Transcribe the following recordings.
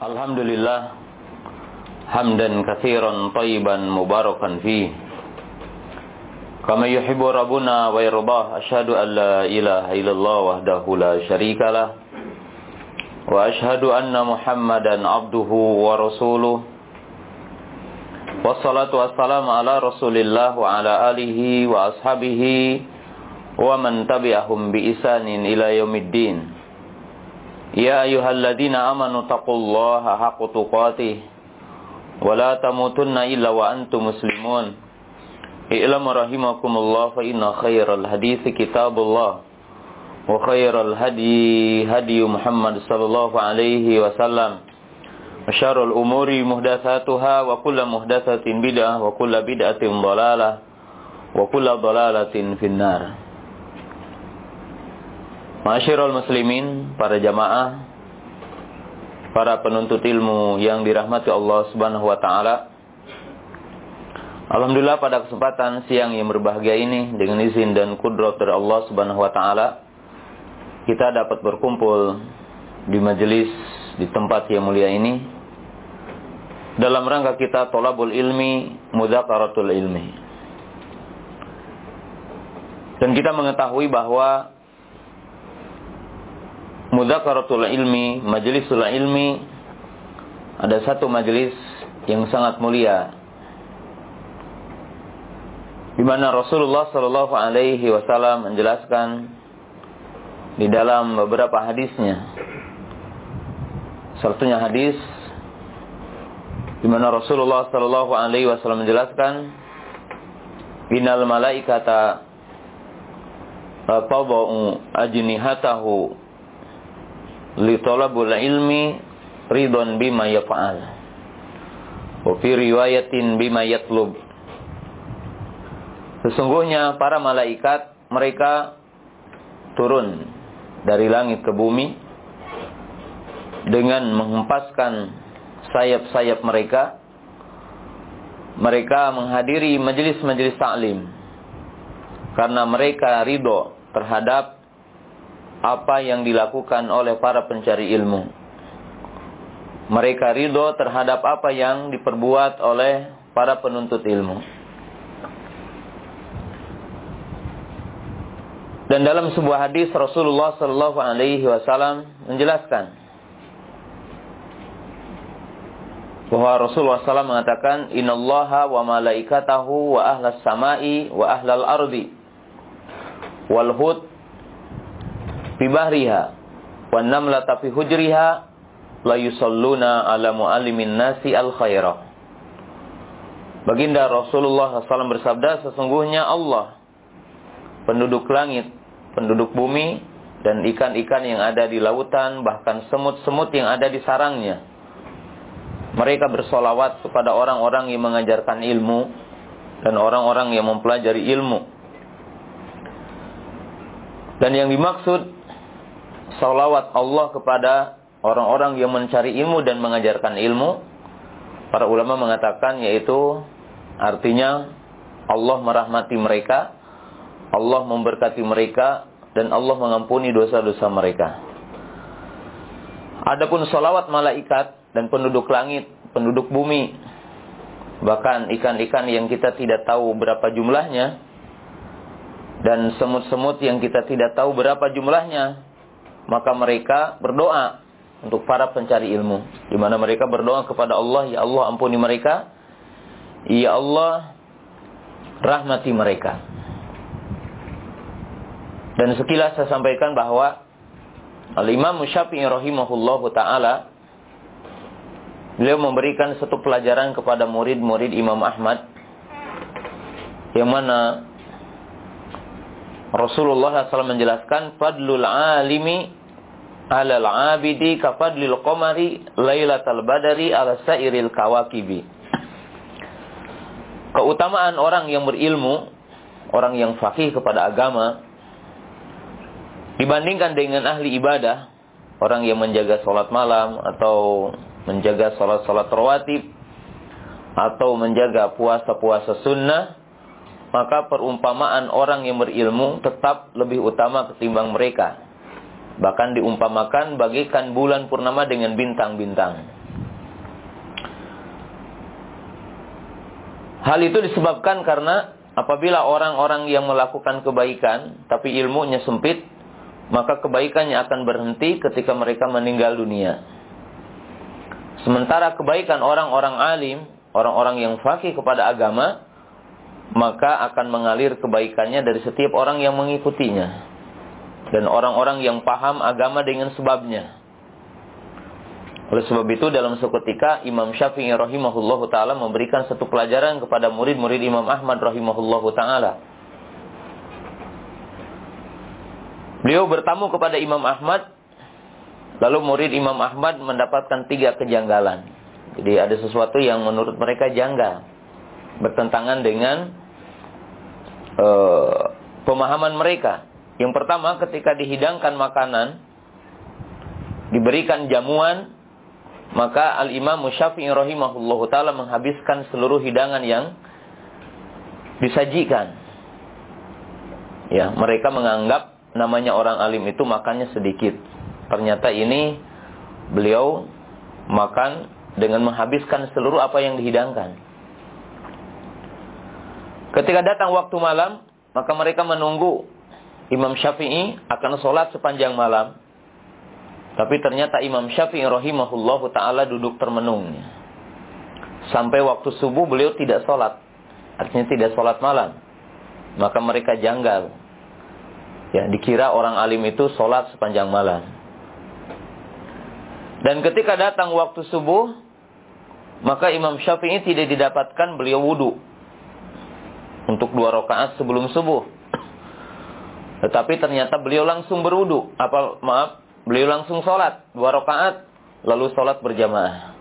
Alhamdulillah hamdan katsiran tayyiban mubarakan fi kama yuhibbu rabbuna wa yardah asyhadu an la ilaha illallah wahdahu la syarika lah wa asyhadu anna muhammadan abduhu wa rasuluh. Wassalatu wassalamu ala rasulillah wa ala alihi wa ashabihi wa man tabi'ahum bi isanin ila yaumiddin يا أيها الذين آمنوا اتقوا الله حق تقاته ولا تموتن إلا وأنتم مسلمون. اعلم رحمكم الله فإن خير الحديث كتاب الله وخير الهدي هدي محمد صلى الله عليه وسلم. وشر الأمور محدثاتها وكل محدثة بدعة وكل بدعة ضلالة وكل ضلالة في النار. Masyirul muslimin, para jamaah, para penuntut ilmu yang dirahmati Allah Subhanahu wa taala. Alhamdulillah pada kesempatan siang yang berbahagia ini dengan izin dan kudrat dari Allah Subhanahu wa taala kita dapat berkumpul di majelis di tempat yang mulia ini dalam rangka kita tolabul ilmi, mudakaratul ilmi. Dan kita mengetahui bahwa mudakaratul ilmi, majlisul ilmi ada satu majelis yang sangat mulia di mana Rasulullah Shallallahu alaihi wasallam menjelaskan di dalam beberapa hadisnya. Satunya hadis di mana Rasulullah Shallallahu alaihi wasallam menjelaskan Innal malaikata tadau ajnihatahu li talabul ilmi ridon bima yaf'al. Wa fi riwayatin bima yatlub. Sesungguhnya para malaikat mereka turun dari langit ke bumi dengan menghempaskan sayap-sayap mereka. Mereka menghadiri majelis-majelis taklim karena mereka ridho terhadap apa yang dilakukan oleh para pencari ilmu. Mereka ridho terhadap apa yang diperbuat oleh para penuntut ilmu. Dan dalam sebuah hadis Rasulullah Shallallahu Alaihi Wasallam menjelaskan bahwa Rasulullah SAW mengatakan Innallaha wa malaikatahu wa ahlas samai wa ahlal ardi wal hud fi bahriha wan namlata fi hujriha la yusalluna ala muallimin nasi al khairah. Baginda Rasulullah SAW bersabda, sesungguhnya Allah, penduduk langit, penduduk bumi, dan ikan-ikan yang ada di lautan, bahkan semut-semut yang ada di sarangnya. Mereka bersolawat kepada orang-orang yang mengajarkan ilmu dan orang-orang yang mempelajari ilmu. Dan yang dimaksud salawat Allah kepada orang-orang yang mencari ilmu dan mengajarkan ilmu. Para ulama mengatakan yaitu artinya Allah merahmati mereka, Allah memberkati mereka, dan Allah mengampuni dosa-dosa mereka. Adapun salawat malaikat dan penduduk langit, penduduk bumi, bahkan ikan-ikan yang kita tidak tahu berapa jumlahnya, dan semut-semut yang kita tidak tahu berapa jumlahnya, maka mereka berdoa untuk para pencari ilmu. Di mana mereka berdoa kepada Allah ya Allah ampuni mereka. Ya Allah rahmati mereka. Dan sekilas saya sampaikan bahwa Al-Imam Syafi'i rahimahullahu taala beliau memberikan satu pelajaran kepada murid-murid Imam Ahmad yang mana Rasulullah SAW menjelaskan fadlul alimi alal abidi kafadlil qamari lailatal badari ala sairil kawakibi. Keutamaan orang yang berilmu, orang yang fakih kepada agama dibandingkan dengan ahli ibadah, orang yang menjaga sholat malam atau menjaga sholat-sholat rawatib atau menjaga puasa-puasa sunnah, maka perumpamaan orang yang berilmu tetap lebih utama ketimbang mereka Bahkan diumpamakan bagikan bulan purnama dengan bintang-bintang. Hal itu disebabkan karena apabila orang-orang yang melakukan kebaikan tapi ilmunya sempit, maka kebaikannya akan berhenti ketika mereka meninggal dunia. Sementara kebaikan orang-orang alim, orang-orang yang fakih kepada agama, maka akan mengalir kebaikannya dari setiap orang yang mengikutinya. Dan orang-orang yang paham agama dengan sebabnya. Oleh sebab itu dalam seketika Imam Syafi'i rahimahullahu taala memberikan satu pelajaran kepada murid-murid Imam Ahmad rahimahullahu taala. Beliau bertamu kepada Imam Ahmad lalu murid Imam Ahmad mendapatkan tiga kejanggalan. Jadi ada sesuatu yang menurut mereka janggal bertentangan dengan uh, pemahaman mereka. Yang pertama ketika dihidangkan makanan diberikan jamuan maka Al-Imam Syafi'i rahimahullahu taala menghabiskan seluruh hidangan yang disajikan. Ya, mereka menganggap namanya orang alim itu makannya sedikit. Ternyata ini beliau makan dengan menghabiskan seluruh apa yang dihidangkan. Ketika datang waktu malam, maka mereka menunggu Imam Syafi'i akan sholat sepanjang malam. Tapi ternyata Imam Syafi'i rahimahullahu taala duduk termenung. Sampai waktu subuh beliau tidak sholat. Artinya tidak sholat malam. Maka mereka janggal. Ya, dikira orang alim itu sholat sepanjang malam. Dan ketika datang waktu subuh, maka Imam Syafi'i tidak didapatkan beliau wudhu. Untuk dua rakaat sebelum subuh. Tetapi ternyata beliau langsung berwudhu. Apa maaf, Beliau langsung sholat dua rakaat, lalu sholat berjamaah.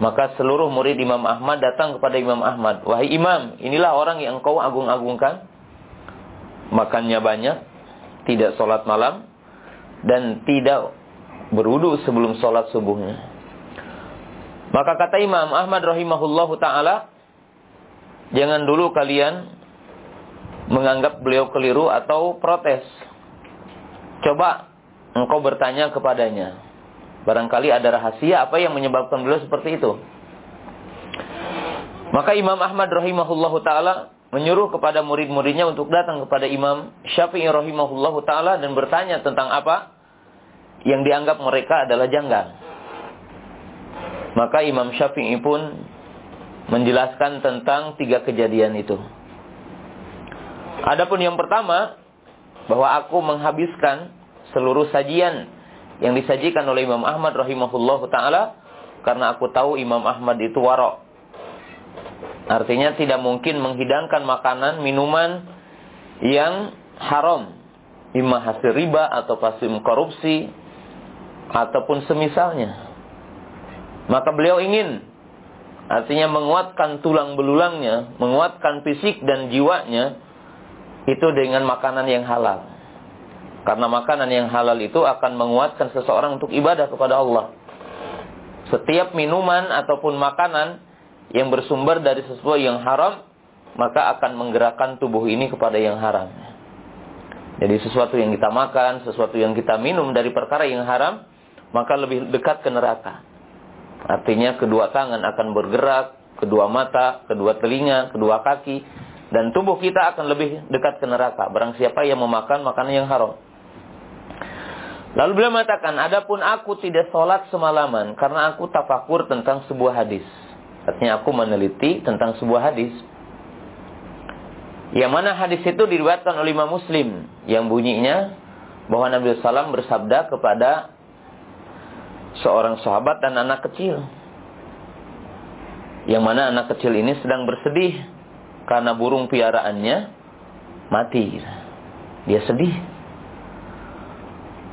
Maka seluruh murid Imam Ahmad datang kepada Imam Ahmad. Wahai Imam, inilah orang yang engkau agung-agungkan. Makannya banyak, tidak sholat malam, dan tidak berwudu sebelum sholat subuhnya. Maka kata Imam Ahmad rahimahullahu ta'ala, jangan dulu kalian menganggap beliau keliru atau protes. Coba engkau bertanya kepadanya. Barangkali ada rahasia apa yang menyebabkan beliau seperti itu. Maka Imam Ahmad rahimahullahu taala menyuruh kepada murid-muridnya untuk datang kepada Imam Syafi'i rahimahullahu taala dan bertanya tentang apa yang dianggap mereka adalah janggal. Maka Imam Syafi'i pun menjelaskan tentang tiga kejadian itu. Adapun yang pertama bahwa aku menghabiskan seluruh sajian yang disajikan oleh Imam Ahmad rahimahullah taala karena aku tahu Imam Ahmad itu warok. Artinya tidak mungkin menghidangkan makanan, minuman yang haram. Imam hasil riba atau pasim korupsi ataupun semisalnya. Maka beliau ingin artinya menguatkan tulang belulangnya, menguatkan fisik dan jiwanya itu dengan makanan yang halal. Karena makanan yang halal itu akan menguatkan seseorang untuk ibadah kepada Allah. Setiap minuman ataupun makanan yang bersumber dari sesuatu yang haram, maka akan menggerakkan tubuh ini kepada yang haram. Jadi sesuatu yang kita makan, sesuatu yang kita minum dari perkara yang haram, maka lebih dekat ke neraka. Artinya kedua tangan akan bergerak, kedua mata, kedua telinga, kedua kaki, dan tubuh kita akan lebih dekat ke neraka. Barang siapa yang memakan makanan yang haram. Lalu beliau mengatakan, adapun aku tidak sholat semalaman karena aku tafakur tentang sebuah hadis. Artinya aku meneliti tentang sebuah hadis. Yang mana hadis itu diriwayatkan oleh Imam Muslim yang bunyinya bahwa Nabi SAW bersabda kepada seorang sahabat dan anak kecil. Yang mana anak kecil ini sedang bersedih karena burung piaraannya mati. Dia sedih.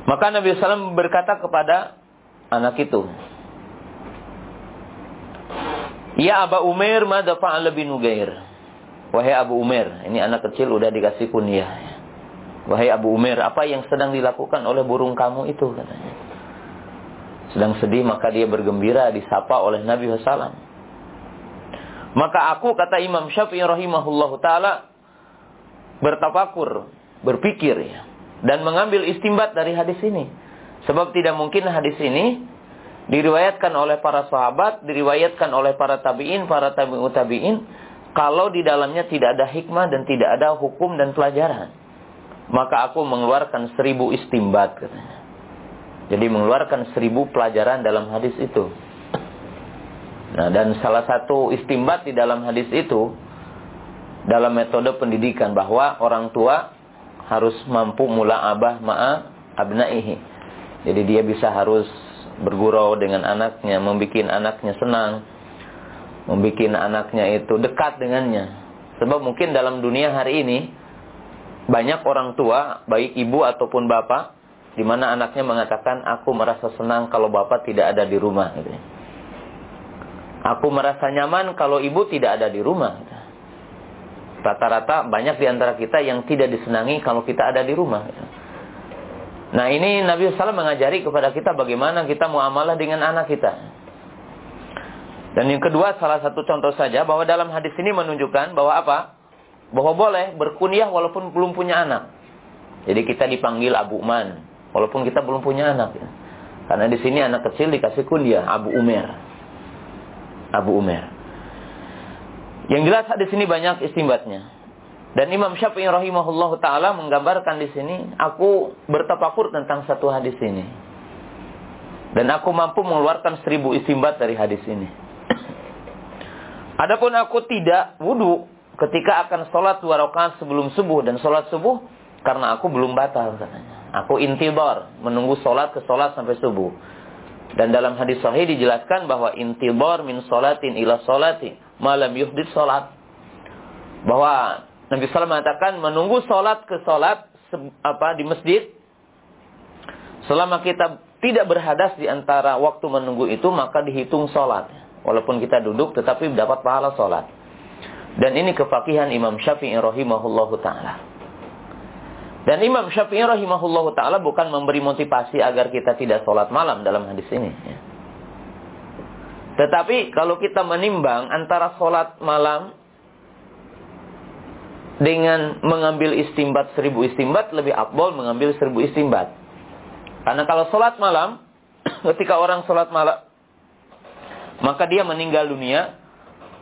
Maka Nabi SAW berkata kepada anak itu, Ya Aba Umair mada fa'ala bin Nugair. Wahai Abu Umair, ini anak kecil udah dikasih kunyah. Wahai Abu Umair, apa yang sedang dilakukan oleh burung kamu itu. Sedang sedih maka dia bergembira disapa oleh Nabi SAW. Maka aku kata Imam Syafi'i rahimahullahu taala bertafakur, berpikir ya dan mengambil istimbat dari hadis ini. Sebab tidak mungkin hadis ini diriwayatkan oleh para sahabat, diriwayatkan oleh para tabi'in, para tabi'ut tabi'in kalau di dalamnya tidak ada hikmah dan tidak ada hukum dan pelajaran. Maka aku mengeluarkan seribu istimbat katanya. Jadi mengeluarkan seribu pelajaran dalam hadis itu. Nah, dan salah satu istimbat di dalam hadis itu dalam metode pendidikan bahwa orang tua harus mampu mula abah ma'a abnaihi. Jadi dia bisa harus bergurau dengan anaknya, membuat anaknya senang, membuat anaknya itu dekat dengannya. Sebab mungkin dalam dunia hari ini banyak orang tua, baik ibu ataupun bapak, di mana anaknya mengatakan aku merasa senang kalau bapak tidak ada di rumah. Gitu. Aku merasa nyaman kalau ibu tidak ada di rumah. Rata-rata banyak di antara kita yang tidak disenangi kalau kita ada di rumah. Nah ini Nabi SAW mengajari kepada kita bagaimana kita muamalah dengan anak kita. Dan yang kedua salah satu contoh saja bahwa dalam hadis ini menunjukkan bahwa apa? Bahwa boleh berkunyah walaupun belum punya anak. Jadi kita dipanggil Abu Man walaupun kita belum punya anak. Karena di sini anak kecil dikasih kunyah Abu Umar. Abu Umar. Yang jelas di sini banyak istimbatnya. Dan Imam Syafi'i rahimahullah taala menggambarkan di sini, aku bertapakur tentang satu hadis ini. Dan aku mampu mengeluarkan seribu istimbat dari hadis ini. Adapun aku tidak wudhu ketika akan sholat dua rakaat sebelum subuh dan sholat subuh karena aku belum batal katanya. Aku intibar menunggu sholat ke sholat sampai subuh. Dan dalam hadis sahih dijelaskan bahwa intibar min sholatin ila sholatin malam yuhdid sholat. Bahwa Nabi SAW mengatakan menunggu sholat ke sholat apa di masjid selama kita tidak berhadas di antara waktu menunggu itu maka dihitung sholat. Walaupun kita duduk tetapi dapat pahala sholat. Dan ini kefakihan Imam Syafi'i rahimahullahu ta'ala. Dan Imam Syafi'i rahimahullahu ta'ala bukan memberi motivasi agar kita tidak sholat malam dalam hadis ini. Tetapi kalau kita menimbang antara sholat malam dengan mengambil istimbat seribu istimbat lebih abdol mengambil seribu istimbat. Karena kalau sholat malam, ketika orang sholat malam, maka dia meninggal dunia,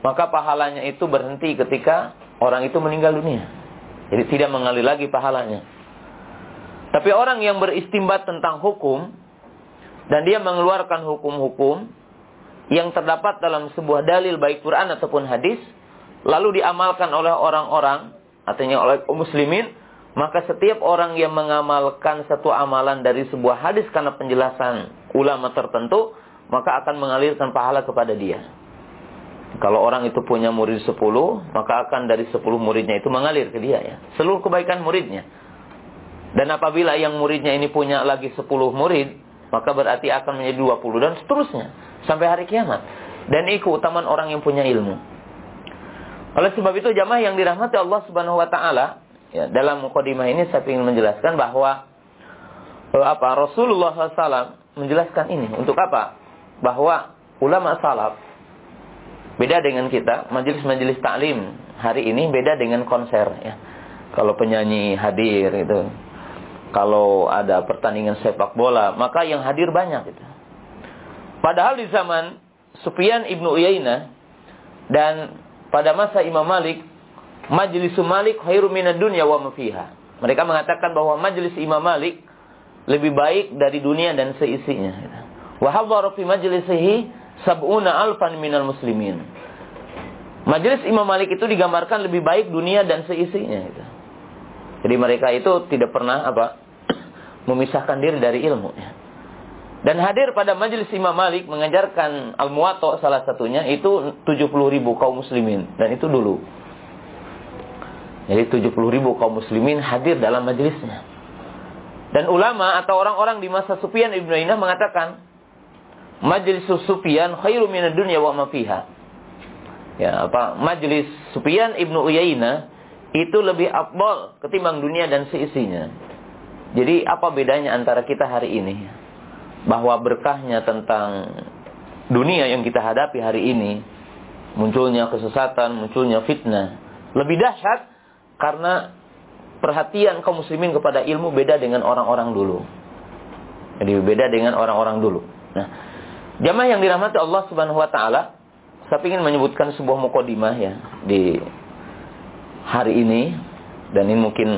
maka pahalanya itu berhenti ketika orang itu meninggal dunia. Jadi tidak mengalir lagi pahalanya. Tapi orang yang beristimbat tentang hukum, dan dia mengeluarkan hukum-hukum, yang terdapat dalam sebuah dalil baik Quran ataupun hadis lalu diamalkan oleh orang-orang artinya oleh muslimin maka setiap orang yang mengamalkan satu amalan dari sebuah hadis karena penjelasan ulama tertentu maka akan mengalirkan pahala kepada dia. Kalau orang itu punya murid 10 maka akan dari 10 muridnya itu mengalir ke dia ya. Seluruh kebaikan muridnya dan apabila yang muridnya ini punya lagi 10 murid maka berarti akan menjadi 20 dan seterusnya sampai hari kiamat. Dan itu keutamaan orang yang punya ilmu. Oleh sebab itu jamaah yang dirahmati Allah Subhanahu wa taala, ya, dalam mukadimah ini saya ingin menjelaskan bahwa eh, apa Rasulullah SAW menjelaskan ini untuk apa? Bahwa ulama salaf beda dengan kita, majelis-majelis taklim hari ini beda dengan konser ya. Kalau penyanyi hadir itu, kalau ada pertandingan sepak bola, maka yang hadir banyak itu. Padahal di zaman Sufyan ibnu Uyainah dan pada masa Imam Malik, majlis Malik khairu minad dunya wa mafiha. Mereka mengatakan bahwa majlis Imam Malik lebih baik dari dunia dan seisinya. Wa hadharu fi majlisihi sab'una alfan minal muslimin. Majelis Imam Malik itu digambarkan lebih baik dunia dan seisinya. Jadi mereka itu tidak pernah apa memisahkan diri dari ilmu. Dan hadir pada majelis Imam Malik mengajarkan Al-Muwatta salah satunya itu 70 ribu kaum muslimin. Dan itu dulu. Jadi 70 ribu kaum muslimin hadir dalam majelisnya. Dan ulama atau orang-orang di masa Sufyan Ibn Uyainah mengatakan majelis Sufyan khairu minad dunya wa ma fiha. Ya, apa? Majelis Sufyan Ibn Uyainah itu lebih abdol ketimbang dunia dan seisinya. Jadi apa bedanya antara kita hari ini? bahwa berkahnya tentang dunia yang kita hadapi hari ini, munculnya kesesatan, munculnya fitnah, lebih dahsyat karena perhatian kaum muslimin kepada ilmu beda dengan orang-orang dulu. Jadi beda dengan orang-orang dulu. Nah, jamaah yang dirahmati Allah Subhanahu wa taala, saya ingin menyebutkan sebuah mukodimah ya di hari ini dan ini mungkin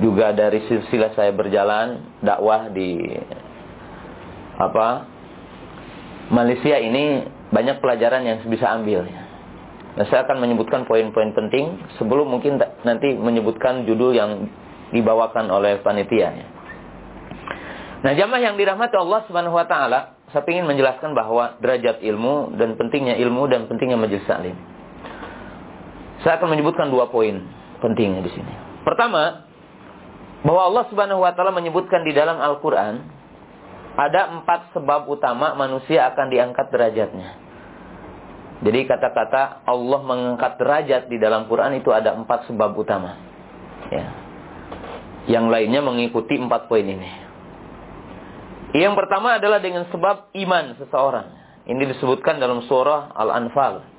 juga dari silsilah saya berjalan dakwah di apa Malaysia ini banyak pelajaran yang bisa ambil. Nah, saya akan menyebutkan poin-poin penting sebelum mungkin nanti menyebutkan judul yang dibawakan oleh panitia. Nah, jamaah yang dirahmati Allah Subhanahu wa taala, saya ingin menjelaskan bahwa derajat ilmu dan pentingnya ilmu dan pentingnya majelis taklim. Saya akan menyebutkan dua poin pentingnya di sini. Pertama, bahwa Allah Subhanahu wa taala menyebutkan di dalam Al-Qur'an ada empat sebab utama manusia akan diangkat derajatnya. Jadi kata-kata Allah mengangkat derajat di dalam Quran itu ada empat sebab utama. Ya. Yang lainnya mengikuti empat poin ini. Yang pertama adalah dengan sebab iman seseorang. Ini disebutkan dalam surah Al-Anfal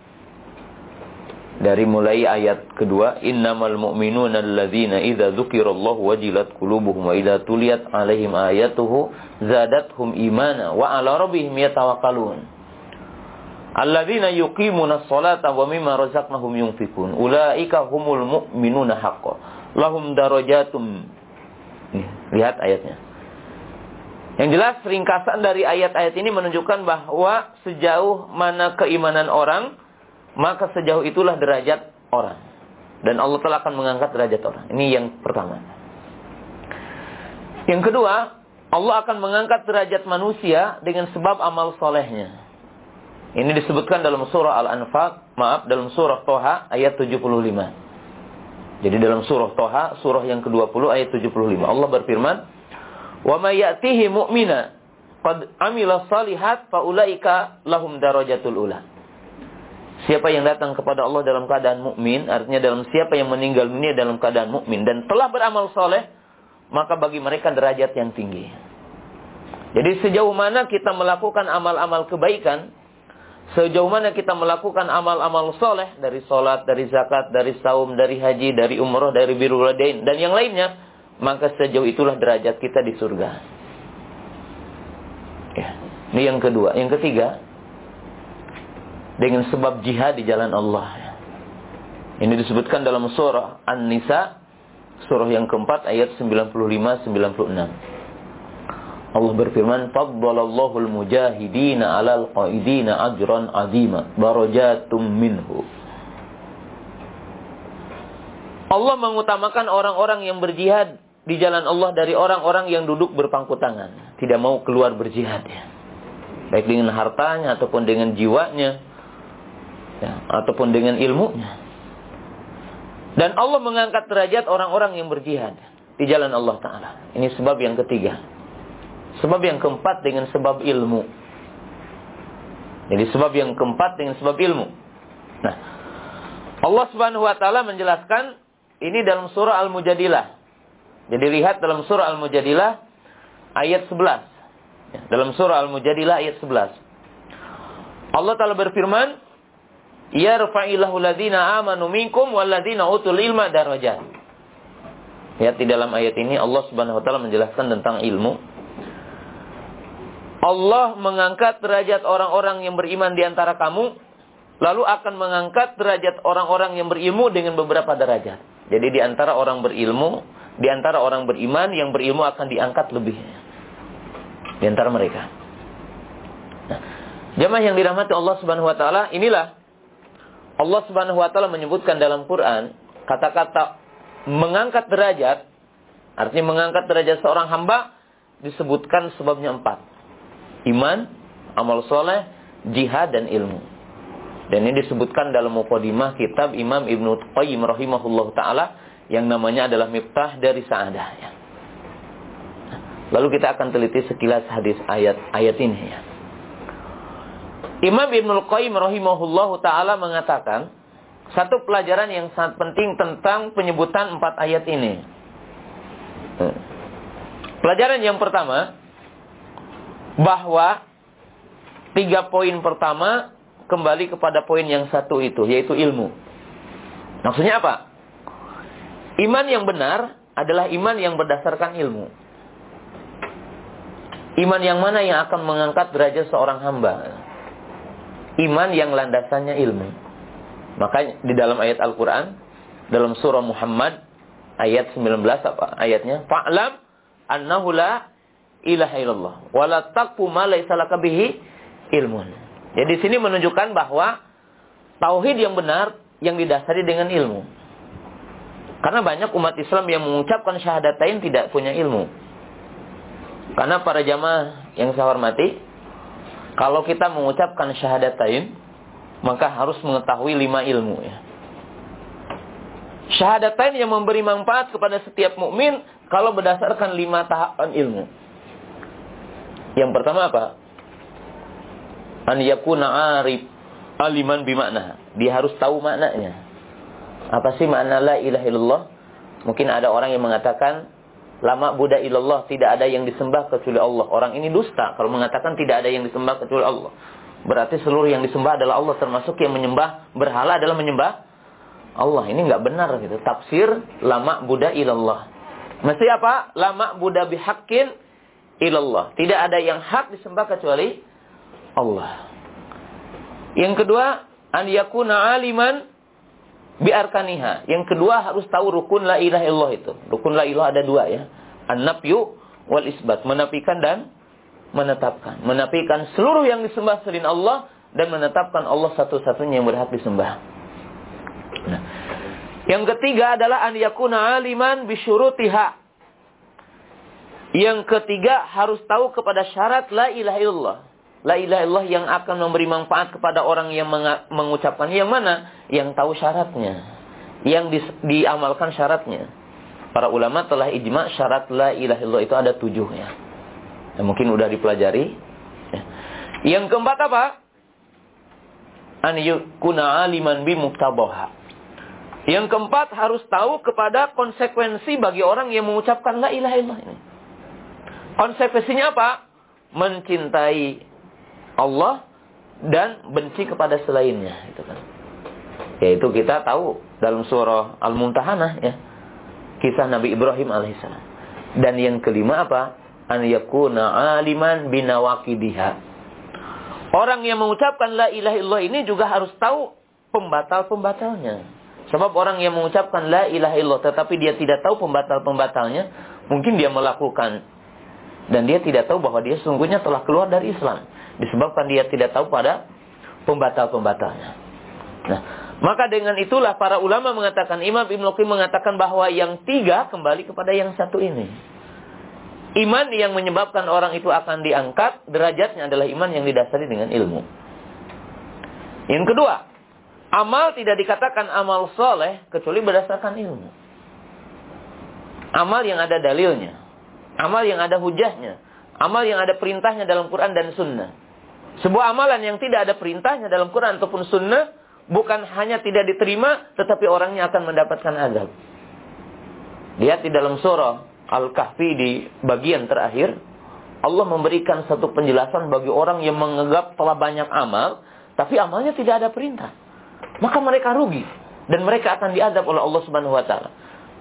dari mulai ayat kedua innamal mu'minuna alladzina idza dzukirallahu wajilat qulubuhum wa idza tuliyat alaihim ayatuhu zadathum imana wa ala rabbihim yatawakkalun. Alladzina yuqimuna sholata wa mimma razaqnahum yunfikun ulaika humul mu'minuna haqqan lahum darajatum. Lihat ayatnya. Yang jelas ringkasan dari ayat-ayat ini menunjukkan bahwa sejauh mana keimanan orang maka sejauh itulah derajat orang. Dan Allah telah akan mengangkat derajat orang. Ini yang pertama. Yang kedua, Allah akan mengangkat derajat manusia dengan sebab amal solehnya. Ini disebutkan dalam surah Al-Anfal, maaf, dalam surah Toha ayat 75. Jadi dalam surah Toha, surah yang ke-20 ayat 75. Allah berfirman, "Wa may ya'tihi mu'mina qad amila salihat fa ulaika lahum darajatul ula." Siapa yang datang kepada Allah dalam keadaan mukmin, artinya dalam siapa yang meninggal dunia dalam keadaan mukmin dan telah beramal soleh, maka bagi mereka derajat yang tinggi. Jadi sejauh mana kita melakukan amal-amal kebaikan, sejauh mana kita melakukan amal-amal soleh dari solat, dari zakat, dari saum, dari haji, dari umroh, dari birul dan yang lainnya, maka sejauh itulah derajat kita di surga. Ya. Ini yang kedua. Yang ketiga, dengan sebab jihad di jalan Allah. Ini disebutkan dalam surah An-Nisa surah yang keempat ayat 95 96. Allah berfirman, "Faddalallahu al-mujahidina 'alal qaidina ajran 'azima, darajatum minhu." Allah mengutamakan orang-orang yang berjihad di jalan Allah dari orang-orang yang duduk berpangku tangan, tidak mau keluar berjihad ya. Baik dengan hartanya ataupun dengan jiwanya, ya, ataupun dengan ilmunya. Dan Allah mengangkat derajat orang-orang yang berjihad di jalan Allah Ta'ala. Ini sebab yang ketiga. Sebab yang keempat dengan sebab ilmu. Jadi sebab yang keempat dengan sebab ilmu. Nah, Allah Subhanahu wa taala menjelaskan ini dalam surah Al-Mujadilah. Jadi lihat dalam surah Al-Mujadilah ayat 11. Ya, dalam surah Al-Mujadilah ayat 11. Allah taala berfirman, yarfa'illahu ladzina amanu minkum walladzina utul ilma darajat. Ya, di dalam ayat ini Allah Subhanahu wa taala menjelaskan tentang ilmu. Allah mengangkat derajat orang-orang yang beriman di antara kamu, lalu akan mengangkat derajat orang-orang yang berilmu dengan beberapa derajat. Jadi di antara orang berilmu, di antara orang beriman yang berilmu akan diangkat lebih di antara mereka. Nah, jemaah yang dirahmati Allah Subhanahu wa taala, inilah Allah Subhanahu wa taala menyebutkan dalam Quran kata-kata mengangkat derajat artinya mengangkat derajat seorang hamba disebutkan sebabnya empat. Iman, amal soleh, jihad dan ilmu. Dan ini disebutkan dalam mukadimah kitab Imam Ibnu Qayyim rahimahullah taala yang namanya adalah Miftah dari Sa'adah. Lalu kita akan teliti sekilas hadis ayat-ayat ini ya. Imam Ibnul Qayyim rahimahullah taala mengatakan satu pelajaran yang sangat penting tentang penyebutan empat ayat ini. Pelajaran yang pertama bahwa tiga poin pertama kembali kepada poin yang satu itu yaitu ilmu. Maksudnya apa? Iman yang benar adalah iman yang berdasarkan ilmu. Iman yang mana yang akan mengangkat derajat seorang hamba? Iman yang landasannya ilmu. Maka di dalam ayat Al-Qur'an dalam surah Muhammad ayat 19 apa ayatnya? Fa'lam annahu la ilaha illallah wa taqfu ma laysa bihi ilmun. Jadi di sini menunjukkan bahwa tauhid yang benar yang didasari dengan ilmu. Karena banyak umat Islam yang mengucapkan syahadatain tidak punya ilmu. Karena para jamaah yang saya hormati, kalau kita mengucapkan syahadatain, maka harus mengetahui lima ilmu ya. Syahadatain yang memberi manfaat kepada setiap mukmin kalau berdasarkan lima tahapan ilmu. Yang pertama apa? An yakuna arif aliman bimakna. Dia harus tahu maknanya. Apa sih makna la ilaha? Mungkin ada orang yang mengatakan lama Buddha ilallah tidak ada yang disembah kecuali Allah. Orang ini dusta kalau mengatakan tidak ada yang disembah kecuali Allah. Berarti seluruh yang disembah adalah Allah termasuk yang menyembah berhala adalah menyembah Allah. Ini nggak benar gitu. Tafsir lama Buddha ilallah. Mesti apa? Lama Buddha bihakin ilallah. Tidak ada yang hak disembah kecuali Allah. Yang kedua, an yakuna aliman biarkaniha. Yang kedua harus tahu rukun la ilaha illallah itu. Rukun la ilaha ada dua ya. An-nafyu wal isbat. Menafikan dan menetapkan. Menafikan seluruh yang disembah selain Allah dan menetapkan Allah satu-satunya yang berhak disembah. Nah. Yang ketiga adalah an yakuna aliman bisyurutiha. Yang ketiga harus tahu kepada syarat la ilaha illallah. La ilaha illallah yang akan memberi manfaat kepada orang yang mengucapkan yang mana? Yang tahu syaratnya. Yang di, diamalkan syaratnya. Para ulama telah ijma syarat la ilaha illallah itu ada tujuh ya. mungkin udah dipelajari. Ya. Yang keempat apa? An yukuna aliman bi muktabaha. Yang keempat harus tahu kepada konsekuensi bagi orang yang mengucapkan la ilaha illallah ini. Konsekuensinya apa? Mencintai Allah dan benci kepada selainnya, itu kan. Yaitu kita tahu dalam surah Al-Mumtahanah ya. Kisah Nabi Ibrahim alaihissalam. Dan yang kelima apa? An yakuna aliman binawakidiha. Orang yang mengucapkan la ilaha illallah ini juga harus tahu pembatal-pembatalnya. Sebab orang yang mengucapkan la ilaha illallah tetapi dia tidak tahu pembatal-pembatalnya, mungkin dia melakukan dan dia tidak tahu bahwa dia sungguhnya telah keluar dari Islam disebabkan dia tidak tahu pada pembatal-pembatalnya. Nah, maka dengan itulah para ulama mengatakan Imam Ibnu Qayyim mengatakan bahwa yang tiga kembali kepada yang satu ini. Iman yang menyebabkan orang itu akan diangkat derajatnya adalah iman yang didasari dengan ilmu. Yang kedua, amal tidak dikatakan amal soleh kecuali berdasarkan ilmu. Amal yang ada dalilnya. Amal yang ada hujahnya. Amal yang ada perintahnya dalam Quran dan Sunnah. Sebuah amalan yang tidak ada perintahnya dalam Quran ataupun Sunnah. Bukan hanya tidak diterima, tetapi orangnya akan mendapatkan azab. Lihat di dalam surah Al-Kahfi di bagian terakhir. Allah memberikan satu penjelasan bagi orang yang menganggap telah banyak amal. Tapi amalnya tidak ada perintah. Maka mereka rugi. Dan mereka akan diadab oleh Allah subhanahu wa ta'ala.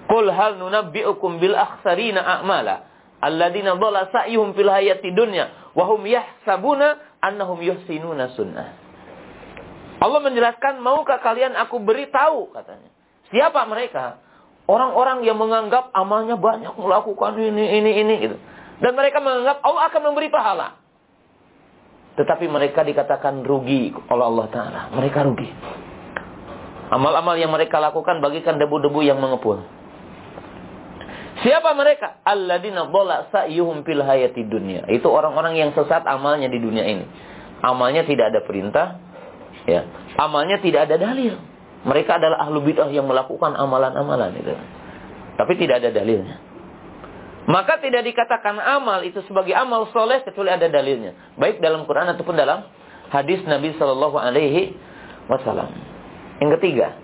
Qul hal nunabbi'ukum bil akhsarina a'mala alladzina dhalla sa'yuhum fil hayati dunya wa hum yahsabuna annahum yuhsinuna sunnah. Allah menjelaskan, "Maukah kalian aku beritahu?" katanya. Siapa mereka? Orang-orang yang menganggap amalnya banyak melakukan ini ini ini gitu. Dan mereka menganggap Allah akan memberi pahala. Tetapi mereka dikatakan rugi oleh Allah Ta'ala. Mereka rugi. Amal-amal yang mereka lakukan bagikan debu-debu yang mengepul. Siapa mereka? Alladzina dhalla sa'yuhum fil hayati dunya. Itu orang-orang yang sesat amalnya di dunia ini. Amalnya tidak ada perintah, ya. Amalnya tidak ada dalil. Mereka adalah ahlu bid'ah yang melakukan amalan-amalan itu. Tapi tidak ada dalilnya. Maka tidak dikatakan amal itu sebagai amal soleh kecuali ada dalilnya. Baik dalam Quran ataupun dalam hadis Nabi Shallallahu Alaihi Wasallam. Yang ketiga,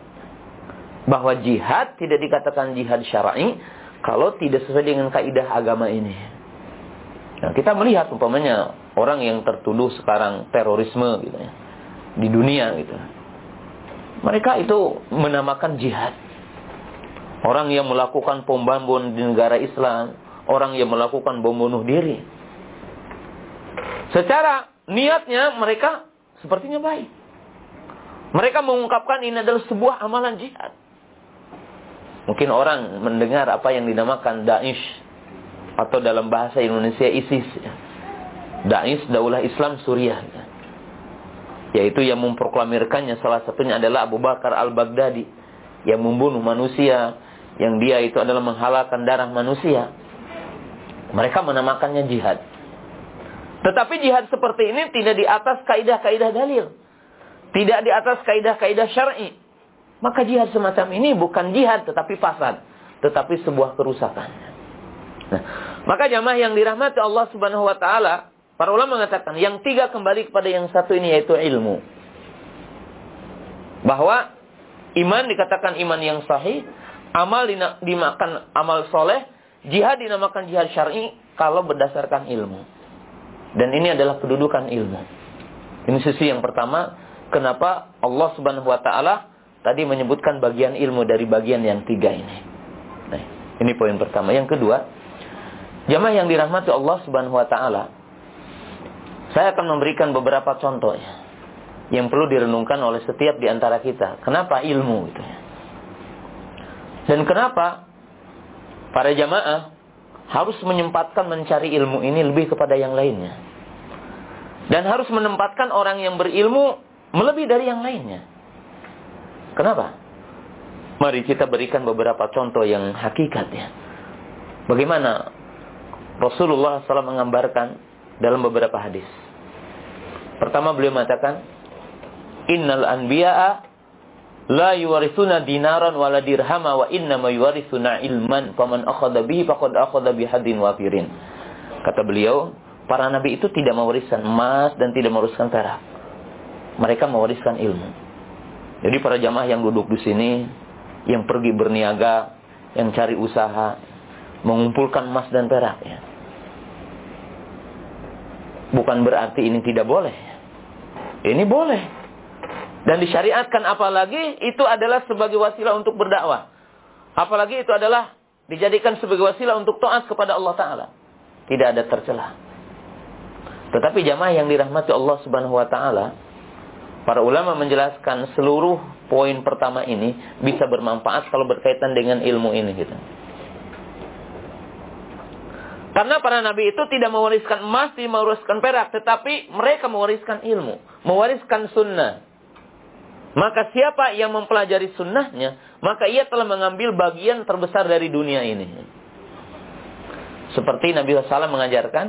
bahwa jihad tidak dikatakan jihad syar'i kalau tidak sesuai dengan kaidah agama ini. Nah, kita melihat umpamanya orang yang tertuduh sekarang terorisme gitu ya di dunia gitu. Mereka itu menamakan jihad. Orang yang melakukan bom di negara Islam, orang yang melakukan bom bunuh diri. Secara niatnya mereka sepertinya baik. Mereka mengungkapkan ini adalah sebuah amalan jihad. Mungkin orang mendengar apa yang dinamakan Daesh atau dalam bahasa Indonesia ISIS. Daesh Daulah Islam Suriah. Ya. Yaitu yang memproklamirkannya salah satunya adalah Abu Bakar al-Baghdadi yang membunuh manusia, yang dia itu adalah menghalalkan darah manusia. Mereka menamakannya jihad. Tetapi jihad seperti ini tidak di atas kaidah-kaidah dalil. Tidak di atas kaidah-kaidah syar'i. Maka jihad semacam ini bukan jihad tetapi fasad, tetapi sebuah kerusakan. Nah, maka jamaah yang dirahmati Allah Subhanahu wa taala, para ulama mengatakan yang tiga kembali kepada yang satu ini yaitu ilmu. Bahwa iman dikatakan iman yang sahih, amal dimakan amal soleh, jihad dinamakan jihad syar'i kalau berdasarkan ilmu. Dan ini adalah kedudukan ilmu. Ini sisi yang pertama, kenapa Allah Subhanahu wa taala tadi menyebutkan bagian ilmu dari bagian yang tiga ini. Nah, ini poin pertama. Yang kedua, jamaah yang dirahmati Allah Subhanahu wa taala, saya akan memberikan beberapa contoh ya, yang perlu direnungkan oleh setiap di antara kita. Kenapa ilmu ya? Dan kenapa para jamaah harus menyempatkan mencari ilmu ini lebih kepada yang lainnya. Dan harus menempatkan orang yang berilmu melebihi dari yang lainnya. Kenapa? Mari kita berikan beberapa contoh yang hakikat ya. Bagaimana Rasulullah SAW menggambarkan dalam beberapa hadis. Pertama beliau mengatakan, Innal anbiya'a la yuwarithuna dinaran wala dirhama wa inna ma yuwarithuna ilman faman akhadha bihi faqad akhadha bihadin wafirin. Kata beliau, para nabi itu tidak mewariskan emas dan tidak mewariskan perak. Mereka mewariskan ilmu. Jadi para jamaah yang duduk di sini, yang pergi berniaga, yang cari usaha, mengumpulkan emas dan perak ya. Bukan berarti ini tidak boleh. Ini boleh. Dan disyariatkan apalagi itu adalah sebagai wasilah untuk berdakwah. Apalagi itu adalah dijadikan sebagai wasilah untuk taat kepada Allah Ta'ala. Tidak ada tercela. Tetapi jamaah yang dirahmati Allah Subhanahu Wa Ta'ala, Para ulama menjelaskan seluruh poin pertama ini bisa bermanfaat kalau berkaitan dengan ilmu ini gitu. Karena para nabi itu tidak mewariskan emas, tidak mewariskan perak, tetapi mereka mewariskan ilmu, mewariskan sunnah. Maka siapa yang mempelajari sunnahnya, maka ia telah mengambil bagian terbesar dari dunia ini. Seperti Nabi SAW mengajarkan,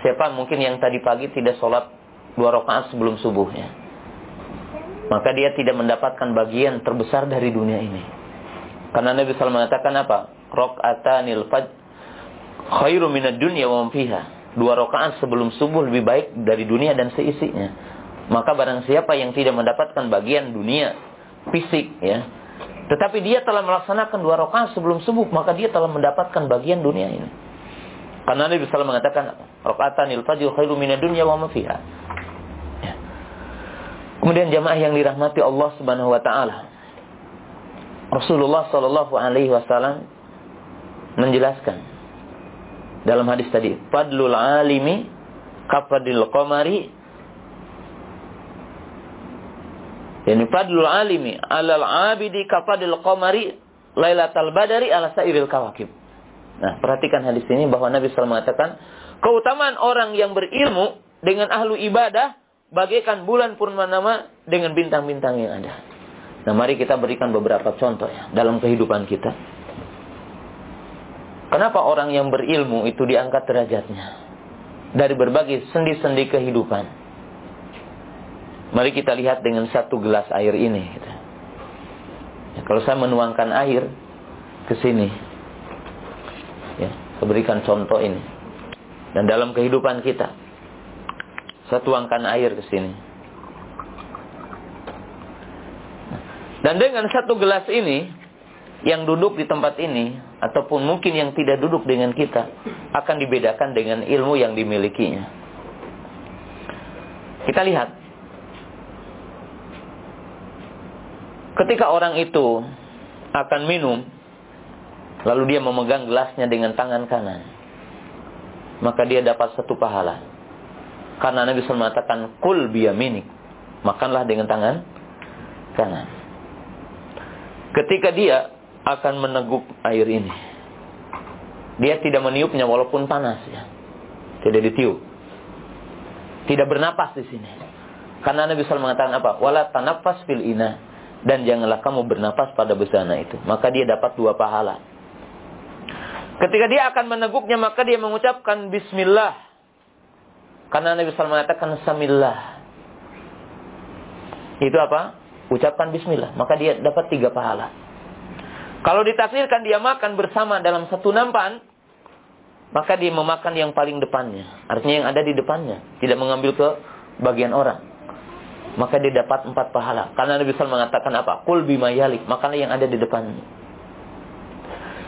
siapa mungkin yang tadi pagi tidak sholat dua rakaat sebelum subuhnya maka dia tidak mendapatkan bagian terbesar dari dunia ini. Karena Nabi SAW mengatakan apa? Rok'atanil faj khairu minad dunya wa fiha. Dua rakaat sebelum subuh lebih baik dari dunia dan seisinya. Maka barang siapa yang tidak mendapatkan bagian dunia fisik ya, tetapi dia telah melaksanakan dua rakaat sebelum subuh, maka dia telah mendapatkan bagian dunia ini. Karena Nabi SAW mengatakan, Rok'atanil fajr khairu minad dunya wa fiha. Kemudian jamaah yang dirahmati Allah Subhanahu wa taala. Rasulullah sallallahu alaihi wasallam menjelaskan dalam hadis tadi, "Fadlul alimi kafadil qamari" Yani fadlul alimi alal abidi kafadil qamari lailatal badari ala sairil kawakib. Nah, perhatikan hadis ini bahwa Nabi SAW mengatakan, keutamaan orang yang berilmu dengan ahlu ibadah bagaikan bulan purnama dengan bintang-bintang yang ada. Nah, mari kita berikan beberapa contoh ya dalam kehidupan kita. Kenapa orang yang berilmu itu diangkat derajatnya dari berbagai sendi-sendi kehidupan? Mari kita lihat dengan satu gelas air ini. Ya, kalau saya menuangkan air ke sini, ya, saya berikan contoh ini. Dan dalam kehidupan kita, saya tuangkan air ke sini. Dan dengan satu gelas ini, yang duduk di tempat ini, ataupun mungkin yang tidak duduk dengan kita, akan dibedakan dengan ilmu yang dimilikinya. Kita lihat. Ketika orang itu akan minum, lalu dia memegang gelasnya dengan tangan kanan, maka dia dapat satu pahala. Karena Nabi SAW mengatakan, Kul biyaminik. Makanlah dengan tangan kanan. Ketika dia akan meneguk air ini, dia tidak meniupnya walaupun panas ya. Tidak ditiup. Tidak bernapas di sini. Karena Nabi SAW mengatakan apa? Wala tanafas fil ina. Dan janganlah kamu bernapas pada besana itu. Maka dia dapat dua pahala. Ketika dia akan meneguknya, maka dia mengucapkan Bismillah. Karena Nabi SAW mengatakan Samillah. Itu apa? Ucapkan Bismillah. Maka dia dapat tiga pahala. Kalau ditakdirkan dia makan bersama dalam satu nampan, maka dia memakan yang paling depannya. Artinya yang ada di depannya. Tidak mengambil ke bagian orang. Maka dia dapat empat pahala. Karena Nabi SAW mengatakan apa? Kul bima yalik. Makanlah yang ada di depannya.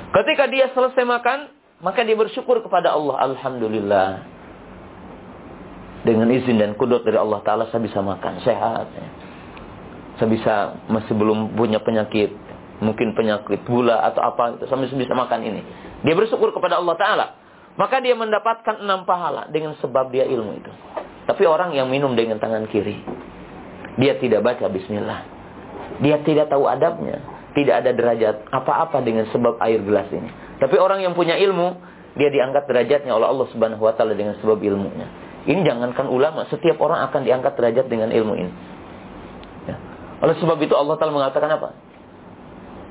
Ketika dia selesai makan, maka dia bersyukur kepada Allah. Alhamdulillah. Dengan izin dan kudut dari Allah Ta'ala saya bisa makan. Sehat. Saya bisa masih belum punya penyakit mungkin penyakit gula atau apa itu sampai bisa makan ini. Dia bersyukur kepada Allah Taala. Maka dia mendapatkan enam pahala dengan sebab dia ilmu itu. Tapi orang yang minum dengan tangan kiri, dia tidak baca Bismillah. Dia tidak tahu adabnya. Tidak ada derajat apa-apa dengan sebab air gelas ini. Tapi orang yang punya ilmu, dia diangkat derajatnya oleh Allah Subhanahu Wa Taala dengan sebab ilmunya. Ini jangankan ulama, setiap orang akan diangkat derajat dengan ilmu ini. Ya. Oleh sebab itu Allah Taala mengatakan apa?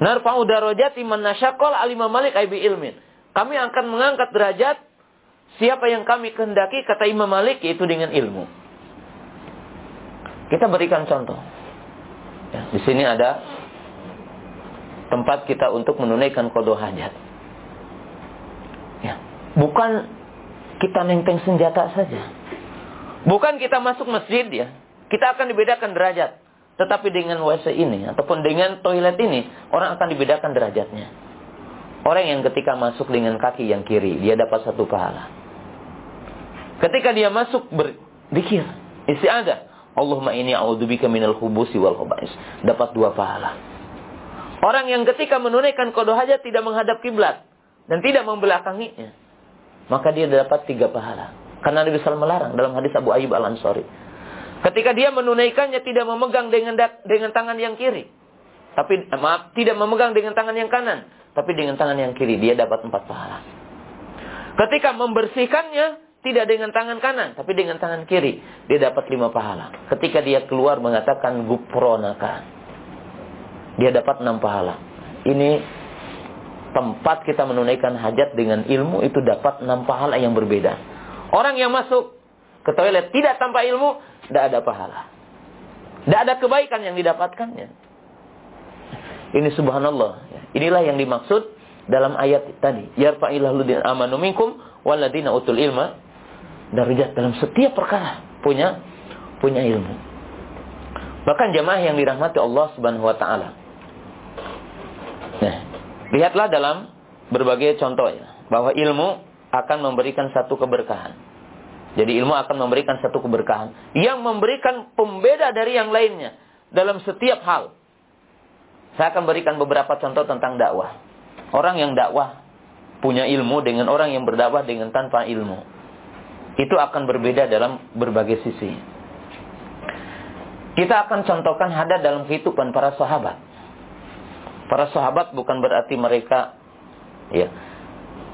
Narfa'u darajati man nasyaqal alima malik aibi ilmin. Kami akan mengangkat derajat siapa yang kami kehendaki kata Imam Malik yaitu dengan ilmu. Kita berikan contoh. Ya, di sini ada tempat kita untuk menunaikan kodo hajat. Ya, bukan kita nenteng senjata saja. Bukan kita masuk masjid ya. Kita akan dibedakan derajat. Tetapi dengan WC ini ataupun dengan toilet ini, orang akan dibedakan derajatnya. Orang yang ketika masuk dengan kaki yang kiri, dia dapat satu pahala. Ketika dia masuk berzikir, ada. Allahumma ini a'udzubika minal hubusi wal khubais. Dapat dua pahala. Orang yang ketika menunaikan kodoh hajat tidak menghadap kiblat dan tidak membelakanginya, maka dia dapat tiga pahala. Karena Nabi SAW melarang dalam hadis Abu Ayyub Al-Ansari. Ketika dia menunaikannya tidak memegang dengan dengan tangan yang kiri. Tapi eh, maaf, tidak memegang dengan tangan yang kanan, tapi dengan tangan yang kiri dia dapat empat pahala. Ketika membersihkannya tidak dengan tangan kanan, tapi dengan tangan kiri, dia dapat lima pahala. Ketika dia keluar mengatakan gupronaka, dia dapat enam pahala. Ini tempat kita menunaikan hajat dengan ilmu itu dapat enam pahala yang berbeda. Orang yang masuk ke toilet tidak tanpa ilmu, tidak ada pahala. Tidak ada kebaikan yang didapatkannya. Ini subhanallah. Inilah yang dimaksud dalam ayat tadi. Yarfa'illah ludin amanu minkum waladina utul ilma darajat dalam setiap perkara punya punya ilmu. Bahkan jamaah yang dirahmati Allah Subhanahu wa taala. Nah, lihatlah dalam berbagai contoh ya bahwa ilmu akan memberikan satu keberkahan. Jadi ilmu akan memberikan satu keberkahan yang memberikan pembeda dari yang lainnya dalam setiap hal. Saya akan berikan beberapa contoh tentang dakwah. Orang yang dakwah punya ilmu dengan orang yang berdakwah dengan tanpa ilmu. Itu akan berbeda dalam berbagai sisi. Kita akan contohkan hadat dalam kehidupan para sahabat. Para sahabat bukan berarti mereka ya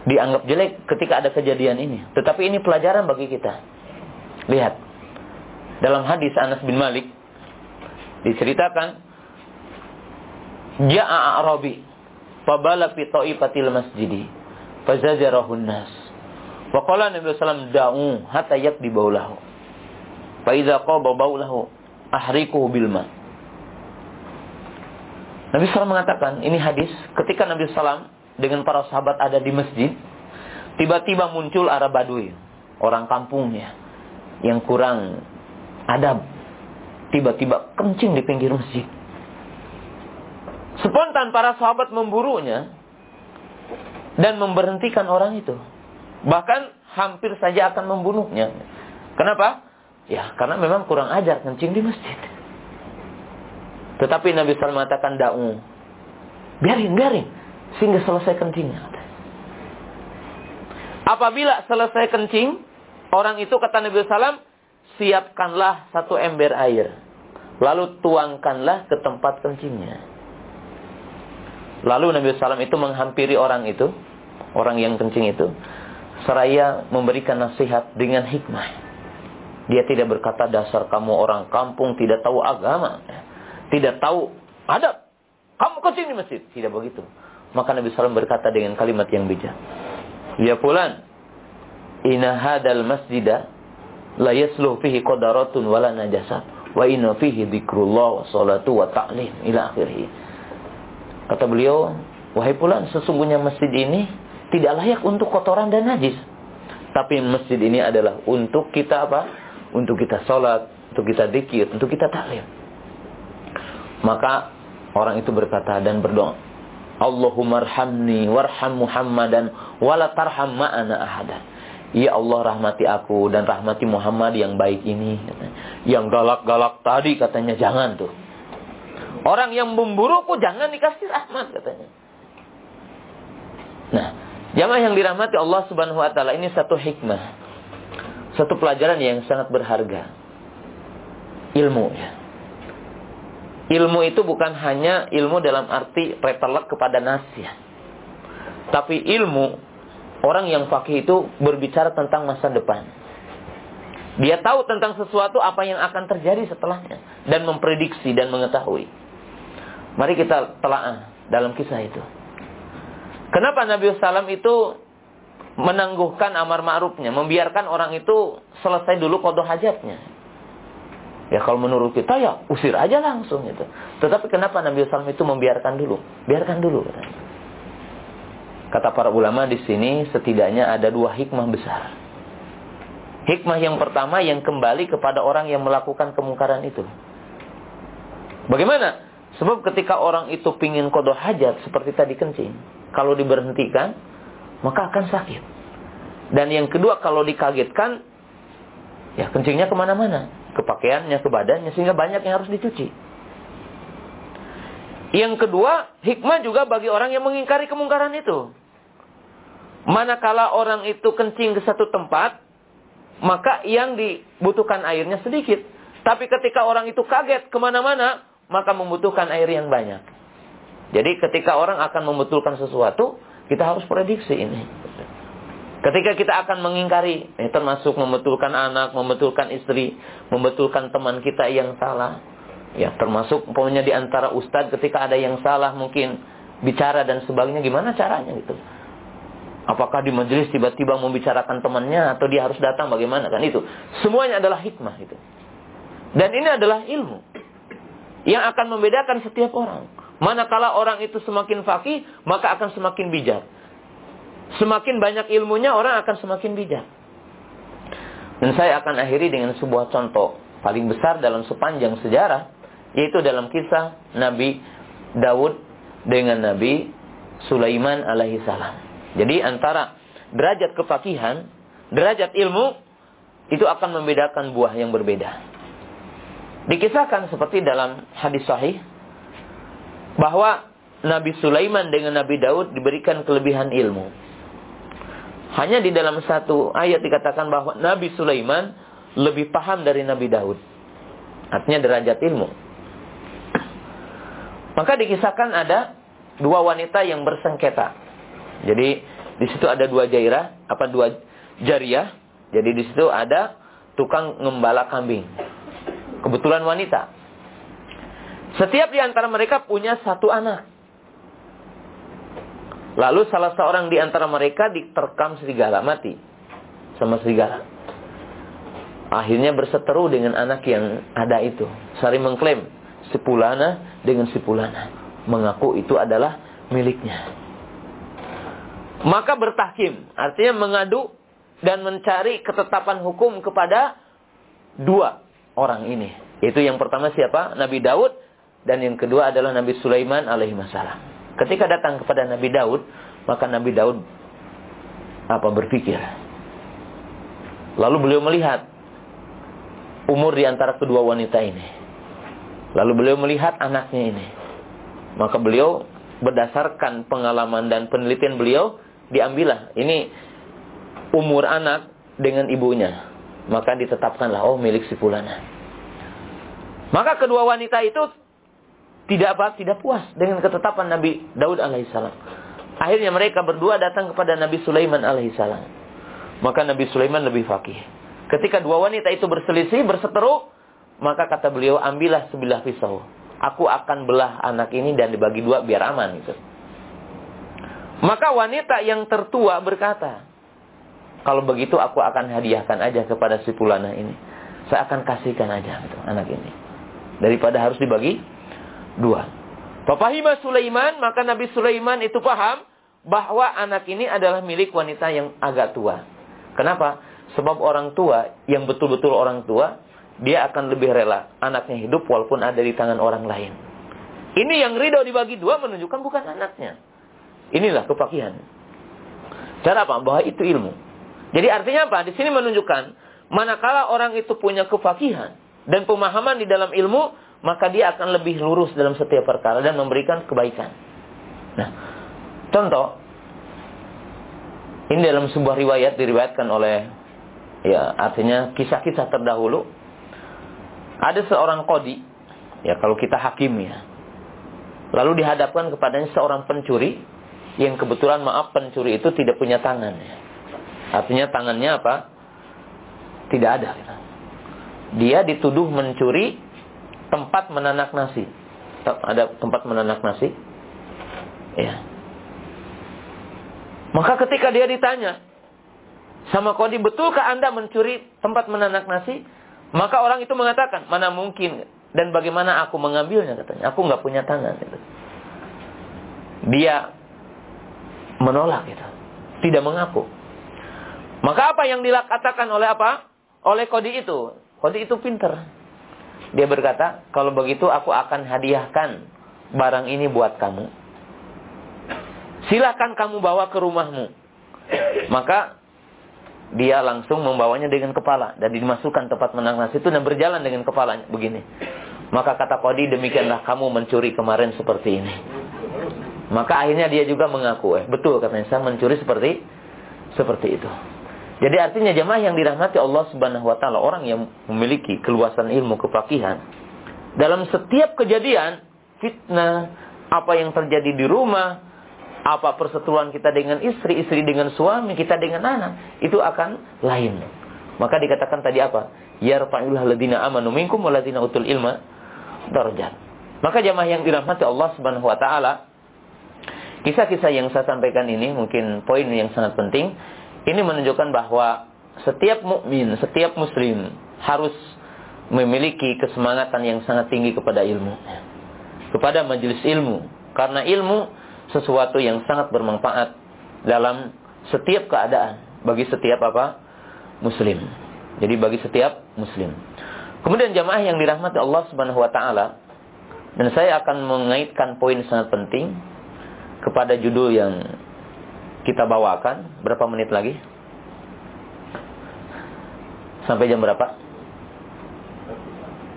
dianggap jelek ketika ada kejadian ini. Tetapi ini pelajaran bagi kita. Lihat. Dalam hadis Anas bin Malik diceritakan Ja'a Arabi fabala fi ta'ifatil masjidi fazajarahun nas. Wa qala Nabi sallallahu da'u hatta yakdi baulahu. Fa idza qaba baulahu ahrikuhu bil ma. Nabi SAW mengatakan, ini hadis, ketika Nabi SAW dengan para sahabat ada di masjid, tiba-tiba muncul Arab Badui, orang kampungnya yang kurang adab. Tiba-tiba kencing di pinggir masjid. Spontan para sahabat memburunya dan memberhentikan orang itu. Bahkan hampir saja akan membunuhnya. Kenapa? Ya, karena memang kurang ajar kencing di masjid. Tetapi Nabi SAW mengatakan da'u. Biarin, biarin sehingga selesai kencingnya. Apabila selesai kencing, orang itu kata Nabi Sallam, siapkanlah satu ember air. lalu tuangkanlah ke tempat kencingnya. Lalu Nabi SAW itu menghampiri orang itu, orang yang kencing itu, seraya memberikan nasihat dengan hikmah. Dia tidak berkata dasar kamu orang kampung tidak tahu agama, tidak tahu adab. Kamu kencing di masjid, tidak begitu. Maka Nabi SAW berkata dengan kalimat yang bijak. Ya fulan, inna hadal masjidah la yasluh fihi qadaratun wala najasat wa inna fihi dzikrullah wa salatu wa ta'lim ila akhirih. Kata beliau, wahai pulan sesungguhnya masjid ini tidak layak untuk kotoran dan najis. Tapi masjid ini adalah untuk kita apa? Untuk kita sholat, untuk kita dikir, untuk kita taklim. Maka orang itu berkata dan berdoa, Allahumma arhamni warham Muhammadan wala tarham ma'ana ahadan. Ya Allah rahmati aku dan rahmati Muhammad yang baik ini. Yang galak-galak tadi katanya jangan tuh. Orang yang memburuku jangan dikasih rahmat katanya. Nah, jamaah yang dirahmati Allah Subhanahu wa taala ini satu hikmah. Satu pelajaran yang sangat berharga. Ilmu ya. Ilmu itu bukan hanya ilmu dalam arti retelek kepada nasihat. Tapi ilmu Orang yang fakih itu berbicara tentang masa depan. Dia tahu tentang sesuatu apa yang akan terjadi setelahnya dan memprediksi dan mengetahui. Mari kita telaah dalam kisah itu. Kenapa Nabi Sallam itu menangguhkan amar ma'rufnya, membiarkan orang itu selesai dulu kodoh hajatnya. Ya kalau menurut kita ya usir aja langsung itu. Tetapi kenapa Nabi Sallam itu membiarkan dulu? Biarkan dulu. Katanya. Kata para ulama di sini setidaknya ada dua hikmah besar. Hikmah yang pertama yang kembali kepada orang yang melakukan kemungkaran itu. Bagaimana? Sebab ketika orang itu pingin kodoh hajat seperti tadi kencing. Kalau diberhentikan, maka akan sakit. Dan yang kedua kalau dikagetkan, ya kencingnya ke mana-mana. Ke pakaiannya, ke badannya, sehingga banyak yang harus dicuci. Yang kedua, hikmah juga bagi orang yang mengingkari kemungkaran itu. Manakala orang itu kencing ke satu tempat, maka yang dibutuhkan airnya sedikit. Tapi ketika orang itu kaget ke mana-mana, maka membutuhkan air yang banyak. Jadi ketika orang akan membutuhkan sesuatu, kita harus prediksi ini. Ketika kita akan mengingkari, eh, termasuk membetulkan anak, membetulkan istri, membetulkan teman kita yang salah. Ya, termasuk pokoknya di antara ustadz ketika ada yang salah mungkin bicara dan sebagainya, gimana caranya gitu. Apakah di majelis tiba-tiba membicarakan temannya atau dia harus datang bagaimana kan itu. Semuanya adalah hikmah itu. Dan ini adalah ilmu yang akan membedakan setiap orang. Manakala orang itu semakin fakih, maka akan semakin bijak. Semakin banyak ilmunya, orang akan semakin bijak. Dan saya akan akhiri dengan sebuah contoh paling besar dalam sepanjang sejarah, yaitu dalam kisah Nabi Daud dengan Nabi Sulaiman alaihi salam. Jadi antara derajat kefakihan, derajat ilmu, itu akan membedakan buah yang berbeda. Dikisahkan seperti dalam hadis sahih, bahwa Nabi Sulaiman dengan Nabi Daud diberikan kelebihan ilmu. Hanya di dalam satu ayat dikatakan bahwa Nabi Sulaiman lebih paham dari Nabi Daud. Artinya derajat ilmu. Maka dikisahkan ada dua wanita yang bersengketa. Jadi di situ ada dua jairah, apa dua jariah. Jadi di situ ada tukang ngembala kambing. Kebetulan wanita. Setiap di antara mereka punya satu anak. Lalu salah seorang di antara mereka diterkam serigala mati sama serigala. Akhirnya berseteru dengan anak yang ada itu. Sari mengklaim sepulana dengan sepulana. Mengaku itu adalah miliknya maka bertahkim. Artinya mengadu dan mencari ketetapan hukum kepada dua orang ini. Itu yang pertama siapa? Nabi Daud dan yang kedua adalah Nabi Sulaiman alaihi wasallam. Ketika datang kepada Nabi Daud, maka Nabi Daud apa berpikir. Lalu beliau melihat umur di antara kedua wanita ini. Lalu beliau melihat anaknya ini. Maka beliau berdasarkan pengalaman dan penelitian beliau, diambillah ini umur anak dengan ibunya maka ditetapkanlah oh milik si fulana Maka kedua wanita itu tidak apa? Tidak puas dengan ketetapan Nabi Daud alaihissalam. Akhirnya mereka berdua datang kepada Nabi Sulaiman alaihissalam. Maka Nabi Sulaiman lebih fakih. Ketika dua wanita itu berselisih, berseteru, maka kata beliau, ambillah sebilah pisau. Aku akan belah anak ini dan dibagi dua biar aman. Gitu. Maka wanita yang tertua berkata, kalau begitu aku akan hadiahkan aja kepada si Pulana ini. Saya akan kasihkan aja gitu, anak ini. Daripada harus dibagi dua. Papahima Sulaiman, maka Nabi Sulaiman itu paham bahwa anak ini adalah milik wanita yang agak tua. Kenapa? Sebab orang tua yang betul-betul orang tua dia akan lebih rela anaknya hidup walaupun ada di tangan orang lain. Ini yang ridho dibagi dua menunjukkan bukan anaknya. Inilah kepakihan. Cara apa? Bahwa itu ilmu. Jadi artinya apa? Di sini menunjukkan manakala orang itu punya kefakihan dan pemahaman di dalam ilmu, maka dia akan lebih lurus dalam setiap perkara dan memberikan kebaikan. Nah, contoh ini dalam sebuah riwayat diriwayatkan oleh ya artinya kisah-kisah terdahulu ada seorang kodi, ya kalau kita hakim ya. Lalu dihadapkan kepadanya seorang pencuri yang kebetulan maaf pencuri itu tidak punya tangan. Ya. Artinya tangannya apa? Tidak ada. Dia dituduh mencuri tempat menanak nasi. Ada tempat menanak nasi. Ya. Maka ketika dia ditanya, sama Kodi, betulkah Anda mencuri tempat menanak nasi? Maka orang itu mengatakan, mana mungkin dan bagaimana aku mengambilnya katanya. Aku nggak punya tangan. Gitu. Dia menolak gitu. Tidak mengaku. Maka apa yang dikatakan oleh apa? Oleh Kodi itu. Kodi itu pinter. Dia berkata, kalau begitu aku akan hadiahkan barang ini buat kamu. Silahkan kamu bawa ke rumahmu. Maka dia langsung membawanya dengan kepala dan dimasukkan tempat menang nasi itu dan berjalan dengan kepalanya begini. Maka kata Kodi demikianlah kamu mencuri kemarin seperti ini. Maka akhirnya dia juga mengaku, eh betul katanya saya mencuri seperti seperti itu. Jadi artinya jemaah yang dirahmati Allah Subhanahu wa taala, orang yang memiliki keluasan ilmu kepakihan dalam setiap kejadian fitnah apa yang terjadi di rumah, apa persetujuan kita dengan istri, istri dengan suami, kita dengan anak, itu akan lain. Maka dikatakan tadi apa? Yarfa'ul ladina amanu minkum waladina utul ilma darajat. Maka jamaah yang dirahmati Allah Subhanahu wa taala, kisah-kisah yang saya sampaikan ini mungkin poin yang sangat penting. Ini menunjukkan bahwa setiap mukmin, setiap muslim harus memiliki kesemangatan yang sangat tinggi kepada ilmu. Kepada majelis ilmu. Karena ilmu sesuatu yang sangat bermanfaat dalam setiap keadaan bagi setiap apa? muslim. Jadi bagi setiap muslim. Kemudian jamaah yang dirahmati Allah Subhanahu wa taala dan saya akan mengaitkan poin sangat penting kepada judul yang kita bawakan. Berapa menit lagi? Sampai jam berapa?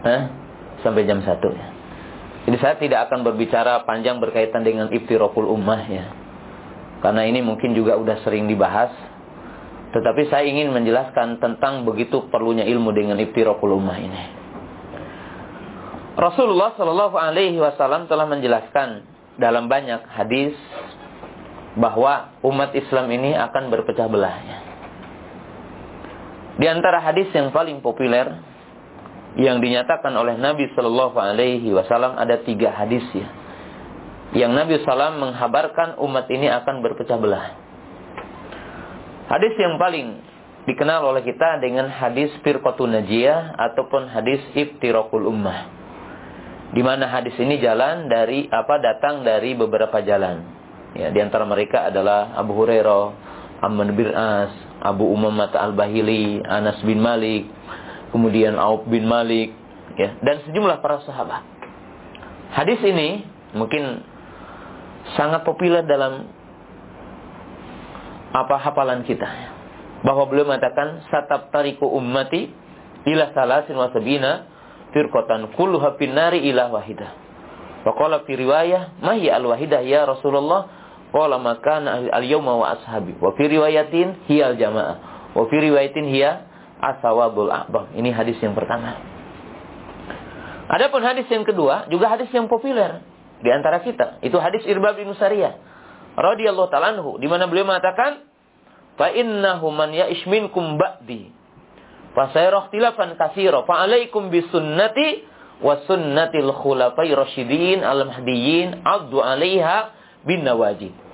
Hah? Sampai jam 1 ya. Jadi saya tidak akan berbicara panjang berkaitan dengan iftirokul ummah ya. Karena ini mungkin juga udah sering dibahas. Tetapi saya ingin menjelaskan tentang begitu perlunya ilmu dengan iftirokul ummah ini. Rasulullah Shallallahu Alaihi Wasallam telah menjelaskan dalam banyak hadis bahwa umat Islam ini akan berpecah belah. Di antara hadis yang paling populer yang dinyatakan oleh Nabi Shallallahu Alaihi Wasallam ada tiga hadis ya. Yang Nabi Sallam menghabarkan umat ini akan berpecah belah. Hadis yang paling dikenal oleh kita dengan hadis firqatun najiyah ataupun hadis iftiraqul ummah. Di mana hadis ini jalan dari apa datang dari beberapa jalan. Ya, di antara mereka adalah Abu Hurairah, Amr bin As, Abu Umamah Al-Bahili, Anas bin Malik, kemudian Auf bin Malik, ya, dan sejumlah para sahabat. Hadis ini mungkin sangat populer dalam apa hafalan kita. Bahwa beliau mengatakan satab tariku ummati ila salasin wa sabina firqatan kulluha nari ila wahidah. Wa qala fi riwayah ma hiya al wahidah ya Rasulullah qala makana al yawma wa ashabi wa fi riwayatin jamaah wa fi riwayatin hiya asawabul a'bam. Ini hadis yang pertama. Adapun hadis yang kedua juga hadis yang populer di antara kita. Itu hadis Irbab bin Sariyah radhiyallahu taala anhu di mana beliau mengatakan fa innahu man ya'ish minkum ba'di fa sayara ikhtilafan katsira fa alaikum wa sunnatil khulafai rasyidin al mahdiyyin addu 'alaiha bin nawajid.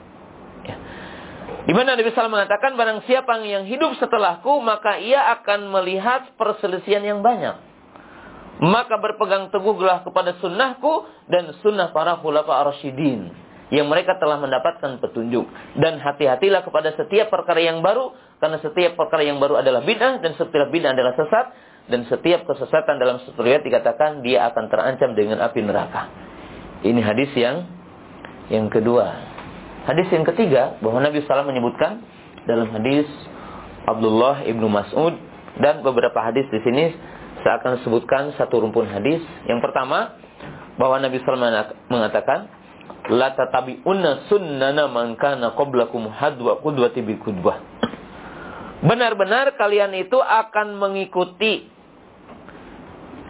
Di mana Nabi SAW mengatakan barang siapa yang hidup setelahku maka ia akan melihat perselisihan yang banyak. Maka berpegang teguhlah kepada sunnahku dan sunnah para khulafa rasyidin yang mereka telah mendapatkan petunjuk dan hati-hatilah kepada setiap perkara yang baru karena setiap perkara yang baru adalah bid'ah dan setiap bid'ah adalah sesat dan setiap kesesatan dalam satu riwayat dikatakan dia akan terancam dengan api neraka. Ini hadis yang yang kedua. Hadis yang ketiga bahwa Nabi SAW menyebutkan dalam hadis Abdullah ibnu Mas'ud dan beberapa hadis di sini saya akan sebutkan satu rumpun hadis. Yang pertama bahwa Nabi SAW mengatakan la tatabi'unna sunnana man kana qablakum hadwa qudwati bi qudwah. Benar-benar kalian itu akan mengikuti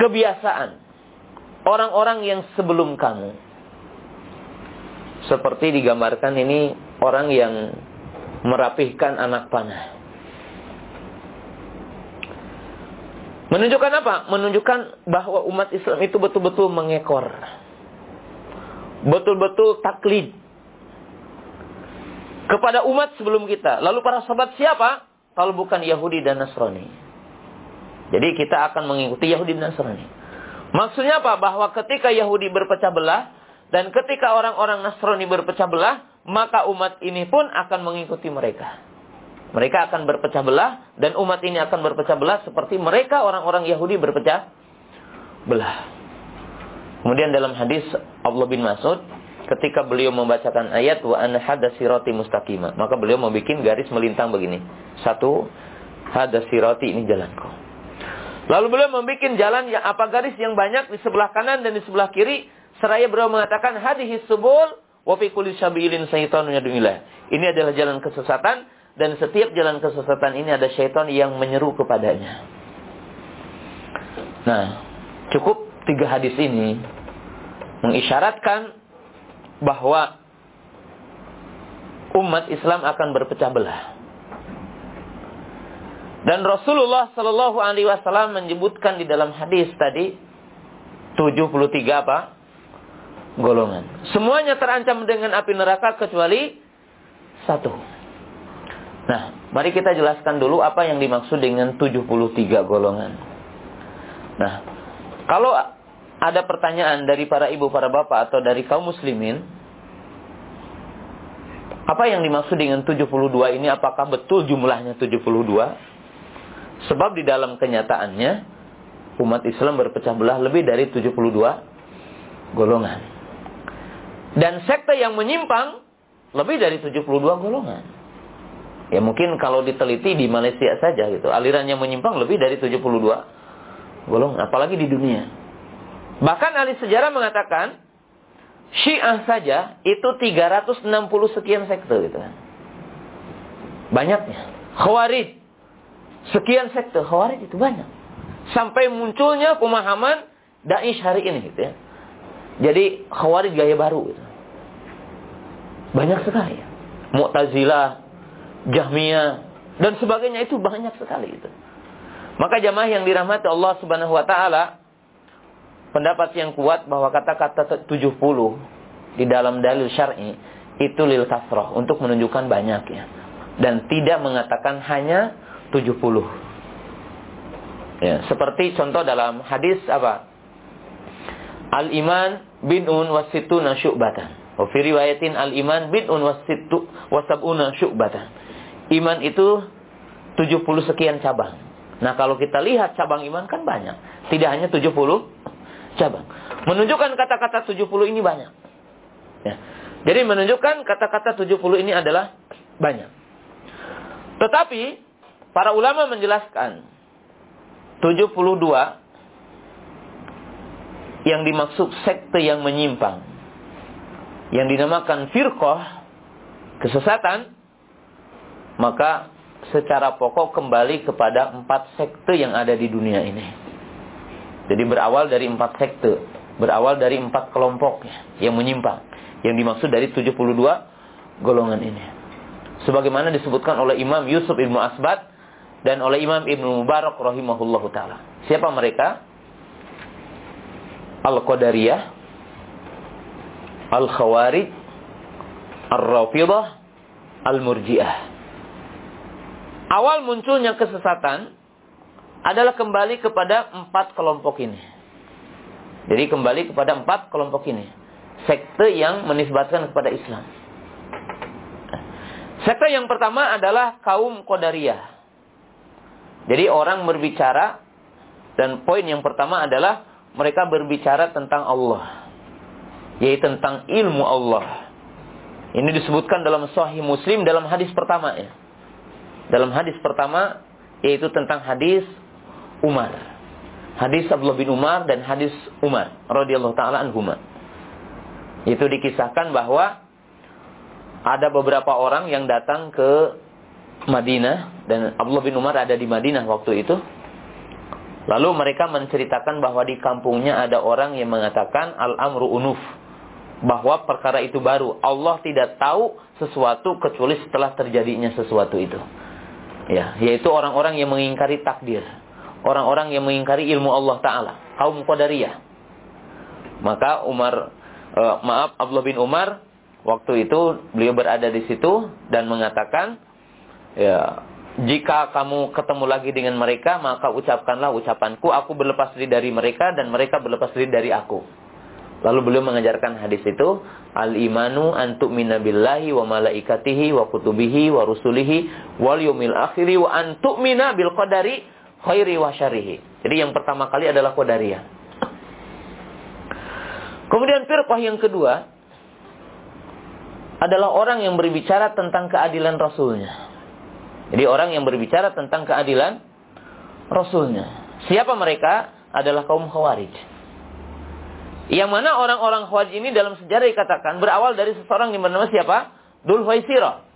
kebiasaan orang-orang yang sebelum kamu. Seperti digambarkan ini orang yang merapihkan anak panah. Menunjukkan apa? Menunjukkan bahwa umat Islam itu betul-betul mengekor betul-betul taklid kepada umat sebelum kita. Lalu para sahabat siapa? Kalau bukan Yahudi dan Nasrani. Jadi kita akan mengikuti Yahudi dan Nasrani. Maksudnya apa? Bahwa ketika Yahudi berpecah belah dan ketika orang-orang Nasrani berpecah belah, maka umat ini pun akan mengikuti mereka. Mereka akan berpecah belah dan umat ini akan berpecah belah seperti mereka orang-orang Yahudi berpecah belah. Kemudian dalam hadis Abdullah bin Mas'ud ketika beliau membacakan ayat wa an hada sirati mustaqima, maka beliau membuat garis melintang begini. Satu, hada sirati ini jalanku. Lalu beliau membuat jalan yang apa garis yang banyak di sebelah kanan dan di sebelah kiri seraya beliau mengatakan hadhihi subul wa fi kulli sabilin syaitanun Ini adalah jalan kesesatan dan setiap jalan kesesatan ini ada syaitan yang menyeru kepadanya. Nah, cukup tiga hadis ini mengisyaratkan bahwa umat Islam akan berpecah belah. Dan Rasulullah Shallallahu Alaihi Wasallam menyebutkan di dalam hadis tadi 73 apa? Golongan. Semuanya terancam dengan api neraka kecuali satu. Nah, mari kita jelaskan dulu apa yang dimaksud dengan 73 golongan. Nah, kalau ada pertanyaan dari para ibu, para bapak atau dari kaum muslimin, apa yang dimaksud dengan 72 ini? Apakah betul jumlahnya 72? Sebab di dalam kenyataannya umat Islam berpecah belah lebih dari 72 golongan. Dan sekte yang menyimpang lebih dari 72 golongan. Ya mungkin kalau diteliti di Malaysia saja gitu, aliran yang menyimpang lebih dari 72 golongan, apalagi di dunia. Bahkan ahli sejarah mengatakan Syiah saja itu 360 sekian sekte gitu kan. Banyaknya. Khawarij sekian sekte Khawarij itu banyak. Sampai munculnya pemahaman Daesh hari ini gitu ya. Jadi Khawarij gaya baru gitu. Banyak sekali. Mu'tazilah, Jahmiyah dan sebagainya itu banyak sekali itu. Maka jamaah yang dirahmati Allah Subhanahu wa taala pendapat yang kuat bahwa kata-kata 70 di dalam dalil syar'i itu lil kasroh untuk menunjukkan banyak ya dan tidak mengatakan hanya 70 ya seperti contoh dalam hadis apa al iman binun wasituna syu'batan wa fi riwayatin al iman binun wasitu wasabuna syu'batan iman itu 70 sekian cabang nah kalau kita lihat cabang iman kan banyak tidak hanya 70 cabang. Menunjukkan kata-kata 70 ini banyak. Ya. Jadi menunjukkan kata-kata 70 ini adalah banyak. Tetapi para ulama menjelaskan 72 yang dimaksud sekte yang menyimpang yang dinamakan firqah kesesatan maka secara pokok kembali kepada empat sekte yang ada di dunia ini. Jadi berawal dari empat sekte, berawal dari empat kelompok yang menyimpang. Yang dimaksud dari 72 golongan ini. Sebagaimana disebutkan oleh Imam Yusuf Ibnu Asbad dan oleh Imam Ibnu Mubarak rahimahullahu taala. Siapa mereka? Al-Qadariyah, Al-Khawarij, Ar-Rafidah, Al-Murji'ah. Awal munculnya kesesatan adalah kembali kepada empat kelompok ini. Jadi kembali kepada empat kelompok ini. Sekte yang menisbatkan kepada Islam. Sekte yang pertama adalah kaum Qadariyah. Jadi orang berbicara dan poin yang pertama adalah mereka berbicara tentang Allah. Yaitu tentang ilmu Allah. Ini disebutkan dalam Sahih Muslim dalam hadis pertama ya. Dalam hadis pertama yaitu tentang hadis Umar. Hadis Abdullah bin Umar dan hadis Umar radhiyallahu taala anhuma. Itu dikisahkan bahwa ada beberapa orang yang datang ke Madinah dan Abdullah bin Umar ada di Madinah waktu itu. Lalu mereka menceritakan bahwa di kampungnya ada orang yang mengatakan al-amru unuf. Bahwa perkara itu baru. Allah tidak tahu sesuatu kecuali setelah terjadinya sesuatu itu. Ya, yaitu orang-orang yang mengingkari takdir. Orang-orang yang mengingkari ilmu Allah Ta'ala. Kaum Qadariyah. Maka Umar, uh, maaf Abdullah bin Umar, waktu itu beliau berada di situ dan mengatakan, ya jika kamu ketemu lagi dengan mereka maka ucapkanlah ucapanku aku berlepas diri dari mereka dan mereka berlepas diri dari aku lalu beliau mengajarkan hadis itu al imanu antuk minabillahi wa malaikatihi wa kutubihi wa rusulihi wal yumil akhiri wa antuk mina bil qadari khairi wa syarihi jadi yang pertama kali adalah qadariyah kemudian firqah yang kedua adalah orang yang berbicara tentang keadilan rasulnya jadi orang yang berbicara tentang keadilan Rasulnya. Siapa mereka? Adalah kaum Khawarij. Yang mana orang-orang Khawarij ini dalam sejarah dikatakan berawal dari seseorang yang bernama siapa? Dul Huwaisira.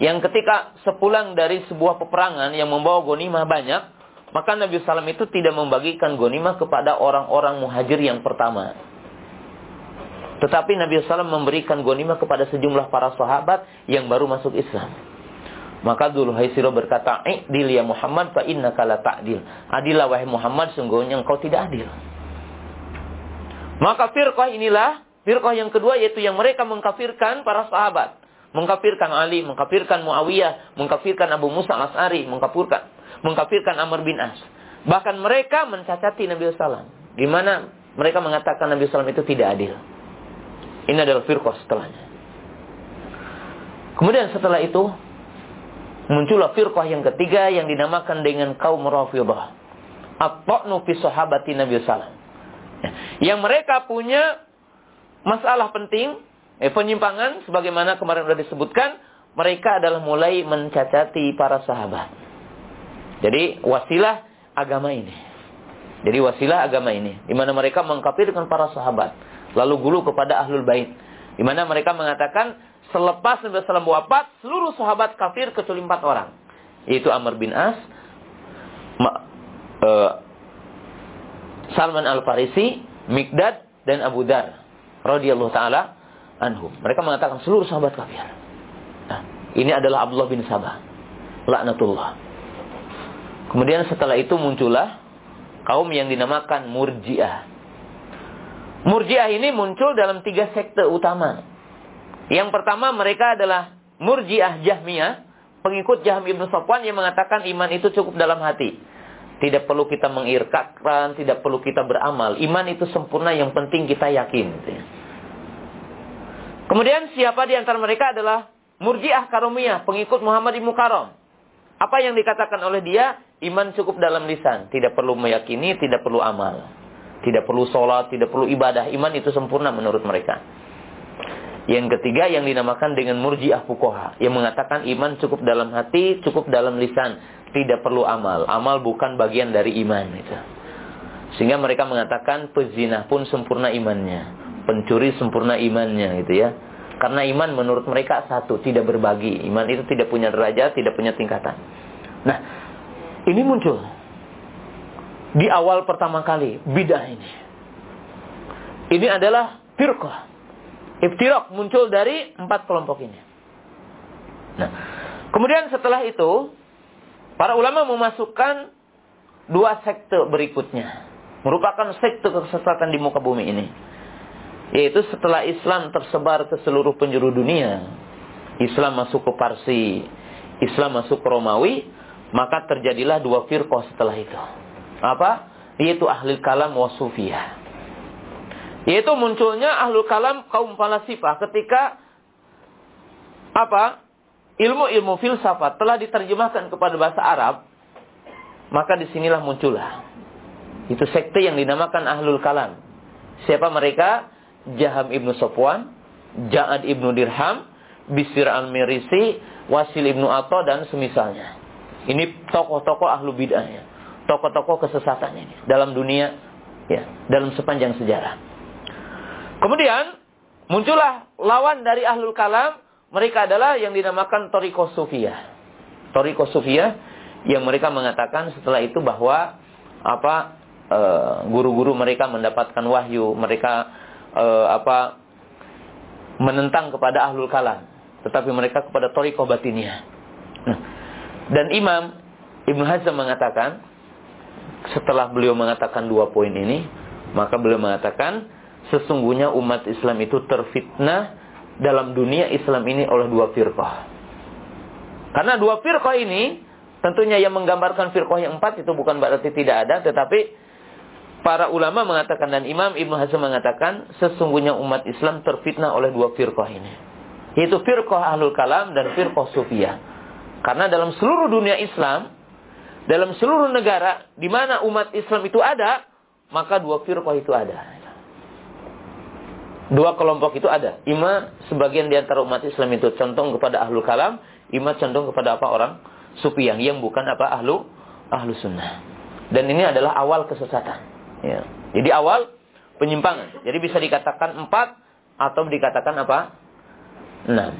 Yang ketika sepulang dari sebuah peperangan yang membawa gonimah banyak, maka Nabi SAW itu tidak membagikan gonimah kepada orang-orang muhajir yang pertama. Tetapi Nabi SAW memberikan gonimah kepada sejumlah para sahabat yang baru masuk Islam. Maka Dhul Haisiro berkata, "I'dil ya Muhammad fa innaka la ta'dil." Adillah wahai Muhammad, sungguhnya engkau tidak adil. Maka firqah inilah firqah yang kedua yaitu yang mereka mengkafirkan para sahabat. Mengkafirkan Ali, mengkafirkan Muawiyah, mengkafirkan Abu Musa al-As'ari, mengkafirkan mengkafirkan Amr bin As. Bahkan mereka mencacati Nabi SAW. Di mana mereka mengatakan Nabi SAW itu tidak adil. Ini adalah firqah setelahnya. Kemudian setelah itu muncullah firqah yang ketiga yang dinamakan dengan kaum Rafidah. At-ta'nu fi sahabati Nabi sallallahu Yang mereka punya masalah penting, eh, penyimpangan sebagaimana kemarin sudah disebutkan, mereka adalah mulai mencacati para sahabat. Jadi wasilah agama ini. Jadi wasilah agama ini di mana mereka mengkafirkan para sahabat, lalu gulu kepada ahlul bait. Di mana mereka mengatakan Selepas Nabi SAW wafat, seluruh sahabat kafir kecuali empat orang. Yaitu Amr bin As, uh, Salman Al-Farisi, Mikdad, dan Abu Dar. radhiyallahu ta'ala anhum. Mereka mengatakan seluruh sahabat kafir. Nah, ini adalah Abdullah bin Sabah. Laknatullah. Kemudian setelah itu muncullah kaum yang dinamakan Murji'ah. Murji'ah ini muncul dalam tiga sekte utama. Yang pertama mereka adalah Murji'ah Jahmiyah, pengikut Jahm Ibnu Safwan yang mengatakan iman itu cukup dalam hati. Tidak perlu kita mengirkakan, tidak perlu kita beramal. Iman itu sempurna, yang penting kita yakin. Kemudian siapa di antara mereka adalah Murji'ah Karomiyah, pengikut Muhammad Ibnu Karom. Apa yang dikatakan oleh dia? Iman cukup dalam lisan, tidak perlu meyakini, tidak perlu amal. Tidak perlu sholat, tidak perlu ibadah. Iman itu sempurna menurut mereka. Yang ketiga yang dinamakan dengan murjiah fukoha. Yang mengatakan iman cukup dalam hati, cukup dalam lisan. Tidak perlu amal. Amal bukan bagian dari iman. Itu. Sehingga mereka mengatakan pezina pun sempurna imannya. Pencuri sempurna imannya gitu ya. Karena iman menurut mereka satu, tidak berbagi. Iman itu tidak punya derajat, tidak punya tingkatan. Nah, ini muncul. di awal pertama kali bidah ini. Ini adalah firqah. Iftiraq muncul dari empat kelompok ini. Nah, kemudian setelah itu para ulama memasukkan dua sekte berikutnya. Merupakan sekte kesesatan di muka bumi ini. Yaitu setelah Islam tersebar ke seluruh penjuru dunia. Islam masuk ke Parsi. Islam masuk ke Romawi. Maka terjadilah dua firqah setelah itu. Apa? Yaitu ahli kalam wa sufiyah. Yaitu munculnya ahlul kalam kaum falasifah ketika apa? Ilmu-ilmu filsafat telah diterjemahkan kepada bahasa Arab, maka di sinilah muncullah. Itu sekte yang dinamakan ahlul kalam. Siapa mereka? Jaham ibnu Sofwan, Ja'ad ibnu Dirham, Bisir al-Mirisi, Wasil ibnu Atta dan semisalnya. Ini tokoh-tokoh ahlu bid'ahnya. Tokoh-tokoh kesesatannya ini. Dalam dunia, ya, dalam sepanjang sejarah. Kemudian muncullah lawan dari ahlul kalam, mereka adalah yang dinamakan Toriko Sufiyah. Toriko Sufiyah yang mereka mengatakan setelah itu bahwa apa eh, guru-guru mereka mendapatkan wahyu, mereka e, apa menentang kepada ahlul kalam, tetapi mereka kepada Toriko batinnya. Nah, dan Imam Ibnu Hazm mengatakan setelah beliau mengatakan dua poin ini, maka beliau mengatakan sesungguhnya umat Islam itu terfitnah dalam dunia Islam ini oleh dua firqah. Karena dua firqah ini tentunya yang menggambarkan firqah yang empat itu bukan berarti tidak ada, tetapi para ulama mengatakan dan Imam Ibnu Hazm mengatakan sesungguhnya umat Islam terfitnah oleh dua firqah ini. Yaitu firqah ahlul kalam dan firqah sufiyah. Karena dalam seluruh dunia Islam, dalam seluruh negara di mana umat Islam itu ada, maka dua firqah itu ada. Dua kelompok itu ada. Ima sebagian di antara umat Islam itu condong kepada ahlu kalam, ima condong kepada apa orang supi yang yang bukan apa ahlu ahlu sunnah. Dan ini adalah awal kesesatan. Ya. Jadi awal penyimpangan. Jadi bisa dikatakan empat atau dikatakan apa? Enam.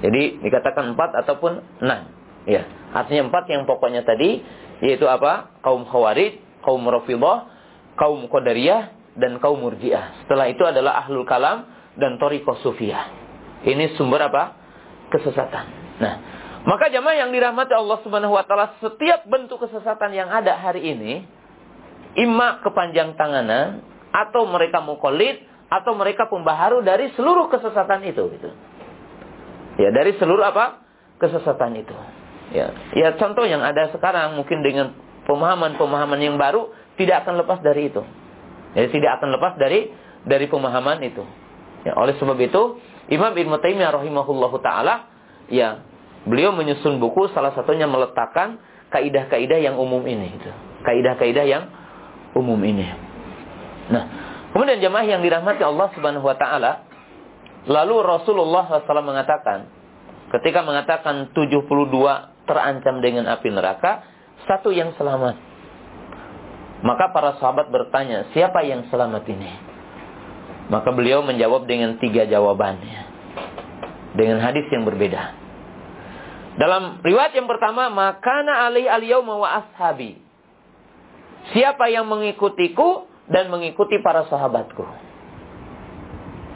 Jadi dikatakan empat ataupun enam. Ya. Artinya empat yang pokoknya tadi yaitu apa? Kaum khawarij, kaum rafidah, kaum qadariyah, dan kaum murjiah. Setelah itu adalah ahlul kalam dan toriko sufiyah. Ini sumber apa? Kesesatan. Nah, maka jamaah yang dirahmati Allah Subhanahu wa taala, setiap bentuk kesesatan yang ada hari ini imma kepanjang tanganan atau mereka mukolit atau mereka pembaharu dari seluruh kesesatan itu gitu. Ya, dari seluruh apa? kesesatan itu. Ya, ya contoh yang ada sekarang mungkin dengan pemahaman-pemahaman yang baru tidak akan lepas dari itu. Jadi tidak akan lepas dari dari pemahaman itu. Ya, oleh sebab itu Imam Ibn Taimiyah rahimahullahu taala ya beliau menyusun buku salah satunya meletakkan kaidah-kaidah yang umum ini itu. Kaidah-kaidah yang umum ini. Nah, kemudian jemaah yang dirahmati Allah Subhanahu wa taala, lalu Rasulullah SAW mengatakan ketika mengatakan 72 terancam dengan api neraka, satu yang selamat. Maka para sahabat bertanya, siapa yang selamat ini? Maka beliau menjawab dengan tiga jawabannya. Dengan hadis yang berbeda. Dalam riwayat yang pertama, makana alai aliyawma wa ashabi. Siapa yang mengikutiku dan mengikuti para sahabatku.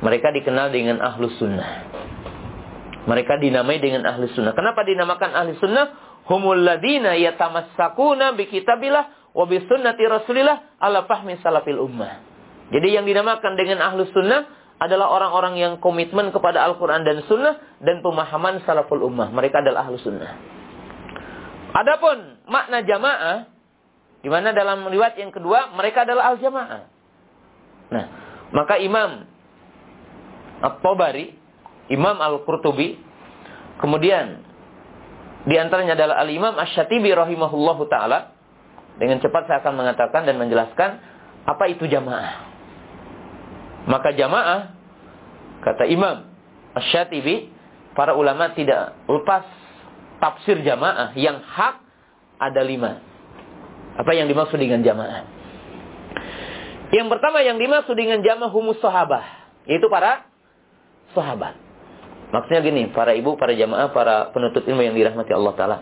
Mereka dikenal dengan ahlus sunnah. Mereka dinamai dengan ahlus sunnah. Kenapa dinamakan ahlus sunnah? Humul ladina yatamassakuna bi kitabillah wa bi Rasulillah ala fahmi salafil ummah. Jadi yang dinamakan dengan ahlus sunnah adalah orang-orang yang komitmen kepada Al-Quran dan Sunnah dan pemahaman salaful ummah. Mereka adalah ahlus sunnah. Adapun makna jamaah, di mana dalam riwayat yang kedua mereka adalah al-jamaah. Nah, maka Imam At-Tabari, Imam Al-Qurtubi, kemudian di antaranya adalah Al-Imam Asy-Syatibi rahimahullahu taala dengan cepat saya akan mengatakan dan menjelaskan apa itu jamaah. Maka jamaah, kata Imam Ash-Shatibi, para ulama tidak lepas tafsir jamaah yang hak ada lima. Apa yang dimaksud dengan jamaah? Yang pertama yang dimaksud dengan jamaah humus sahabah, yaitu para sahabat. Maksudnya gini, para ibu, para jamaah, para penuntut ilmu yang dirahmati Allah Ta'ala.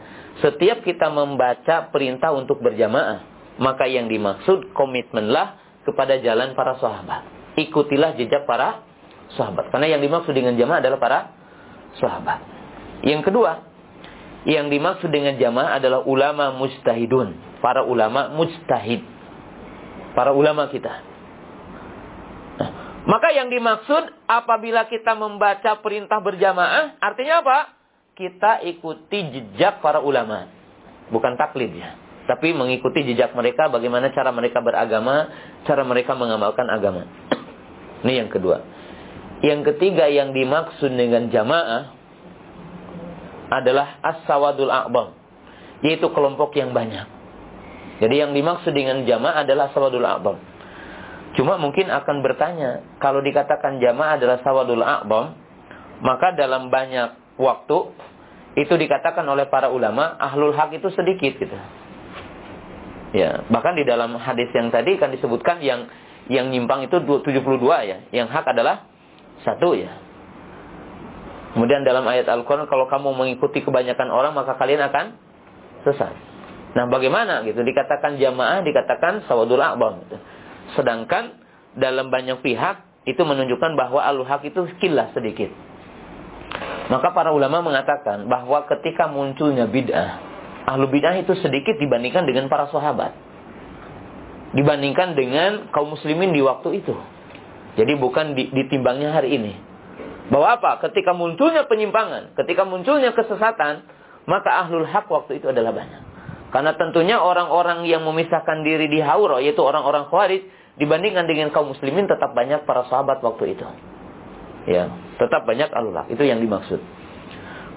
Setiap kita membaca perintah untuk berjamaah, maka yang dimaksud komitmenlah kepada jalan para sahabat. Ikutilah jejak para sahabat. Karena yang dimaksud dengan jamaah adalah para sahabat. Yang kedua, yang dimaksud dengan jamaah adalah ulama mujtahidun. Para ulama mujtahid. Para ulama kita. Nah, maka yang dimaksud apabila kita membaca perintah berjamaah, artinya apa? Kita ikuti jejak para ulama. Bukan taklid ya. Tapi mengikuti jejak mereka bagaimana cara mereka beragama, cara mereka mengamalkan agama. Ini yang kedua. Yang ketiga yang dimaksud dengan jamaah adalah as-sawadul a'bam, yaitu kelompok yang banyak. Jadi yang dimaksud dengan jamaah adalah sawadul a'bam. Cuma mungkin akan bertanya, kalau dikatakan jamaah adalah sawadul a'bam, maka dalam banyak waktu itu dikatakan oleh para ulama ahlul hak itu sedikit gitu. Ya, bahkan di dalam hadis yang tadi kan disebutkan yang yang nyimpang itu 72 ya, yang hak adalah satu ya. Kemudian dalam ayat Al-Quran, kalau kamu mengikuti kebanyakan orang, maka kalian akan sesat. Nah, bagaimana gitu? Dikatakan jamaah, dikatakan sawadul a'bam. Gitu. Sedangkan dalam banyak pihak, itu menunjukkan bahwa al-haq itu sekilas sedikit. Maka para ulama mengatakan bahwa ketika munculnya bid'ah, ahlu bid'ah itu sedikit dibandingkan dengan para sahabat. Dibandingkan dengan kaum muslimin di waktu itu. Jadi bukan ditimbangnya hari ini. Bahwa apa? Ketika munculnya penyimpangan, ketika munculnya kesesatan, maka ahlul hak waktu itu adalah banyak. Karena tentunya orang-orang yang memisahkan diri di Haura, yaitu orang-orang khawarij, dibandingkan dengan kaum muslimin tetap banyak para sahabat waktu itu. Ya, tetap banyak ahlul hak. Itu yang dimaksud.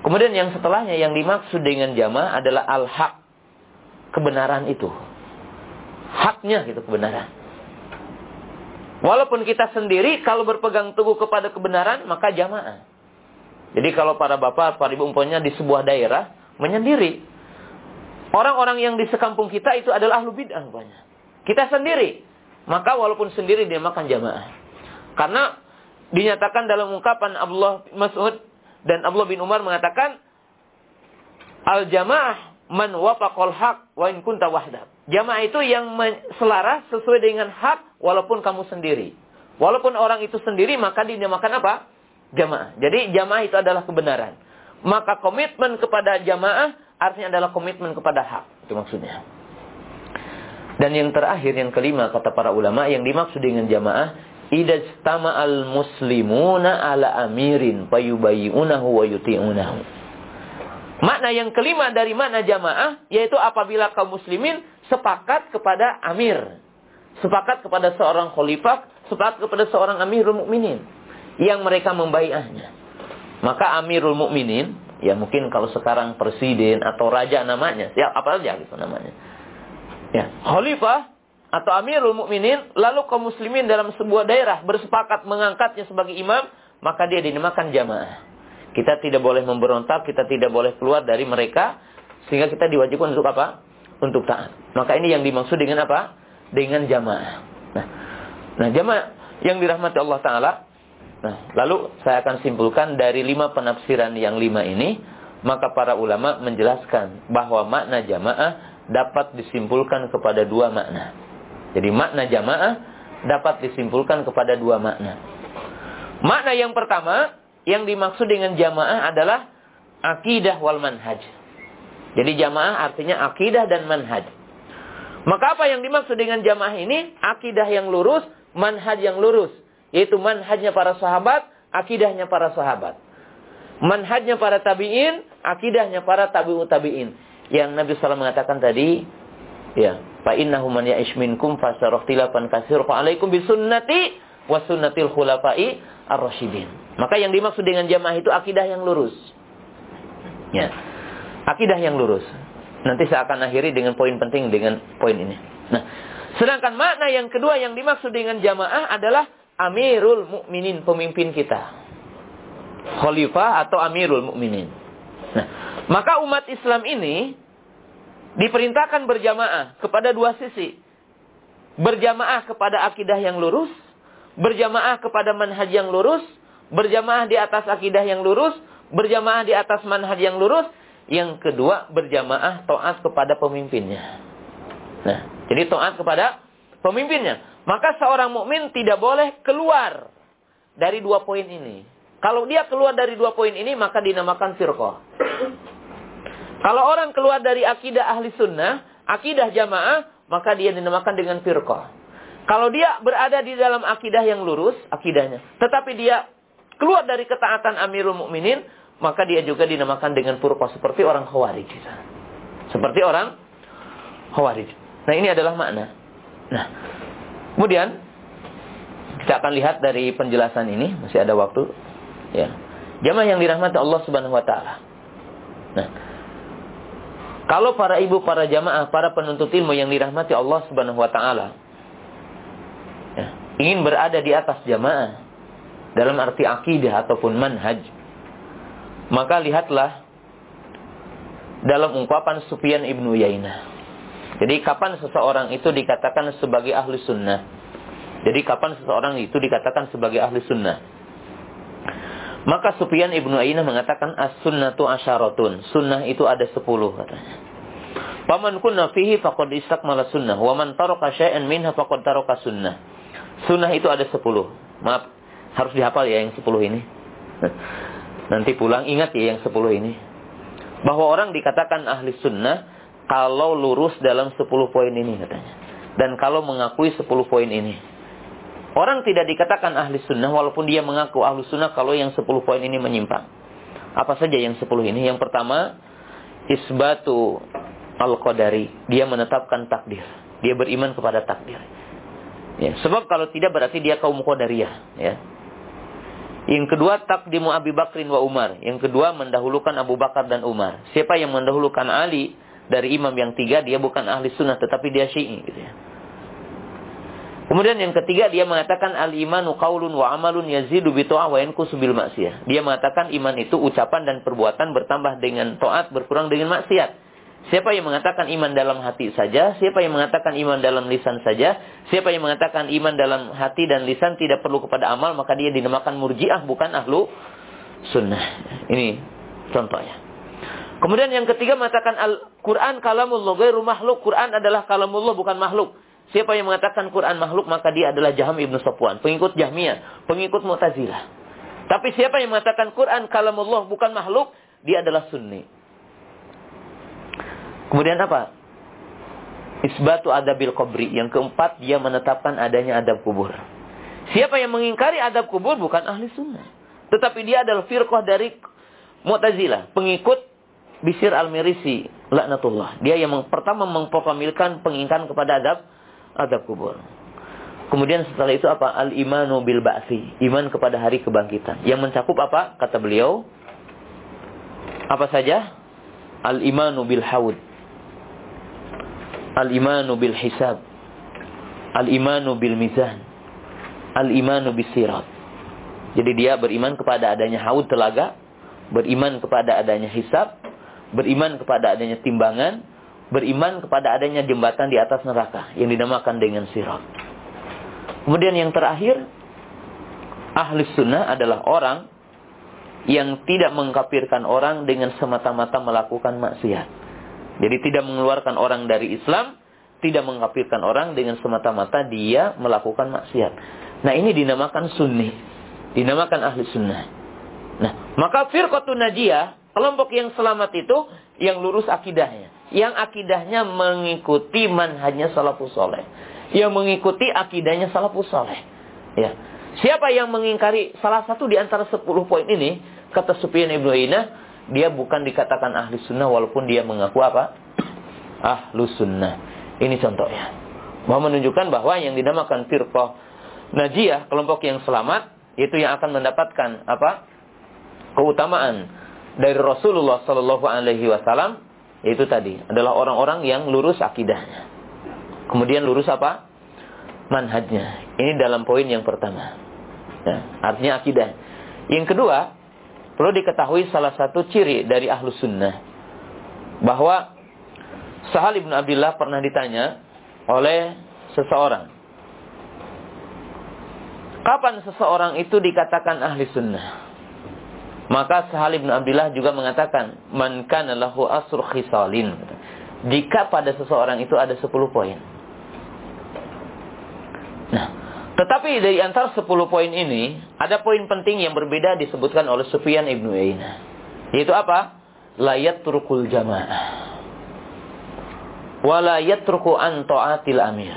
Kemudian yang setelahnya yang dimaksud dengan jamaah adalah al-haq. Kebenaran itu. Haknya gitu kebenaran. Walaupun kita sendiri kalau berpegang teguh kepada kebenaran maka jamaah. Jadi kalau para bapak, para ibu umpamanya di sebuah daerah menyendiri. Orang-orang yang di sekampung kita itu adalah ahlu bid'ah umpamanya. Kita sendiri. Maka walaupun sendiri dia makan jamaah. Karena dinyatakan dalam ungkapan Abdullah Mas'ud dan Abdullah bin Umar mengatakan al jamaah man wafaqal haq wa in kunta wahdah. Jamaah itu yang selaras sesuai dengan hak walaupun kamu sendiri. Walaupun orang itu sendiri maka dinamakan apa? Jamaah. Jadi jamaah itu adalah kebenaran. Maka komitmen kepada jamaah artinya adalah komitmen kepada hak. Itu maksudnya. Dan yang terakhir, yang kelima, kata para ulama, yang dimaksud dengan jamaah, idajtama al muslimuna ala amirin payubayi'unahu wa yuti'unahu. Makna yang kelima dari makna jamaah, yaitu apabila kaum muslimin sepakat kepada amir. Sepakat kepada seorang khalifah, sepakat kepada seorang amirul mukminin yang mereka membaiahnya. Maka amirul mukminin, ya mungkin kalau sekarang presiden atau raja namanya, siap apa saja gitu namanya. Ya, khalifah atau amirul mukminin lalu kaum muslimin dalam sebuah daerah bersepakat mengangkatnya sebagai imam, maka dia dinamakan jamaah. Kita tidak boleh memberontak, kita tidak boleh keluar dari mereka sehingga kita diwajibkan untuk apa? untuk taat. Maka ini yang dimaksud dengan apa? Dengan jamaah. Nah, nah jamaah yang dirahmati Allah Taala. Nah, lalu saya akan simpulkan dari lima penafsiran yang lima ini, maka para ulama menjelaskan bahwa makna jamaah dapat disimpulkan kepada dua makna. Jadi makna jamaah dapat disimpulkan kepada dua makna. Makna yang pertama yang dimaksud dengan jamaah adalah akidah wal manhaj. Jadi jamaah artinya akidah dan manhaj. Maka apa yang dimaksud dengan jamaah ini? Akidah yang lurus, manhaj yang lurus. Yaitu manhajnya para sahabat, akidahnya para sahabat. Manhajnya para tabi'in, akidahnya para tabi'ut tabi'in. Yang Nabi SAW mengatakan tadi, ya, fa innahu man ya'ish minkum fasarahtilafan kasir fa alaikum bisunnati wa sunnatil khulafai ar-rasyidin. Maka yang dimaksud dengan jamaah itu akidah yang lurus. Ya. Akidah yang lurus. Nanti saya akan akhiri dengan poin penting dengan poin ini. Nah, sedangkan makna yang kedua yang dimaksud dengan jamaah adalah Amirul Mukminin, pemimpin kita. Khalifah atau Amirul Mukminin. Nah, maka umat Islam ini diperintahkan berjamaah kepada dua sisi. Berjamaah kepada akidah yang lurus, berjamaah kepada manhaj yang lurus, berjamaah di atas akidah yang lurus, berjamaah di atas manhaj yang lurus, yang kedua, berjamaah taat kepada pemimpinnya. Nah, Jadi taat kepada pemimpinnya. Maka seorang mukmin tidak boleh keluar dari dua poin ini. Kalau dia keluar dari dua poin ini, maka dinamakan firqah. Kalau orang keluar dari akidah ahli sunnah, akidah jamaah, maka dia dinamakan dengan firqah. Kalau dia berada di dalam akidah yang lurus, akidahnya, tetapi dia keluar dari ketaatan Amirul Mukminin, maka dia juga dinamakan dengan firqah seperti orang Khawarij. Seperti orang Khawarij. Nah, ini adalah makna. Nah, kemudian kita akan lihat dari penjelasan ini, masih ada waktu. Ya. Jamaah yang dirahmati Allah Subhanahu wa taala. Nah, kalau para ibu, para jamaah, para penuntut ilmu yang dirahmati Allah Subhanahu wa taala ya, ingin berada di atas jamaah dalam arti akidah ataupun manhaj, maka lihatlah dalam ungkapan Sufyan ibnu Yainah. Jadi kapan seseorang itu dikatakan sebagai ahli sunnah? Jadi kapan seseorang itu dikatakan sebagai ahli sunnah? Maka Sufyan ibnu Yainah mengatakan as-sunnatu asyaratun. Sunnah itu ada sepuluh katanya. Paman kunna fihi faqad istakmala sunnah. Wa man taraka syai'an minha faqad taraka sunnah. Sunnah itu ada sepuluh. Maaf, harus dihafal ya yang sepuluh ini. Nanti pulang ingat ya yang sepuluh ini. Bahwa orang dikatakan ahli sunnah kalau lurus dalam sepuluh poin ini katanya. Dan kalau mengakui sepuluh poin ini. Orang tidak dikatakan ahli sunnah walaupun dia mengaku ahli sunnah kalau yang sepuluh poin ini menyimpang. Apa saja yang sepuluh ini? Yang pertama, isbatu al-qadari. Dia menetapkan takdir. Dia beriman kepada takdir. Ya, sebab kalau tidak berarti dia kaum Qadariyah, ya. Yang kedua takdimu Abi Bakrin wa Umar. Yang kedua mendahulukan Abu Bakar dan Umar. Siapa yang mendahulukan Ali dari imam yang tiga dia bukan ahli sunnah tetapi dia syi'i gitu ya. Kemudian yang ketiga dia mengatakan al imanu qaulun wa amalun yazidu bi wa yanqusu bil maksiyah. Dia mengatakan iman itu ucapan dan perbuatan bertambah dengan taat berkurang dengan maksiat. Siapa yang mengatakan iman dalam hati saja, siapa yang mengatakan iman dalam lisan saja, siapa yang mengatakan iman dalam hati dan lisan tidak perlu kepada amal, maka dia dinamakan murjiah bukan ahlu sunnah. Ini contohnya. Kemudian yang ketiga mengatakan Al-Quran kalamullah gairu makhluk. Quran adalah kalamullah bukan makhluk. Siapa yang mengatakan Quran makhluk maka dia adalah Jaham ibnu Sofwan, pengikut Jahmiyah, pengikut Mu'tazilah. Tapi siapa yang mengatakan Quran kalamullah bukan makhluk, dia adalah sunni. Kemudian apa? Isbatu adabil kubri. Yang keempat, dia menetapkan adanya adab kubur. Siapa yang mengingkari adab kubur bukan ahli sunnah. Tetapi dia adalah firqah dari Mu'tazilah. Pengikut Bisir al-Mirisi. Laknatullah. Dia yang pertama memproklamilkan pengingkaran kepada adab adab kubur. Kemudian setelah itu apa? Al-imanu bil ba'si. Iman kepada hari kebangkitan. Yang mencakup apa? Kata beliau. Apa saja? Al-imanu bil hawud Al-imanu bil hisab. Al-imanu bil mizan. Al-imanu bis sirat. Jadi dia beriman kepada adanya haud telaga, beriman kepada adanya hisab, beriman kepada adanya timbangan, beriman kepada adanya jembatan di atas neraka yang dinamakan dengan sirat. Kemudian yang terakhir, ahli sunnah adalah orang yang tidak mengkapirkan orang dengan semata-mata melakukan maksiat. Jadi tidak mengeluarkan orang dari Islam, tidak mengkafirkan orang dengan semata-mata dia melakukan maksiat. Nah ini dinamakan sunni. Dinamakan ahli sunnah. Nah, maka firqatun najiyah, kelompok yang selamat itu yang lurus akidahnya. Yang akidahnya mengikuti manhajnya salafus soleh. Yang mengikuti akidahnya salafus soleh. Ya. Siapa yang mengingkari salah satu di antara sepuluh poin ini, kata Sufyan Ibnu Ina, dia bukan dikatakan ahli sunnah walaupun dia mengaku apa? Ahlu sunnah. Ini contohnya. Mau menunjukkan bahwa yang dinamakan firqah najiyah, kelompok yang selamat, itu yang akan mendapatkan apa? keutamaan dari Rasulullah Shallallahu alaihi wasallam yaitu tadi adalah orang-orang yang lurus akidahnya. Kemudian lurus apa? manhajnya. Ini dalam poin yang pertama. Ya, artinya akidah. Yang kedua, Perlu diketahui salah satu ciri dari ahlu sunnah. Bahwa Sahal ibn Abdullah pernah ditanya oleh seseorang. Kapan seseorang itu dikatakan ahli sunnah? Maka Sahal ibn Abdullah juga mengatakan, Man kana lahu khisalin. Jika pada seseorang itu ada 10 poin. Tetapi dari antara 10 poin ini, ada poin penting yang berbeda disebutkan oleh Sufyan Ibnu Uyainah. Yaitu apa? Layat turkul jamaah. Walayat turku an ta'atil amir.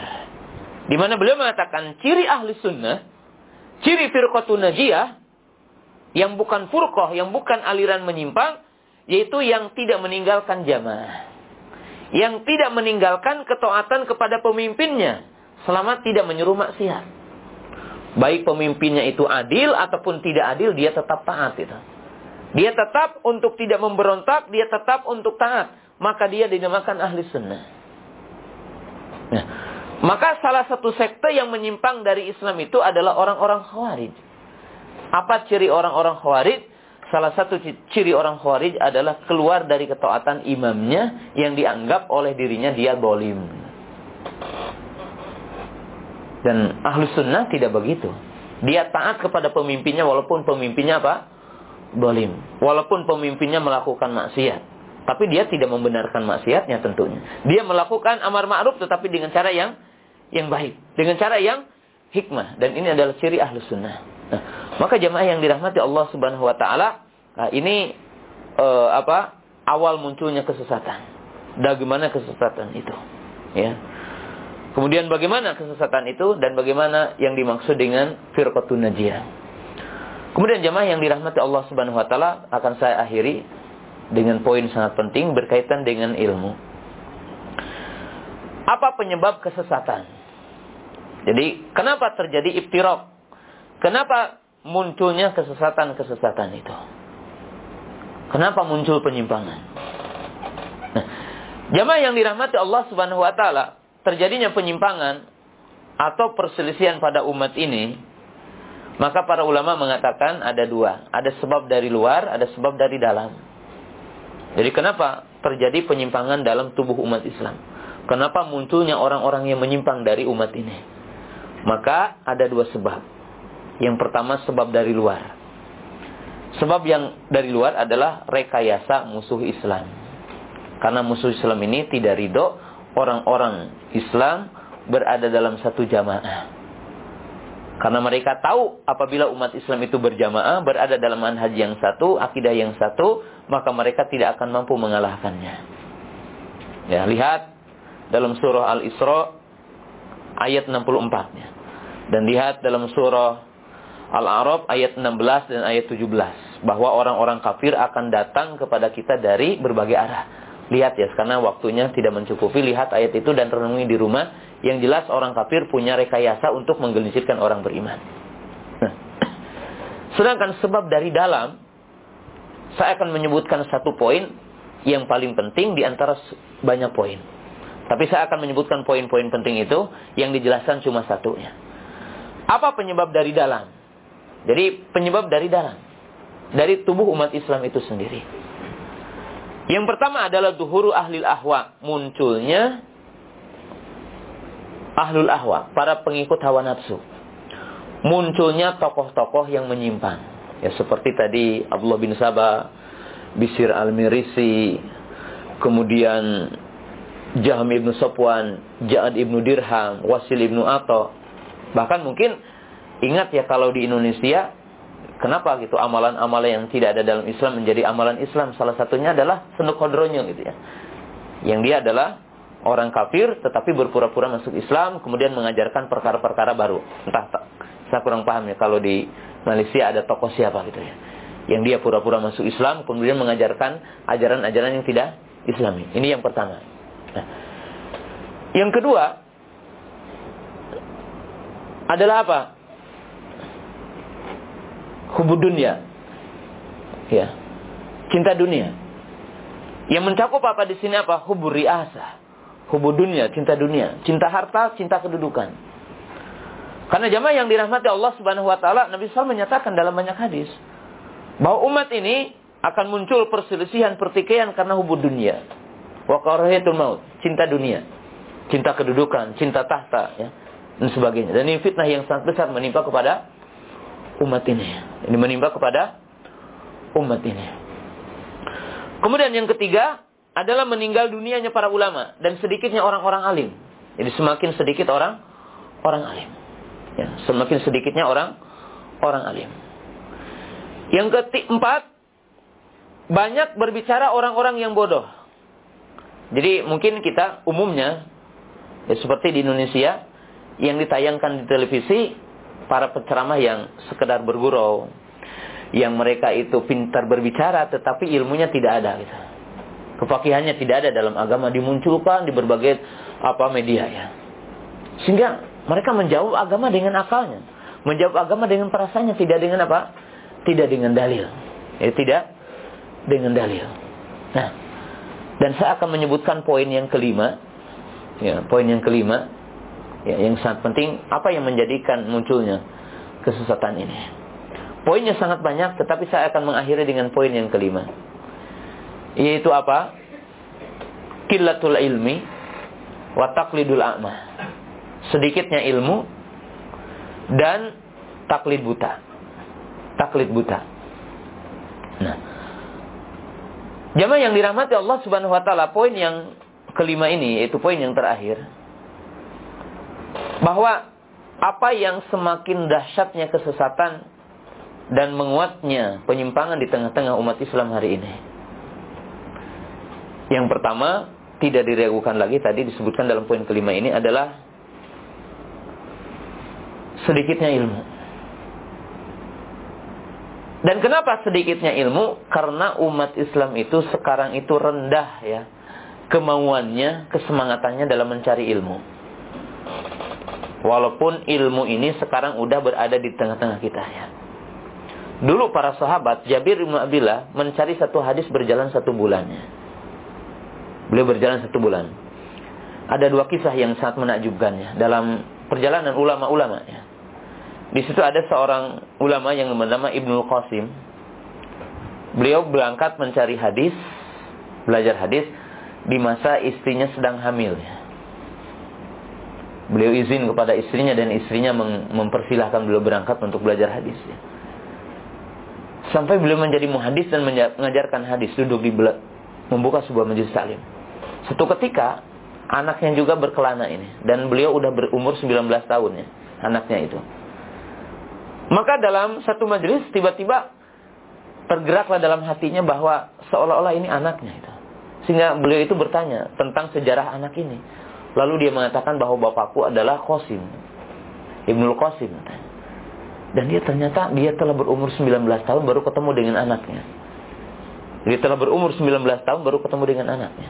Di mana beliau mengatakan ciri ahli sunnah, ciri firqatun najiyah, yang bukan furqah, yang bukan aliran menyimpang, yaitu yang tidak meninggalkan jamaah. Yang tidak meninggalkan ketaatan kepada pemimpinnya, selama tidak menyuruh maksiat. Baik pemimpinnya itu adil ataupun tidak adil, dia tetap taat itu. Dia tetap untuk tidak memberontak, dia tetap untuk taat. Maka dia dinamakan ahli sunnah. Nah, maka salah satu sekte yang menyimpang dari Islam itu adalah orang-orang khawarij. Apa ciri orang-orang khawarij? Salah satu ciri orang khawarij adalah keluar dari ketaatan imamnya yang dianggap oleh dirinya dia bolim. Dan ahlu sunnah tidak begitu. Dia taat kepada pemimpinnya walaupun pemimpinnya apa? Bolim. Walaupun pemimpinnya melakukan maksiat. Tapi dia tidak membenarkan maksiatnya tentunya. Dia melakukan amar ma'ruf tetapi dengan cara yang yang baik. Dengan cara yang hikmah. Dan ini adalah ciri ahlu sunnah. Nah, maka jemaah yang dirahmati Allah subhanahu wa ta'ala. Nah, ini uh, apa awal munculnya kesesatan. Bagaimana kesesatan itu? Ya. Kemudian bagaimana kesesatan itu dan bagaimana yang dimaksud dengan firqatun najiyah. Kemudian jemaah yang dirahmati Allah Subhanahu wa taala akan saya akhiri dengan poin sangat penting berkaitan dengan ilmu. Apa penyebab kesesatan? Jadi, kenapa terjadi iftiraq? Kenapa munculnya kesesatan-kesesatan itu? Kenapa muncul penyimpangan? Nah, jemaah yang dirahmati Allah Subhanahu wa taala, terjadinya penyimpangan atau perselisihan pada umat ini, maka para ulama mengatakan ada dua. Ada sebab dari luar, ada sebab dari dalam. Jadi kenapa terjadi penyimpangan dalam tubuh umat Islam? Kenapa munculnya orang-orang yang menyimpang dari umat ini? Maka ada dua sebab. Yang pertama sebab dari luar. Sebab yang dari luar adalah rekayasa musuh Islam. Karena musuh Islam ini tidak ridho orang-orang Islam berada dalam satu jamaah. Karena mereka tahu apabila umat Islam itu berjamaah, berada dalam manhaj yang satu, akidah yang satu, maka mereka tidak akan mampu mengalahkannya. Ya, lihat dalam surah Al-Isra ayat 64 ya. Dan lihat dalam surah Al-A'raf ayat 16 dan ayat 17 bahwa orang-orang kafir akan datang kepada kita dari berbagai arah Lihat ya, karena waktunya tidak mencukupi. Lihat ayat itu dan renungi di rumah. Yang jelas orang kafir punya rekayasa untuk menggelincirkan orang beriman. Nah. Sedangkan sebab dari dalam, saya akan menyebutkan satu poin yang paling penting di antara banyak poin. Tapi saya akan menyebutkan poin-poin penting itu yang dijelaskan cuma satunya. Apa penyebab dari dalam? Jadi penyebab dari dalam. Dari tubuh umat Islam itu sendiri. Yang pertama adalah duhuru ahlil ahwa. Munculnya ahlul ahwa. Para pengikut hawa nafsu. Munculnya tokoh-tokoh yang menyimpang. Ya seperti tadi Abdullah bin Sabah, Bisir al-Mirisi, kemudian Jaham ibnu Sopwan, Ja'ad ibnu Dirham, Wasil ibnu Ato. Bahkan mungkin ingat ya kalau di Indonesia Kenapa gitu amalan-amalan yang tidak ada dalam Islam menjadi amalan Islam? Salah satunya adalah senuk hodronyo gitu ya. Yang dia adalah orang kafir tetapi berpura-pura masuk Islam kemudian mengajarkan perkara-perkara baru. Entah tak, saya kurang paham ya kalau di Malaysia ada tokoh siapa gitu ya. Yang dia pura-pura masuk Islam kemudian mengajarkan ajaran-ajaran yang tidak Islami. Ini yang pertama. Nah, yang kedua adalah apa? Hubud dunia. Ya. Cinta dunia. Yang mencakup apa di sini apa? Hubur riasa. Hubud dunia, cinta dunia. Cinta harta, cinta kedudukan. Karena jamaah yang dirahmati Allah Subhanahu wa taala, Nabi SAW menyatakan dalam banyak hadis bahwa umat ini akan muncul perselisihan pertikaian karena hubud dunia. Wa karahiyatul maut, cinta dunia. Cinta kedudukan, cinta tahta ya, dan sebagainya. Dan ini fitnah yang sangat besar menimpa kepada umat ini. Ini menimpa kepada umat ini. Kemudian yang ketiga adalah meninggal dunianya para ulama dan sedikitnya orang-orang alim. Jadi semakin sedikit orang orang alim. Ya, semakin sedikitnya orang orang alim. Yang keempat, banyak berbicara orang-orang yang bodoh. Jadi mungkin kita umumnya ya seperti di Indonesia yang ditayangkan di televisi para penceramah yang sekedar bergurau, yang mereka itu pintar berbicara tetapi ilmunya tidak ada gitu. Kefakihannya tidak ada dalam agama dimunculkan di berbagai apa media ya. Sehingga mereka menjawab agama dengan akalnya, menjawab agama dengan perasaannya tidak dengan apa? Tidak dengan dalil. Ya, tidak dengan dalil. Nah, dan saya akan menyebutkan poin yang kelima. Ya, poin yang kelima ya, yang sangat penting apa yang menjadikan munculnya kesesatan ini. Poinnya sangat banyak, tetapi saya akan mengakhiri dengan poin yang kelima. Yaitu apa? Killatul ilmi wa a'ma. Sedikitnya ilmu dan taklid buta. Taklid buta. Nah, jamaah yang dirahmati Allah Subhanahu wa taala, poin yang kelima ini yaitu poin yang terakhir. Bahwa apa yang semakin dahsyatnya kesesatan dan menguatnya penyimpangan di tengah-tengah umat Islam hari ini. Yang pertama, tidak diragukan lagi tadi disebutkan dalam poin kelima ini adalah sedikitnya ilmu. Dan kenapa sedikitnya ilmu? Karena umat Islam itu sekarang itu rendah ya kemauannya, kesemangatannya dalam mencari ilmu. Walaupun ilmu ini sekarang udah berada di tengah-tengah kita ya. Dulu para sahabat Jabir bin Abdullah mencari satu hadis berjalan satu bulannya. Beliau berjalan satu bulan. Ada dua kisah yang sangat menakjubkannya dalam perjalanan ulama-ulama. Ya. Di situ ada seorang ulama yang bernama Ibnu Qasim. Beliau berangkat mencari hadis, belajar hadis di masa istrinya sedang hamil. Ya. Beliau izin kepada istrinya dan istrinya mempersilahkan beliau berangkat untuk belajar hadis. Sampai beliau menjadi muhadis dan mengajarkan hadis duduk di membuka sebuah majelis taklim. Satu ketika anaknya juga berkelana ini dan beliau udah berumur 19 tahun ya, anaknya itu. Maka dalam satu majelis tiba-tiba tergeraklah dalam hatinya bahwa seolah-olah ini anaknya itu. Sehingga beliau itu bertanya tentang sejarah anak ini. Lalu dia mengatakan bahwa bapakku adalah Qasim. Ibnul Qasim. Dan dia ternyata dia telah berumur 19 tahun baru ketemu dengan anaknya. Dia telah berumur 19 tahun baru ketemu dengan anaknya.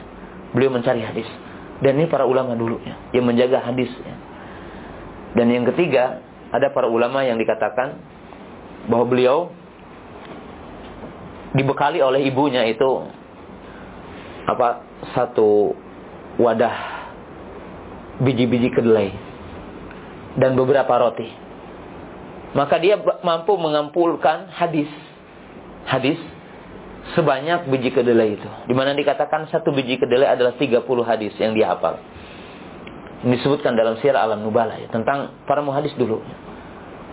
Beliau mencari hadis. Dan ini para ulama dulu ya, yang menjaga hadis ya. Dan yang ketiga, ada para ulama yang dikatakan bahwa beliau dibekali oleh ibunya itu apa satu wadah biji-biji kedelai dan beberapa roti maka dia mampu mengampulkan hadis hadis sebanyak biji kedelai itu. Di mana dikatakan satu biji kedelai adalah 30 hadis yang dia hafal. Ini disebutkan dalam sirah alam nubala ya, tentang para muhadis dulu.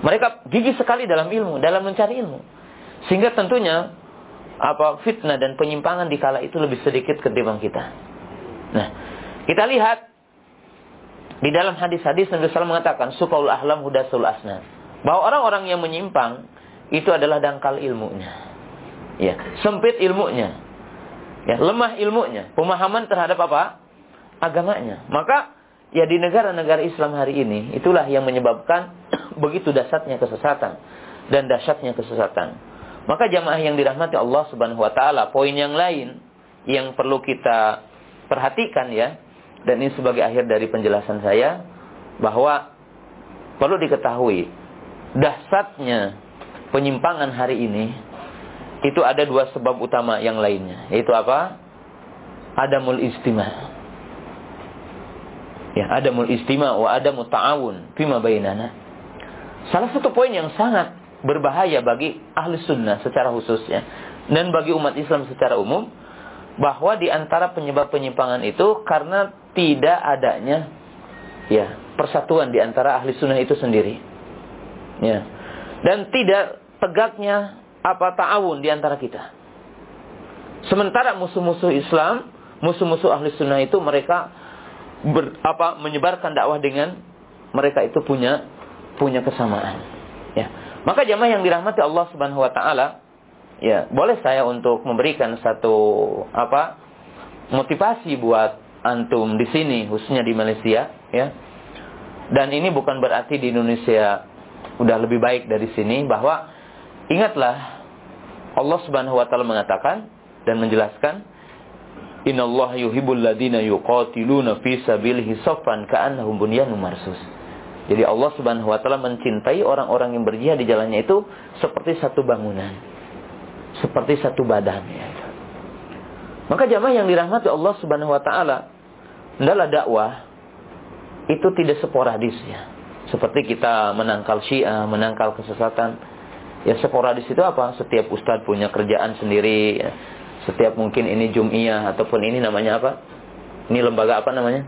Mereka gigih sekali dalam ilmu, dalam mencari ilmu. Sehingga tentunya apa fitnah dan penyimpangan di kala itu lebih sedikit ketimbang kita. Nah, kita lihat di dalam hadis-hadis Nabi SAW mengatakan sukaul ahlam hudasul asnad bahwa orang-orang yang menyimpang itu adalah dangkal ilmunya. Ya, sempit ilmunya. Ya, lemah ilmunya, pemahaman terhadap apa? agamanya. Maka ya di negara-negara Islam hari ini itulah yang menyebabkan begitu dasarnya kesesatan dan dahsyatnya kesesatan. Maka jamaah yang dirahmati Allah Subhanahu wa taala, poin yang lain yang perlu kita perhatikan ya, dan ini sebagai akhir dari penjelasan saya bahwa perlu diketahui dahsyatnya penyimpangan hari ini itu ada dua sebab utama yang lainnya yaitu apa? Adamul istima ya adamul istima wa adamul ta'awun fima bainana. Salah satu poin yang sangat berbahaya bagi ahli sunnah secara khususnya dan bagi umat Islam secara umum bahwa di antara penyebab penyimpangan itu karena tidak adanya ya persatuan di antara ahli sunnah itu sendiri Ya. Dan tidak tegaknya apa ta'awun di antara kita. Sementara musuh-musuh Islam, musuh-musuh ahli sunnah itu mereka ber, apa menyebarkan dakwah dengan mereka itu punya punya kesamaan. Ya. Maka jamaah yang dirahmati Allah Subhanahu wa taala, ya, boleh saya untuk memberikan satu apa? motivasi buat antum di sini khususnya di Malaysia, ya. Dan ini bukan berarti di Indonesia udah lebih baik dari sini bahwa ingatlah Allah Subhanahu wa taala mengatakan dan menjelaskan Innallaha yuhibbul ladina yuqatiluna fi sabilihi saffan ka'annahum bunyanun marsus. Jadi Allah Subhanahu wa taala mencintai orang-orang yang berjihad di jalannya itu seperti satu bangunan. Seperti satu badan. Maka jamaah yang dirahmati Allah Subhanahu wa taala adalah dakwah itu tidak sporadis ya. Seperti kita menangkal Syiah, menangkal kesesatan. Ya sporadis itu apa? Setiap ustadz punya kerjaan sendiri, ya setiap mungkin ini Jum'iyah ataupun ini namanya apa? Ini lembaga apa namanya?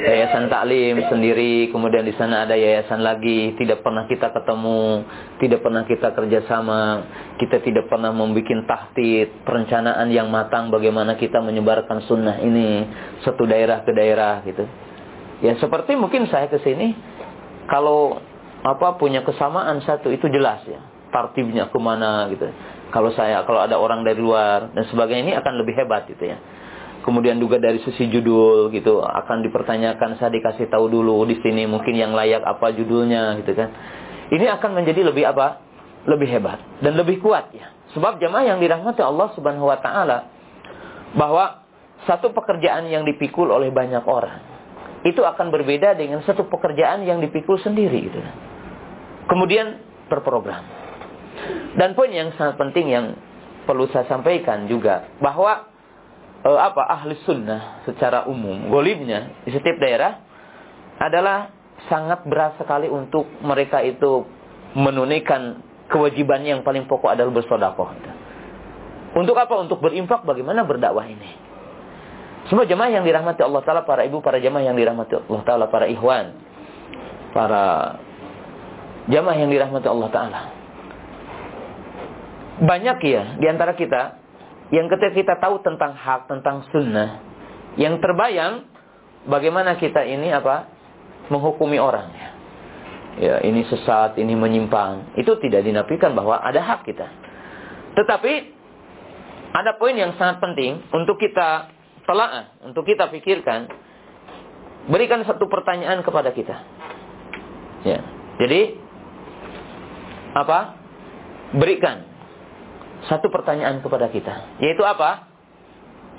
Yayasan taklim sendiri, kemudian di sana ada yayasan lagi, tidak pernah kita ketemu, tidak pernah kita kerjasama, kita tidak pernah membuat tahtid, perencanaan yang matang bagaimana kita menyebarkan sunnah ini satu daerah ke daerah gitu. Ya seperti mungkin saya ke sini, kalau apa punya kesamaan satu itu jelas ya, tartibnya ke mana gitu kalau saya, kalau ada orang dari luar dan sebagainya ini akan lebih hebat gitu ya. Kemudian juga dari sisi judul gitu akan dipertanyakan saya dikasih tahu dulu di sini mungkin yang layak apa judulnya gitu kan. Ini akan menjadi lebih apa? Lebih hebat dan lebih kuat ya. Sebab jemaah yang dirahmati Allah Subhanahu wa taala bahwa satu pekerjaan yang dipikul oleh banyak orang itu akan berbeda dengan satu pekerjaan yang dipikul sendiri gitu. Kemudian berprogram. Dan poin yang sangat penting yang perlu saya sampaikan juga bahwa eh, apa ahli sunnah secara umum golibnya di setiap daerah adalah sangat berat sekali untuk mereka itu menunaikan kewajiban yang paling pokok adalah bersodakoh. Untuk apa? Untuk berinfak bagaimana berdakwah ini. Semua jemaah yang dirahmati Allah Ta'ala, para ibu, para jemaah yang dirahmati Allah Ta'ala, para ikhwan, para jemaah yang dirahmati Allah Ta'ala banyak ya di antara kita yang ketika kita tahu tentang hak, tentang sunnah, yang terbayang bagaimana kita ini apa menghukumi orang ya. Ini sesat, ini menyimpang. Itu tidak dinafikan bahwa ada hak kita. Tetapi ada poin yang sangat penting untuk kita telaah, untuk kita pikirkan. Berikan satu pertanyaan kepada kita. Ya. Jadi apa? Berikan satu pertanyaan kepada kita, yaitu apa?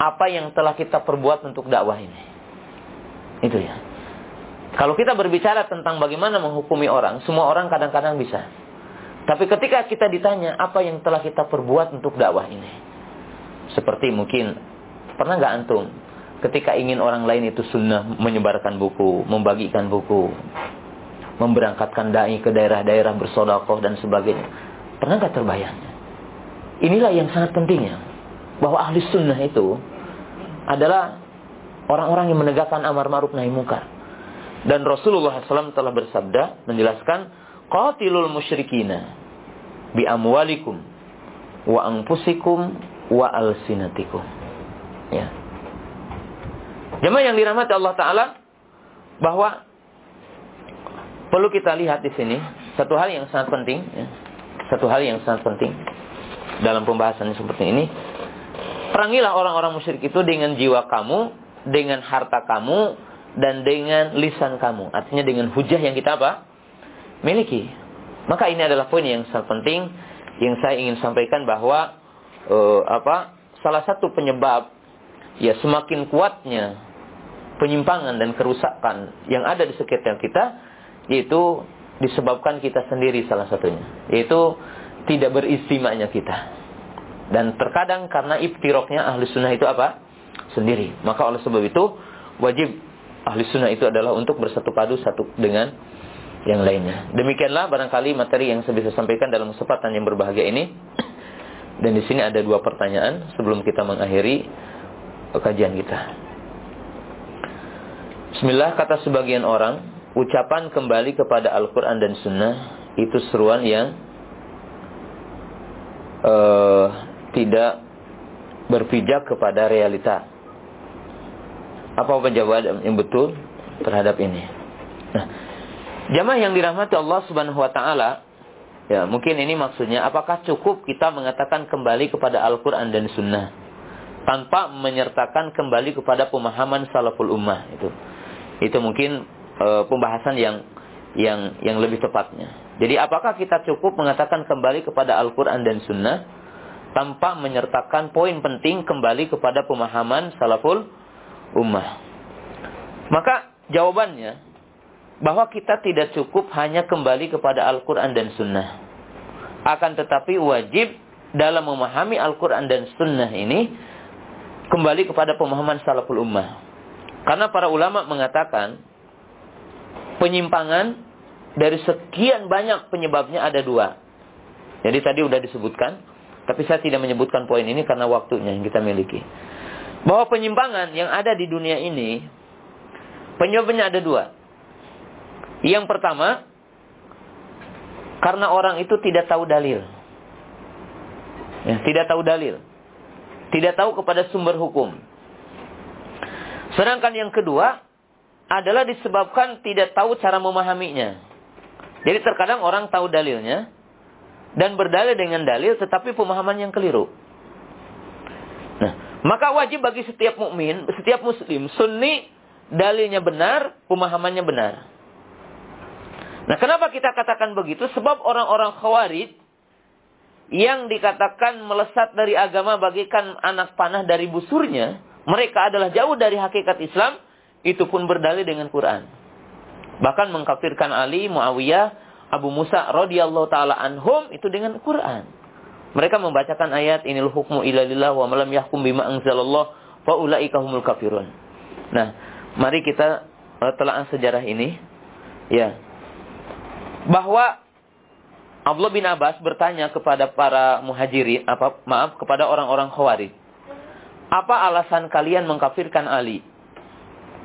Apa yang telah kita perbuat untuk dakwah ini? Itu ya. Kalau kita berbicara tentang bagaimana menghukumi orang, semua orang kadang-kadang bisa. Tapi ketika kita ditanya apa yang telah kita perbuat untuk dakwah ini, seperti mungkin pernah nggak antum ketika ingin orang lain itu sunnah menyebarkan buku, membagikan buku, memberangkatkan dai ke daerah-daerah bersodakoh dan sebagainya, pernah nggak terbayang? Inilah yang sangat pentingnya. Bahwa ahli sunnah itu adalah orang-orang yang menegakkan amar ma'ruf nahi munkar. Dan Rasulullah SAW telah bersabda menjelaskan qatilul musyrikina bi amwalikum wa anfusikum wa alsinatikum. Ya. Jemaah yang dirahmati Allah taala bahwa perlu kita lihat di sini satu hal yang sangat penting ya. Satu hal yang sangat penting dalam pembahasan seperti ini. Perangilah orang-orang musyrik itu dengan jiwa kamu, dengan harta kamu, dan dengan lisan kamu. Artinya dengan hujah yang kita apa? Miliki. Maka ini adalah poin yang sangat penting yang saya ingin sampaikan bahwa uh, apa? Salah satu penyebab ya semakin kuatnya penyimpangan dan kerusakan yang ada di sekitar kita yaitu disebabkan kita sendiri salah satunya yaitu tidak beristimanya kita. Dan terkadang karena iftiroknya ahli sunnah itu apa? Sendiri. Maka oleh sebab itu wajib ahli sunnah itu adalah untuk bersatu padu satu dengan yang lainnya. Demikianlah barangkali materi yang saya bisa sampaikan dalam kesempatan yang berbahagia ini. Dan di sini ada dua pertanyaan sebelum kita mengakhiri kajian kita. Bismillah kata sebagian orang, ucapan kembali kepada Al-Quran dan Sunnah itu seruan yang uh, tidak berpijak kepada realita. Apa jawaban yang betul terhadap ini? Nah, Jamaah yang dirahmati Allah Subhanahu wa taala, ya, mungkin ini maksudnya apakah cukup kita mengatakan kembali kepada Al-Qur'an dan Sunnah tanpa menyertakan kembali kepada pemahaman salaful ummah itu. Itu mungkin e, pembahasan yang yang yang lebih tepatnya. Jadi apakah kita cukup mengatakan kembali kepada Al-Qur'an dan Sunnah tanpa menyertakan poin penting kembali kepada pemahaman salaful ummah? Maka jawabannya bahwa kita tidak cukup hanya kembali kepada Al-Quran dan Sunnah. Akan tetapi wajib dalam memahami Al-Quran dan Sunnah ini kembali kepada pemahaman salaful ummah. Karena para ulama mengatakan penyimpangan dari sekian banyak penyebabnya ada dua. Jadi tadi sudah disebutkan, tapi saya tidak menyebutkan poin ini karena waktunya yang kita miliki. Bahwa penyimpangan yang ada di dunia ini, penyebabnya ada dua. Yang pertama, karena orang itu tidak tahu dalil. Ya, tidak tahu dalil. Tidak tahu kepada sumber hukum. Sedangkan yang kedua adalah disebabkan tidak tahu cara memahaminya. Jadi terkadang orang tahu dalilnya dan berdalil dengan dalil tetapi pemahaman yang keliru. Nah, maka wajib bagi setiap mukmin, setiap muslim, sunni dalilnya benar, pemahamannya benar. Nah, kenapa kita katakan begitu? Sebab orang-orang khawarij yang dikatakan melesat dari agama bagikan anak panah dari busurnya, mereka adalah jauh dari hakikat Islam, itu pun berdalil dengan Quran. Bahkan mengkafirkan Ali, Muawiyah, Abu Musa radhiyallahu taala anhum itu dengan Quran. Mereka membacakan ayat inil hukmu ilalillah wa malam yahkum bima anzalallah fa ulaika humul kafirun. Nah, mari kita uh, telaah sejarah ini. Ya, bahwa Abdullah bin Abbas bertanya kepada para muhajirin, apa maaf kepada orang-orang Khawarij. Apa alasan kalian mengkafirkan Ali?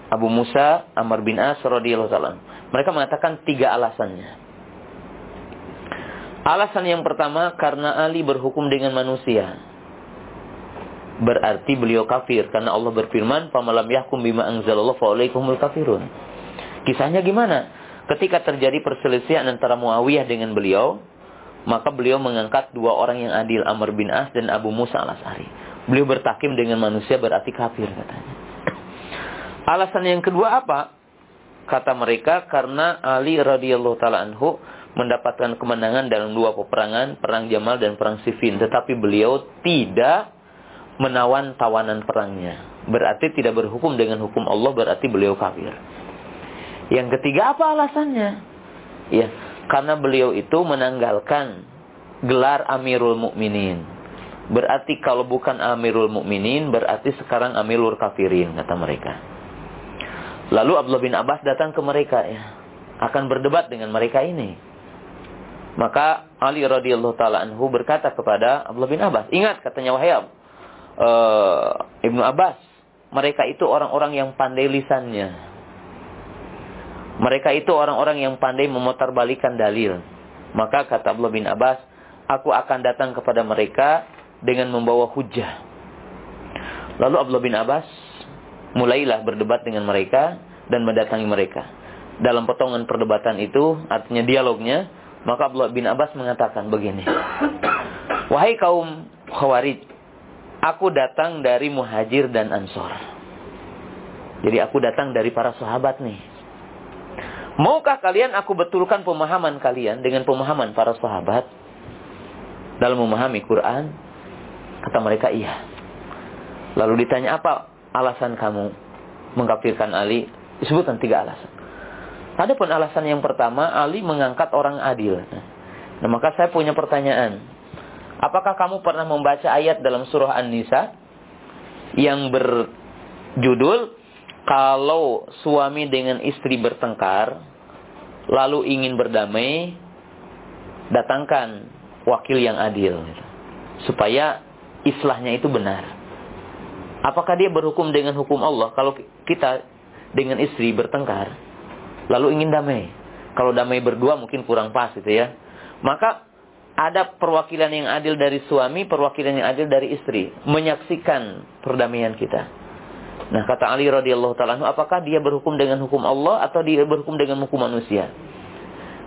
Abu Musa, Amr bin As radhiyallahu taala. Mereka mengatakan tiga alasannya. Alasan yang pertama karena Ali berhukum dengan manusia. Berarti beliau kafir karena Allah berfirman, "Famalam yahkum bima anzalallahu fa kafirun." Kisahnya gimana? Ketika terjadi perselisihan antara Muawiyah dengan beliau, maka beliau mengangkat dua orang yang adil, Amr bin As dan Abu Musa al-As'ari. Beliau bertakim dengan manusia berarti kafir katanya. Alasan yang kedua apa? Kata mereka karena Ali radhiyallahu taala anhu mendapatkan kemenangan dalam dua peperangan, perang Jamal dan perang Siffin, tetapi beliau tidak menawan tawanan perangnya. Berarti tidak berhukum dengan hukum Allah, berarti beliau kafir. Yang ketiga apa alasannya? Ya, karena beliau itu menanggalkan gelar Amirul Mukminin. Berarti kalau bukan Amirul Mukminin berarti sekarang Amirul Kafirin kata mereka. Lalu Abdullah bin Abbas datang ke mereka ya, akan berdebat dengan mereka ini. Maka Ali radhiyallahu taala anhu berkata kepada Abdullah bin Abbas, "Ingat katanya wahai uh, Ibnu Abbas, mereka itu orang-orang yang pandai lisannya, mereka itu orang-orang yang pandai memutarbalikan dalil. Maka kata Abdullah bin Abbas, aku akan datang kepada mereka dengan membawa hujah. Lalu Abdullah bin Abbas mulailah berdebat dengan mereka dan mendatangi mereka. Dalam potongan perdebatan itu, artinya dialognya, maka Abdullah bin Abbas mengatakan begini. Wahai kaum Khawarij, aku datang dari Muhajir dan Ansor. Jadi aku datang dari para sahabat nih. Maukah kalian aku betulkan pemahaman kalian dengan pemahaman para sahabat dalam memahami Quran? Kata mereka iya. Lalu ditanya apa alasan kamu mengkafirkan Ali? Disebutkan tiga alasan. Adapun alasan yang pertama, Ali mengangkat orang adil. Nah, maka saya punya pertanyaan. Apakah kamu pernah membaca ayat dalam surah An-Nisa yang berjudul kalau suami dengan istri bertengkar, lalu ingin berdamai, datangkan wakil yang adil. Supaya islahnya itu benar. Apakah dia berhukum dengan hukum Allah? Kalau kita dengan istri bertengkar, lalu ingin damai. Kalau damai berdua mungkin kurang pas gitu ya. Maka ada perwakilan yang adil dari suami, perwakilan yang adil dari istri. Menyaksikan perdamaian kita. Nah, kata Ali radhiyallahu taala, apakah dia berhukum dengan hukum Allah atau dia berhukum dengan hukum manusia?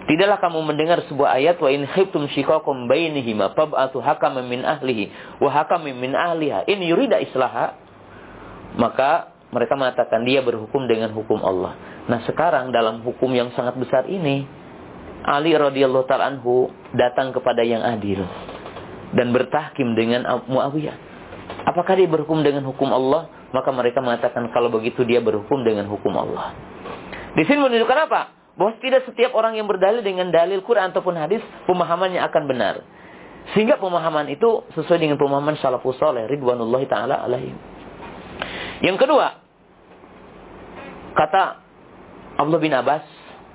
Tidaklah kamu mendengar sebuah ayat wa in khiftum shiqaqum bainihima fab'atu hakaman min ahlihi wa hakaman min ahliha in yurida islaha maka mereka mengatakan dia berhukum dengan hukum Allah. Nah, sekarang dalam hukum yang sangat besar ini Ali radhiyallahu taala anhu datang kepada yang adil dan bertahkim dengan Muawiyah. Apakah dia berhukum dengan hukum Allah? Maka mereka mengatakan kalau begitu dia berhukum dengan hukum Allah. Di sini menunjukkan apa? Bahwa tidak setiap orang yang berdalil dengan dalil Quran ataupun hadis, pemahamannya akan benar. Sehingga pemahaman itu sesuai dengan pemahaman salafus saleh ridwanullahi taala alaihim. Yang kedua, kata Abdullah bin Abbas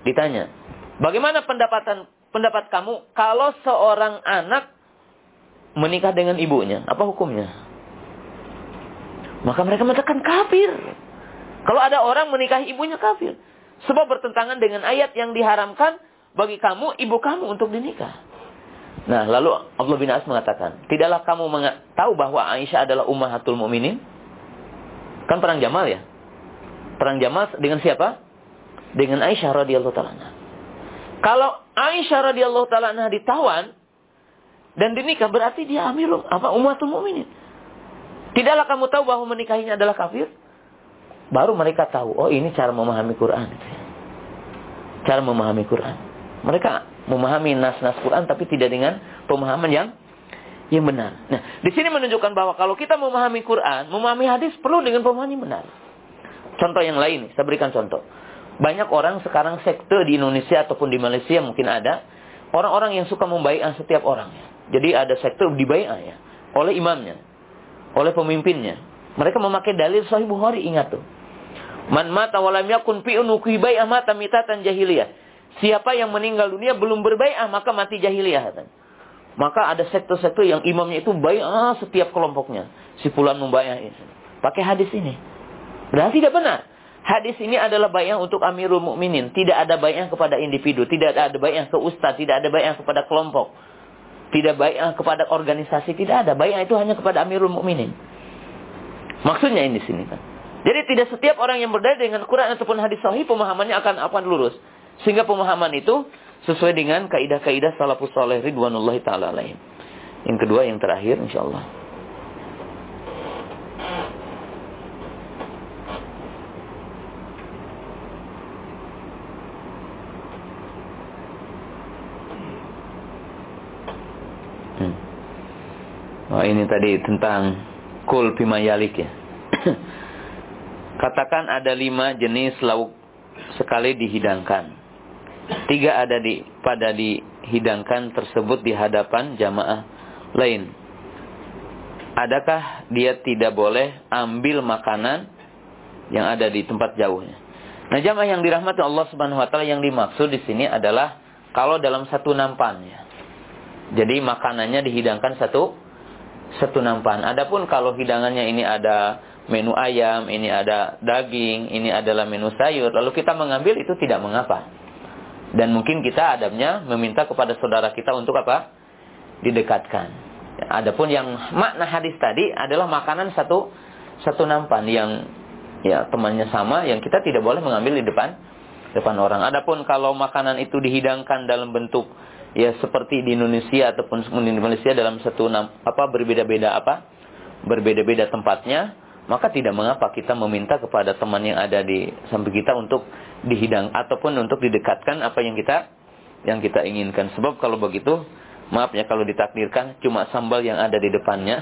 ditanya, "Bagaimana pendapatan pendapat kamu kalau seorang anak menikah dengan ibunya? Apa hukumnya?" Maka mereka mengatakan kafir. Kalau ada orang menikahi ibunya kafir. Sebab bertentangan dengan ayat yang diharamkan bagi kamu, ibu kamu untuk dinikah. Nah, lalu Abdullah bin As mengatakan, tidaklah kamu tahu bahwa Aisyah adalah ummahatul mu'minin? Kan perang Jamal ya? Perang Jamal dengan siapa? Dengan Aisyah radhiyallahu taala. Kalau Aisyah radhiyallahu taala ditawan dan dinikah berarti dia amirul apa ummatul mu'minin. Tidaklah kamu tahu bahwa menikahinya adalah kafir? Baru mereka tahu, oh ini cara memahami Quran. Cara memahami Quran. Mereka memahami nas-nas Quran tapi tidak dengan pemahaman yang yang benar. Nah, di sini menunjukkan bahwa kalau kita memahami Quran, memahami hadis perlu dengan pemahaman yang benar. Contoh yang lain, saya berikan contoh. Banyak orang sekarang sekte di Indonesia ataupun di Malaysia mungkin ada orang-orang yang suka membaikan setiap orang. Jadi ada sekte dibaikan ya oleh imamnya, oleh pemimpinnya. Mereka memakai dalil Sahih Bukhari ingat tuh. Man mata walam yakun fi unuki bai'ah mata mitatan jahiliyah. Siapa yang meninggal dunia belum berbai'ah maka mati jahiliyah. Maka ada sektor-sektor yang imamnya itu bai'ah setiap kelompoknya. Si fulan membai'ah. Pakai hadis ini. Berarti tidak benar. Hadis ini adalah bayang untuk Amirul Mukminin. Tidak ada bayang kepada individu, tidak ada bayang ke ustaz, tidak ada bayang kepada kelompok. Tidak bayang kepada organisasi, tidak ada. Bayang itu hanya kepada Amirul Mukminin. Maksudnya ini sini kan. Jadi tidak setiap orang yang berdalil dengan Quran ataupun hadis sahih pemahamannya akan akan lurus. Sehingga pemahaman itu sesuai dengan kaidah-kaidah salafus saleh ridwanullahi taala alaihim. Yang kedua yang terakhir insyaallah. Hmm. Oh, ini tadi tentang kul pimayalik ya. Katakan ada lima jenis lauk sekali dihidangkan. Tiga ada di pada dihidangkan tersebut di hadapan jamaah lain. Adakah dia tidak boleh ambil makanan yang ada di tempat jauhnya? Nah, jamaah yang dirahmati Allah Subhanahu wa taala yang dimaksud di sini adalah kalau dalam satu nampan ya. Jadi makanannya dihidangkan satu satu nampan. Adapun kalau hidangannya ini ada menu ayam, ini ada daging, ini adalah menu sayur, lalu kita mengambil itu tidak mengapa. Dan mungkin kita adabnya meminta kepada saudara kita untuk apa? Didekatkan. Adapun yang makna hadis tadi adalah makanan satu satu nampan yang ya temannya sama yang kita tidak boleh mengambil di depan depan orang. Adapun kalau makanan itu dihidangkan dalam bentuk ya seperti di Indonesia ataupun di Malaysia dalam satu apa berbeda-beda apa berbeda-beda tempatnya maka tidak mengapa kita meminta kepada teman yang ada di samping kita untuk dihidang ataupun untuk didekatkan apa yang kita yang kita inginkan. Sebab kalau begitu, maaf ya kalau ditakdirkan cuma sambal yang ada di depannya,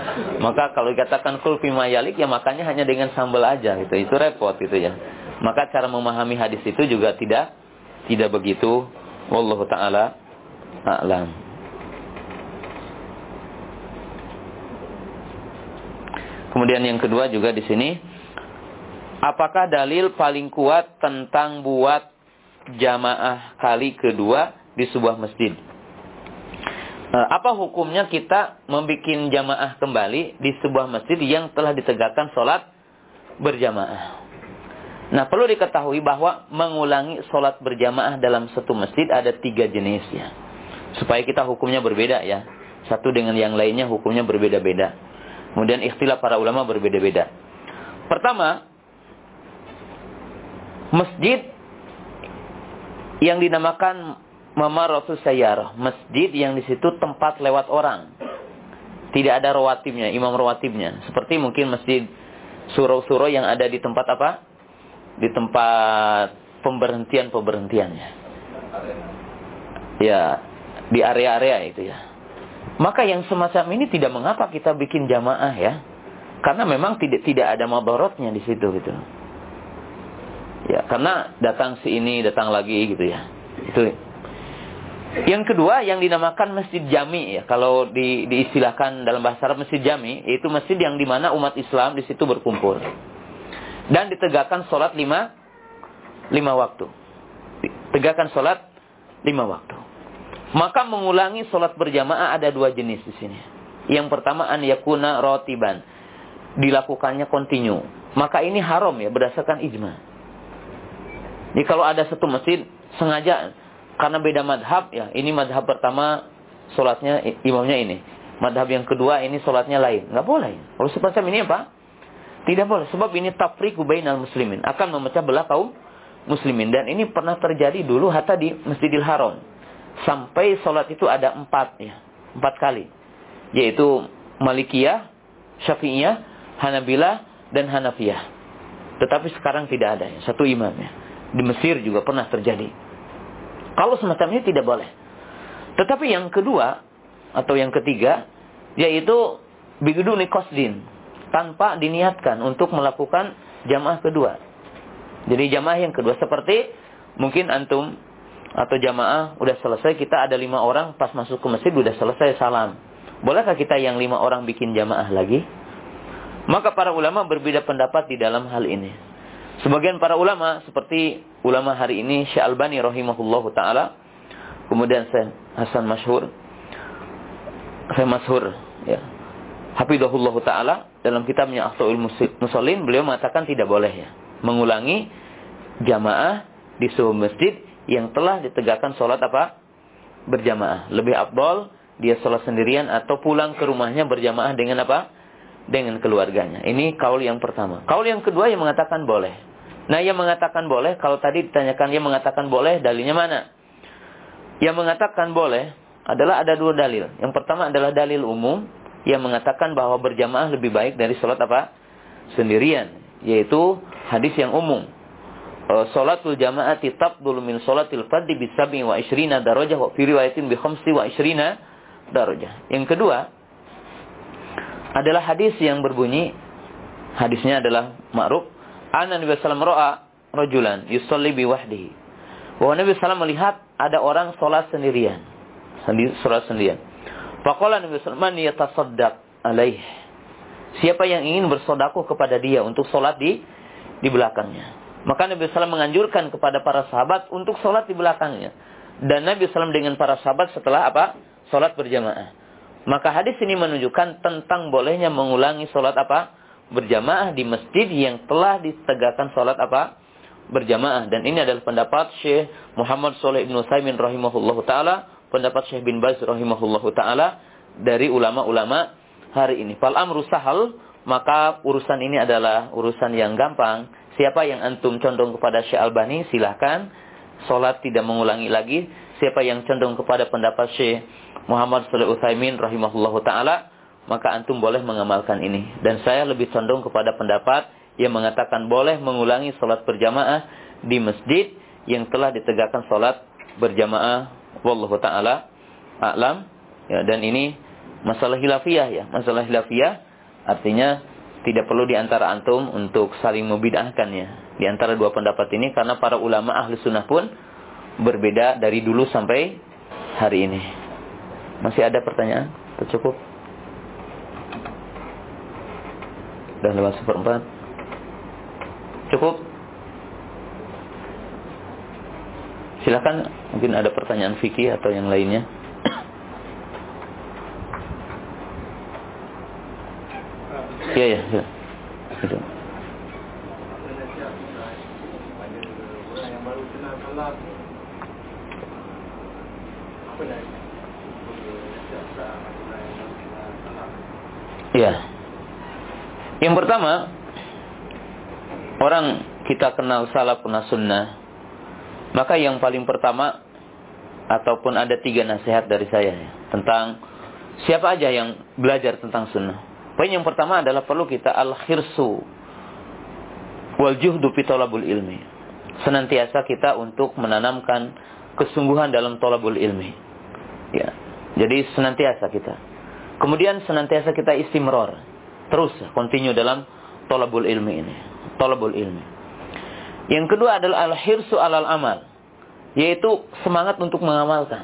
maka kalau dikatakan kulfi mayalik ya makanya hanya dengan sambal aja gitu. Itu repot gitu ya. Maka cara memahami hadis itu juga tidak tidak begitu wallahu taala a'lam. Kemudian yang kedua juga di sini, apakah dalil paling kuat tentang buat jamaah kali kedua di sebuah masjid? Eh, apa hukumnya kita membuat jamaah kembali di sebuah masjid yang telah ditegakkan sholat berjamaah? Nah, perlu diketahui bahwa mengulangi sholat berjamaah dalam satu masjid ada tiga jenisnya. Supaya kita hukumnya berbeda ya. Satu dengan yang lainnya hukumnya berbeda-beda. Kemudian istilah para ulama berbeda-beda. Pertama, masjid yang dinamakan mamaratus sayyarah, masjid yang di situ tempat lewat orang. Tidak ada rawatibnya, imam rawatibnya. Seperti mungkin masjid surau-surau yang ada di tempat apa? Di tempat pemberhentian-pemberhentiannya. Ya, di area-area itu ya. Maka yang semacam ini tidak mengapa kita bikin jamaah ya. Karena memang tidak tidak ada mabarotnya di situ gitu. Ya, karena datang si ini, datang lagi gitu ya. Itu. Yang kedua yang dinamakan masjid jami ya. Kalau di, diistilahkan dalam bahasa Arab masjid jami, itu masjid yang di mana umat Islam di situ berkumpul. Dan ditegakkan sholat lima, lima waktu. Tegakkan sholat lima waktu. Maka mengulangi sholat berjamaah ada dua jenis di sini. Yang pertama an yakuna rotiban. Dilakukannya kontinu. Maka ini haram ya berdasarkan ijma. Jadi kalau ada satu masjid sengaja karena beda madhab ya. Ini madhab pertama sholatnya imamnya ini. Madhab yang kedua ini sholatnya lain. Nggak boleh. Kalau semacam ini apa? Tidak boleh. Sebab ini tafriqu bainal muslimin. Akan memecah belah kaum muslimin. Dan ini pernah terjadi dulu hatta di Masjidil Haram sampai sholat itu ada empat ya empat kali yaitu Malikiyah, Syafi'iyah, Hanabilah dan Hanafiyah. Tetapi sekarang tidak ada ya, satu imamnya. Di Mesir juga pernah terjadi. Kalau semacam ini tidak boleh. Tetapi yang kedua atau yang ketiga yaitu biguduni kosdin tanpa diniatkan untuk melakukan jamaah kedua. Jadi jamaah yang kedua seperti mungkin antum atau jamaah udah selesai kita ada lima orang pas masuk ke masjid udah selesai salam. Bolehkah kita yang lima orang bikin jamaah lagi? Maka para ulama berbeda pendapat di dalam hal ini. Sebagian para ulama seperti ulama hari ini Syekh Albani rahimahullah taala, kemudian Syekh Hasan Masyhur, Syekh Masyhur ya. Hafizahullah taala dalam kitabnya Akhtaul Musallin beliau mengatakan tidak boleh ya mengulangi jamaah di sebuah masjid yang telah ditegakkan sholat apa? Berjamaah. Lebih abdol dia sholat sendirian atau pulang ke rumahnya berjamaah dengan apa? Dengan keluarganya. Ini kaul yang pertama. Kaul yang kedua yang mengatakan boleh. Nah yang mengatakan boleh, kalau tadi ditanyakan yang mengatakan boleh, dalilnya mana? Yang mengatakan boleh adalah ada dua dalil. Yang pertama adalah dalil umum yang mengatakan bahwa berjamaah lebih baik dari sholat apa? Sendirian. Yaitu hadis yang umum salatul eh, jama'ati tabdul min salatil fardhi bi sab'i wa ishrina darajah wa fi riwayatin bi khamsi wa ishrina darajah. Yang kedua adalah hadis yang berbunyi hadisnya adalah ma'ruf anna Nabi sallallahu ra'a rajulan yusalli bi wahdihi. Bahwa Nabi sallallahu melihat ada orang salat sendirian. Salat sendirian. Faqala Nabi sallallahu man yatasaddaq alaih. Siapa yang ingin bersodakoh kepada dia untuk salat di di belakangnya. Maka Nabi SAW menganjurkan kepada para sahabat untuk sholat di belakangnya. Dan Nabi SAW dengan para sahabat setelah apa? Sholat berjamaah. Maka hadis ini menunjukkan tentang bolehnya mengulangi sholat apa? Berjamaah di masjid yang telah ditegakkan sholat apa? Berjamaah. Dan ini adalah pendapat Syekh Muhammad Soleh Ibn Saimin rahimahullah ta'ala. Pendapat Syekh bin Baz rahimahullah ta'ala. Dari ulama-ulama hari ini. Fal amru sahal. Maka urusan ini adalah urusan yang gampang Siapa yang antum condong kepada Syekh Albani, silahkan. Sholat tidak mengulangi lagi. Siapa yang condong kepada pendapat Syekh Muhammad Salih Uthaymin rahimahullah ta'ala, maka antum boleh mengamalkan ini. Dan saya lebih condong kepada pendapat yang mengatakan boleh mengulangi sholat berjamaah di masjid yang telah ditegakkan sholat berjamaah. Wallahu ta'ala a'lam. Ya, dan ini masalah hilafiyah ya. Masalah hilafiyah artinya tidak perlu di antara antum untuk saling membidahkannya. Di antara dua pendapat ini karena para ulama ahli sunnah pun berbeda dari dulu sampai hari ini. Masih ada pertanyaan? Cukup? Dan lewat seperempat. Cukup? Silakan mungkin ada pertanyaan fikih atau yang lainnya. Iya, iya, iya. Itu. Iya. Yang pertama, orang kita kenal salah pernah sunnah, maka yang paling pertama ataupun ada tiga nasihat dari saya ya, tentang siapa aja yang belajar tentang sunnah. Poin yang pertama adalah perlu kita al-khirsu wal juhdu fi ilmi. Senantiasa kita untuk menanamkan kesungguhan dalam tolabul ilmi. Ya. Jadi senantiasa kita. Kemudian senantiasa kita istimror. Terus continue dalam tolabul ilmi ini. Tolabul ilmi. Yang kedua adalah al-hirsu alal amal yaitu semangat untuk mengamalkan.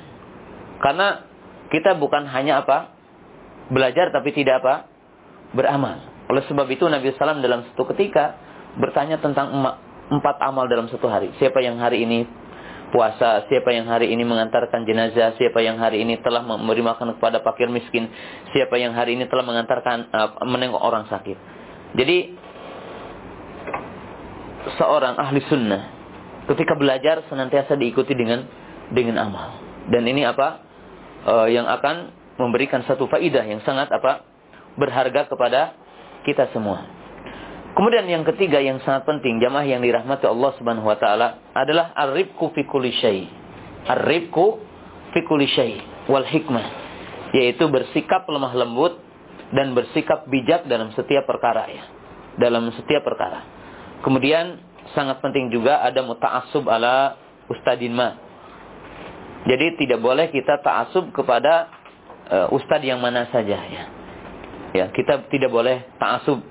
Karena kita bukan hanya apa? Belajar tapi tidak apa? Beramal. Oleh sebab itu Nabi SAW dalam satu ketika bertanya tentang empat amal dalam satu hari. Siapa yang hari ini puasa, siapa yang hari ini mengantarkan jenazah, siapa yang hari ini telah memberi makan kepada fakir miskin, siapa yang hari ini telah mengantarkan uh, menengok orang sakit. Jadi seorang ahli sunnah ketika belajar senantiasa diikuti dengan dengan amal. Dan ini apa? Uh, yang akan memberikan satu faidah yang sangat apa? Berharga kepada kita semua. Kemudian yang ketiga yang sangat penting jamaah yang dirahmati Allah Subhanahu wa taala adalah ar-rifqu fi kulli syai. Ar-rifqu fi kulli syai wal hikmah yaitu bersikap lemah lembut dan bersikap bijak dalam setiap perkara ya. Dalam setiap perkara. Kemudian sangat penting juga ada muta'assub ala ustadin ma. Jadi tidak boleh kita ta'assub kepada uh, ustad yang mana saja ya. Ya, kita tidak boleh ta'assub,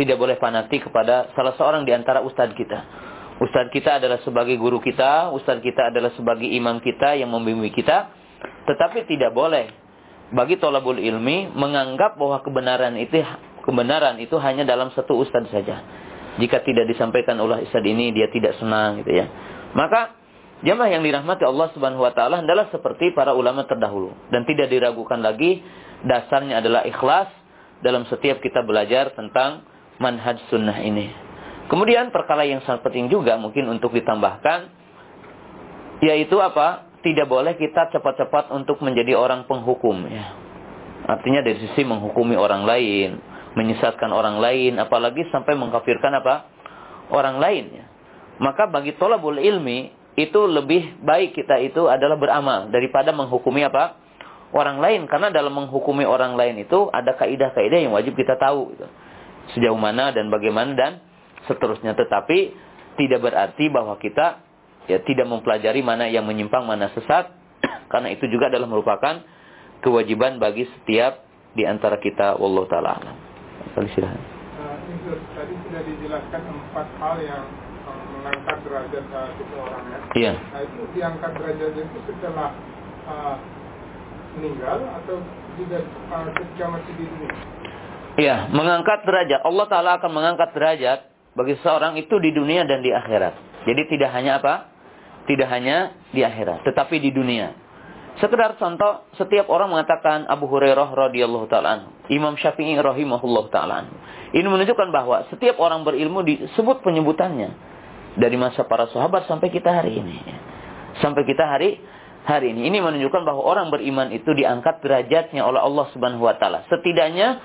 tidak boleh fanatik kepada salah seorang di antara ustad kita. Ustad kita adalah sebagai guru kita, ustad kita adalah sebagai imam kita yang membimbing kita, tetapi tidak boleh bagi tolabul ilmi menganggap bahwa kebenaran itu kebenaran itu hanya dalam satu ustad saja jika tidak disampaikan oleh Ustaz ini dia tidak senang gitu ya. Maka jamaah yang dirahmati Allah Subhanahu wa taala adalah seperti para ulama terdahulu dan tidak diragukan lagi dasarnya adalah ikhlas dalam setiap kita belajar tentang manhaj sunnah ini. Kemudian perkara yang sangat penting juga mungkin untuk ditambahkan yaitu apa? Tidak boleh kita cepat-cepat untuk menjadi orang penghukum ya. Artinya dari sisi menghukumi orang lain, menyesatkan orang lain, apalagi sampai mengkafirkan apa? Orang lain. Ya. Maka bagi tolabul ilmi, itu lebih baik kita itu adalah beramal daripada menghukumi apa? Orang lain. Karena dalam menghukumi orang lain itu ada kaidah-kaidah yang wajib kita tahu. Gitu. Sejauh mana dan bagaimana dan seterusnya. Tetapi tidak berarti bahwa kita ya tidak mempelajari mana yang menyimpang, mana sesat. Karena itu juga adalah merupakan kewajiban bagi setiap di antara kita. Wallahu ta'ala. Uh, tadi sudah dijelaskan empat hal yang um, mengangkat derajat uh, seseorang ya. Iya. Nah itu diangkat derajat itu setelah uh, meninggal atau juga uh, ketika masih di dunia? Iya, mengangkat derajat. Allah Ta'ala akan mengangkat derajat bagi seseorang itu di dunia dan di akhirat. Jadi tidak hanya apa? Tidak hanya di akhirat, tetapi di dunia. Sekedar contoh, setiap orang mengatakan Abu Hurairah radhiyallahu taala Imam Syafi'i rahimahullah taala Ini menunjukkan bahwa setiap orang berilmu disebut penyebutannya dari masa para sahabat sampai kita hari ini. Sampai kita hari hari ini. Ini menunjukkan bahwa orang beriman itu diangkat derajatnya oleh Allah Subhanahu wa taala. Setidaknya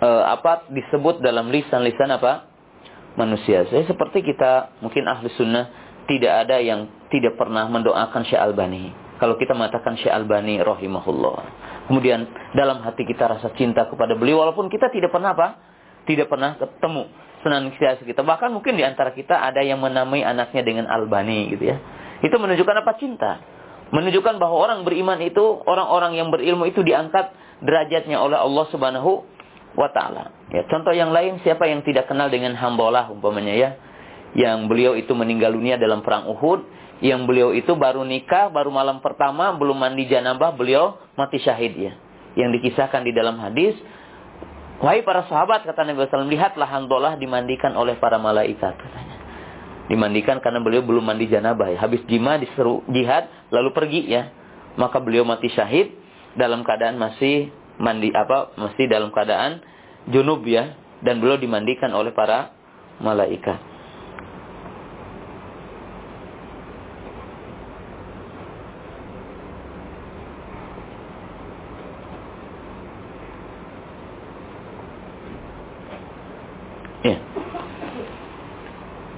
eh, apa disebut dalam lisan-lisan apa? manusia. Saya seperti kita mungkin ahli sunnah tidak ada yang tidak pernah mendoakan Syekh Albani kalau kita mengatakan Syekh Albani rahimahullah. Kemudian dalam hati kita rasa cinta kepada beliau walaupun kita tidak pernah apa? Tidak pernah ketemu senantiasa kita. Bahkan mungkin di antara kita ada yang menamai anaknya dengan Albani gitu ya. Itu menunjukkan apa? Cinta. Menunjukkan bahwa orang beriman itu, orang-orang yang berilmu itu diangkat derajatnya oleh Allah Subhanahu wa taala. Ya, contoh yang lain siapa yang tidak kenal dengan Hambalah umpamanya ya. Yang beliau itu meninggal dunia dalam perang Uhud yang beliau itu baru nikah, baru malam pertama, belum mandi janabah, beliau mati syahid ya. Yang dikisahkan di dalam hadis, Wahai para sahabat, kata Nabi SAW, lihatlah Handolah dimandikan oleh para malaikat, katanya. Dimandikan karena beliau belum mandi janabah ya. Habis jima diseru jihad, lalu pergi ya. Maka beliau mati syahid dalam keadaan masih mandi apa? Masih dalam keadaan junub ya. Dan beliau dimandikan oleh para malaikat.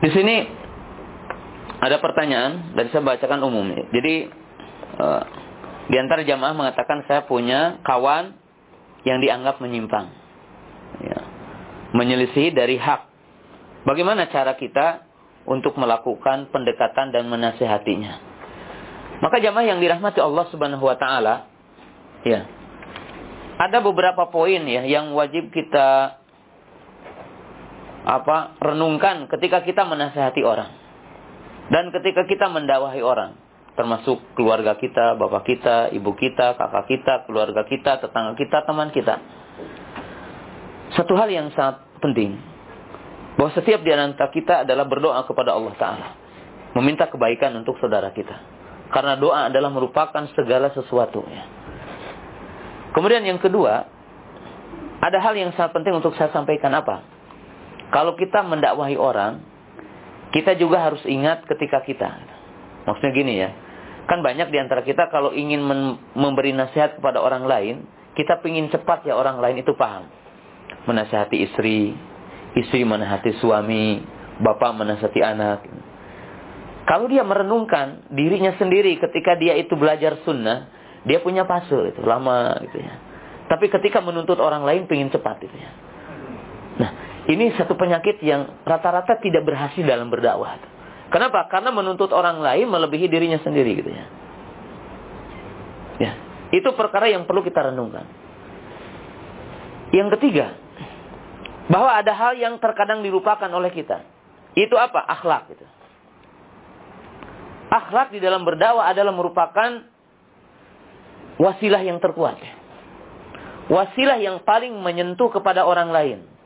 Di sini ada pertanyaan dan saya bacakan umum. Jadi uh, di antara jamaah mengatakan saya punya kawan yang dianggap menyimpang. Ya. Menyelisih dari hak. Bagaimana cara kita untuk melakukan pendekatan dan menasehatinya? Maka jamaah yang dirahmati Allah Subhanahu wa taala, ya. Ada beberapa poin ya yang wajib kita apa? renungkan ketika kita menasehati orang. Dan ketika kita mendakwahi orang, termasuk keluarga kita, bapak kita, ibu kita, kakak kita, keluarga kita, tetangga kita, teman kita. Satu hal yang sangat penting, bahwa setiap di antara kita adalah berdoa kepada Allah Ta'ala. Meminta kebaikan untuk saudara kita. Karena doa adalah merupakan segala sesuatu. Kemudian yang kedua, ada hal yang sangat penting untuk saya sampaikan apa? Kalau kita mendakwahi orang, kita juga harus ingat ketika kita. Maksudnya gini ya, kan banyak di antara kita kalau ingin memberi nasihat kepada orang lain, kita ingin cepat ya orang lain itu paham. Menasihati istri, istri menasihati suami, bapak menasihati anak. Kalau dia merenungkan dirinya sendiri ketika dia itu belajar sunnah, dia punya fase itu lama gitu ya. Tapi ketika menuntut orang lain pengen cepat itu ya. Nah, ini satu penyakit yang rata-rata tidak berhasil dalam berdakwah. Kenapa? Karena menuntut orang lain melebihi dirinya sendiri gitu ya. Ya, itu perkara yang perlu kita renungkan. Yang ketiga, bahwa ada hal yang terkadang dilupakan oleh kita. Itu apa? Akhlak gitu. Akhlak di dalam berdakwah adalah merupakan wasilah yang terkuat. Wasilah yang paling menyentuh kepada orang lain.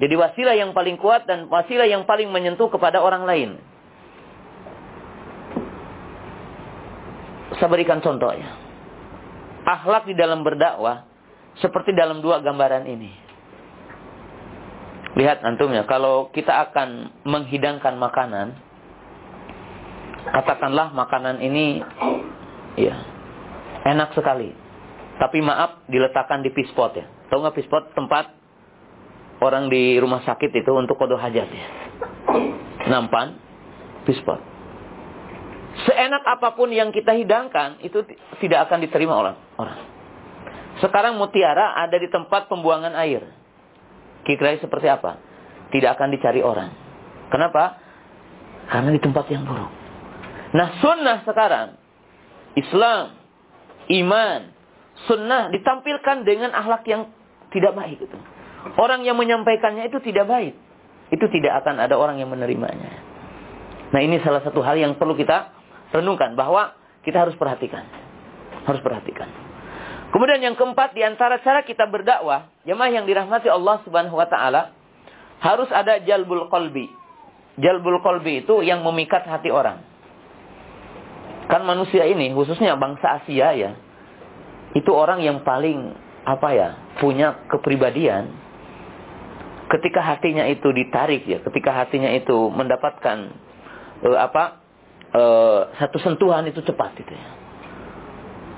Jadi wasilah yang paling kuat dan wasilah yang paling menyentuh kepada orang lain. Saya berikan contoh ya. Akhlak di dalam berdakwah seperti dalam dua gambaran ini. Lihat antum ya, kalau kita akan menghidangkan makanan, katakanlah makanan ini ya enak sekali. Tapi maaf diletakkan di pispot ya. Tahu nggak pispot tempat orang di rumah sakit itu untuk kodoh hajat ya. Nampan, pispot. Seenak apa pun yang kita hidangkan, itu tidak akan diterima oleh orang. Sekarang mutiara ada di tempat pembuangan air. Kira-kira seperti apa? Tidak akan dicari orang. Kenapa? Karena di tempat yang buruk. Nah sunnah sekarang, Islam, iman, sunnah ditampilkan dengan akhlak yang tidak baik. Gitu. Orang yang menyampaikannya itu tidak baik. Itu tidak akan ada orang yang menerimanya. Nah ini salah satu hal yang perlu kita renungkan. Bahwa kita harus perhatikan. Harus perhatikan. Kemudian yang keempat di antara cara kita berdakwah, jemaah yang dirahmati Allah Subhanahu wa taala, harus ada jalbul qalbi. Jalbul qalbi itu yang memikat hati orang. Kan manusia ini, khususnya bangsa Asia ya, itu orang yang paling apa ya, punya kepribadian ketika hatinya itu ditarik ya, ketika hatinya itu mendapatkan uh, apa uh, satu sentuhan itu cepat gitu ya.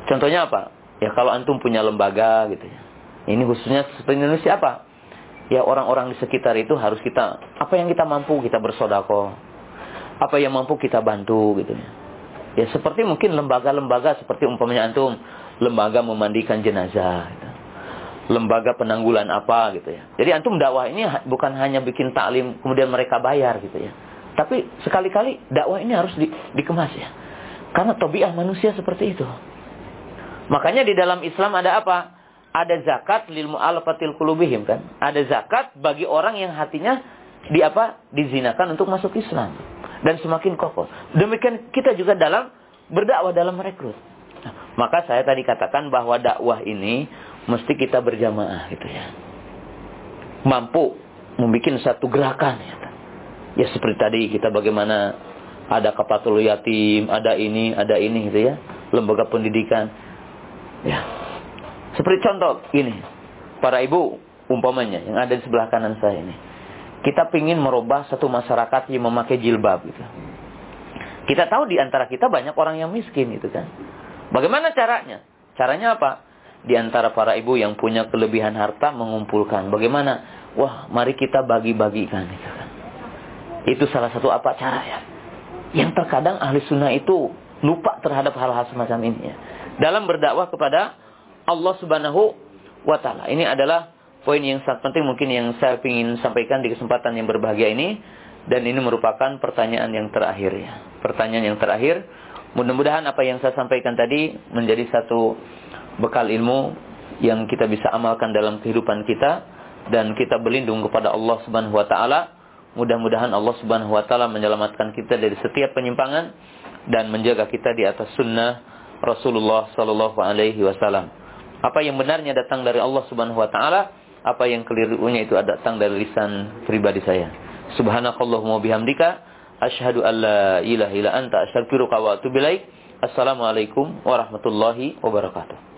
Contohnya apa? Ya kalau antum punya lembaga gitu ya. Ini khususnya seperti Indonesia apa? Ya orang-orang di sekitar itu harus kita apa yang kita mampu kita bersodako, apa yang mampu kita bantu gitu ya. Ya seperti mungkin lembaga-lembaga seperti umpamanya antum lembaga memandikan jenazah. Gitu lembaga penanggulan apa gitu ya. Jadi antum dakwah ini bukan hanya bikin taklim kemudian mereka bayar gitu ya. Tapi sekali-kali dakwah ini harus di, dikemas ya. Karena tobiah manusia seperti itu. Makanya di dalam Islam ada apa? Ada zakat lil mu'alafatil qulubihim kan? Ada zakat bagi orang yang hatinya di apa? Dizinakan untuk masuk Islam dan semakin kokoh. Demikian kita juga dalam berdakwah dalam merekrut. Nah, maka saya tadi katakan bahwa dakwah ini mesti kita berjamaah gitu ya. Mampu membuat satu gerakan ya. Ya seperti tadi kita bagaimana ada kapatul yatim, ada ini, ada ini gitu ya. Lembaga pendidikan. Ya. Seperti contoh ini. Para ibu umpamanya yang ada di sebelah kanan saya ini. Kita ingin merubah satu masyarakat yang memakai jilbab gitu. Kita tahu di antara kita banyak orang yang miskin gitu kan. Bagaimana caranya? Caranya apa? Di antara para ibu yang punya kelebihan harta mengumpulkan. Bagaimana? Wah, mari kita bagi-bagikan. Itu salah satu apa cara ya? Yang terkadang ahli sunnah itu lupa terhadap hal-hal semacam ini ya. Dalam berdakwah kepada Allah Subhanahu wa taala. Ini adalah poin yang sangat penting mungkin yang saya ingin sampaikan di kesempatan yang berbahagia ini dan ini merupakan pertanyaan yang terakhir ya. Pertanyaan yang terakhir, mudah-mudahan apa yang saya sampaikan tadi menjadi satu bekal ilmu yang kita bisa amalkan dalam kehidupan kita dan kita berlindung kepada Allah Subhanahu wa taala. Mudah-mudahan Allah Subhanahu wa taala menyelamatkan kita dari setiap penyimpangan dan menjaga kita di atas sunnah Rasulullah sallallahu alaihi wasallam. Apa yang benarnya datang dari Allah Subhanahu wa taala, apa yang kelirunya itu datang dari lisan pribadi saya. Subhanakallahumma bihamdika asyhadu an la ilaha illa anta astaghfiruka wa atubu ilaik. Assalamualaikum warahmatullahi wabarakatuh.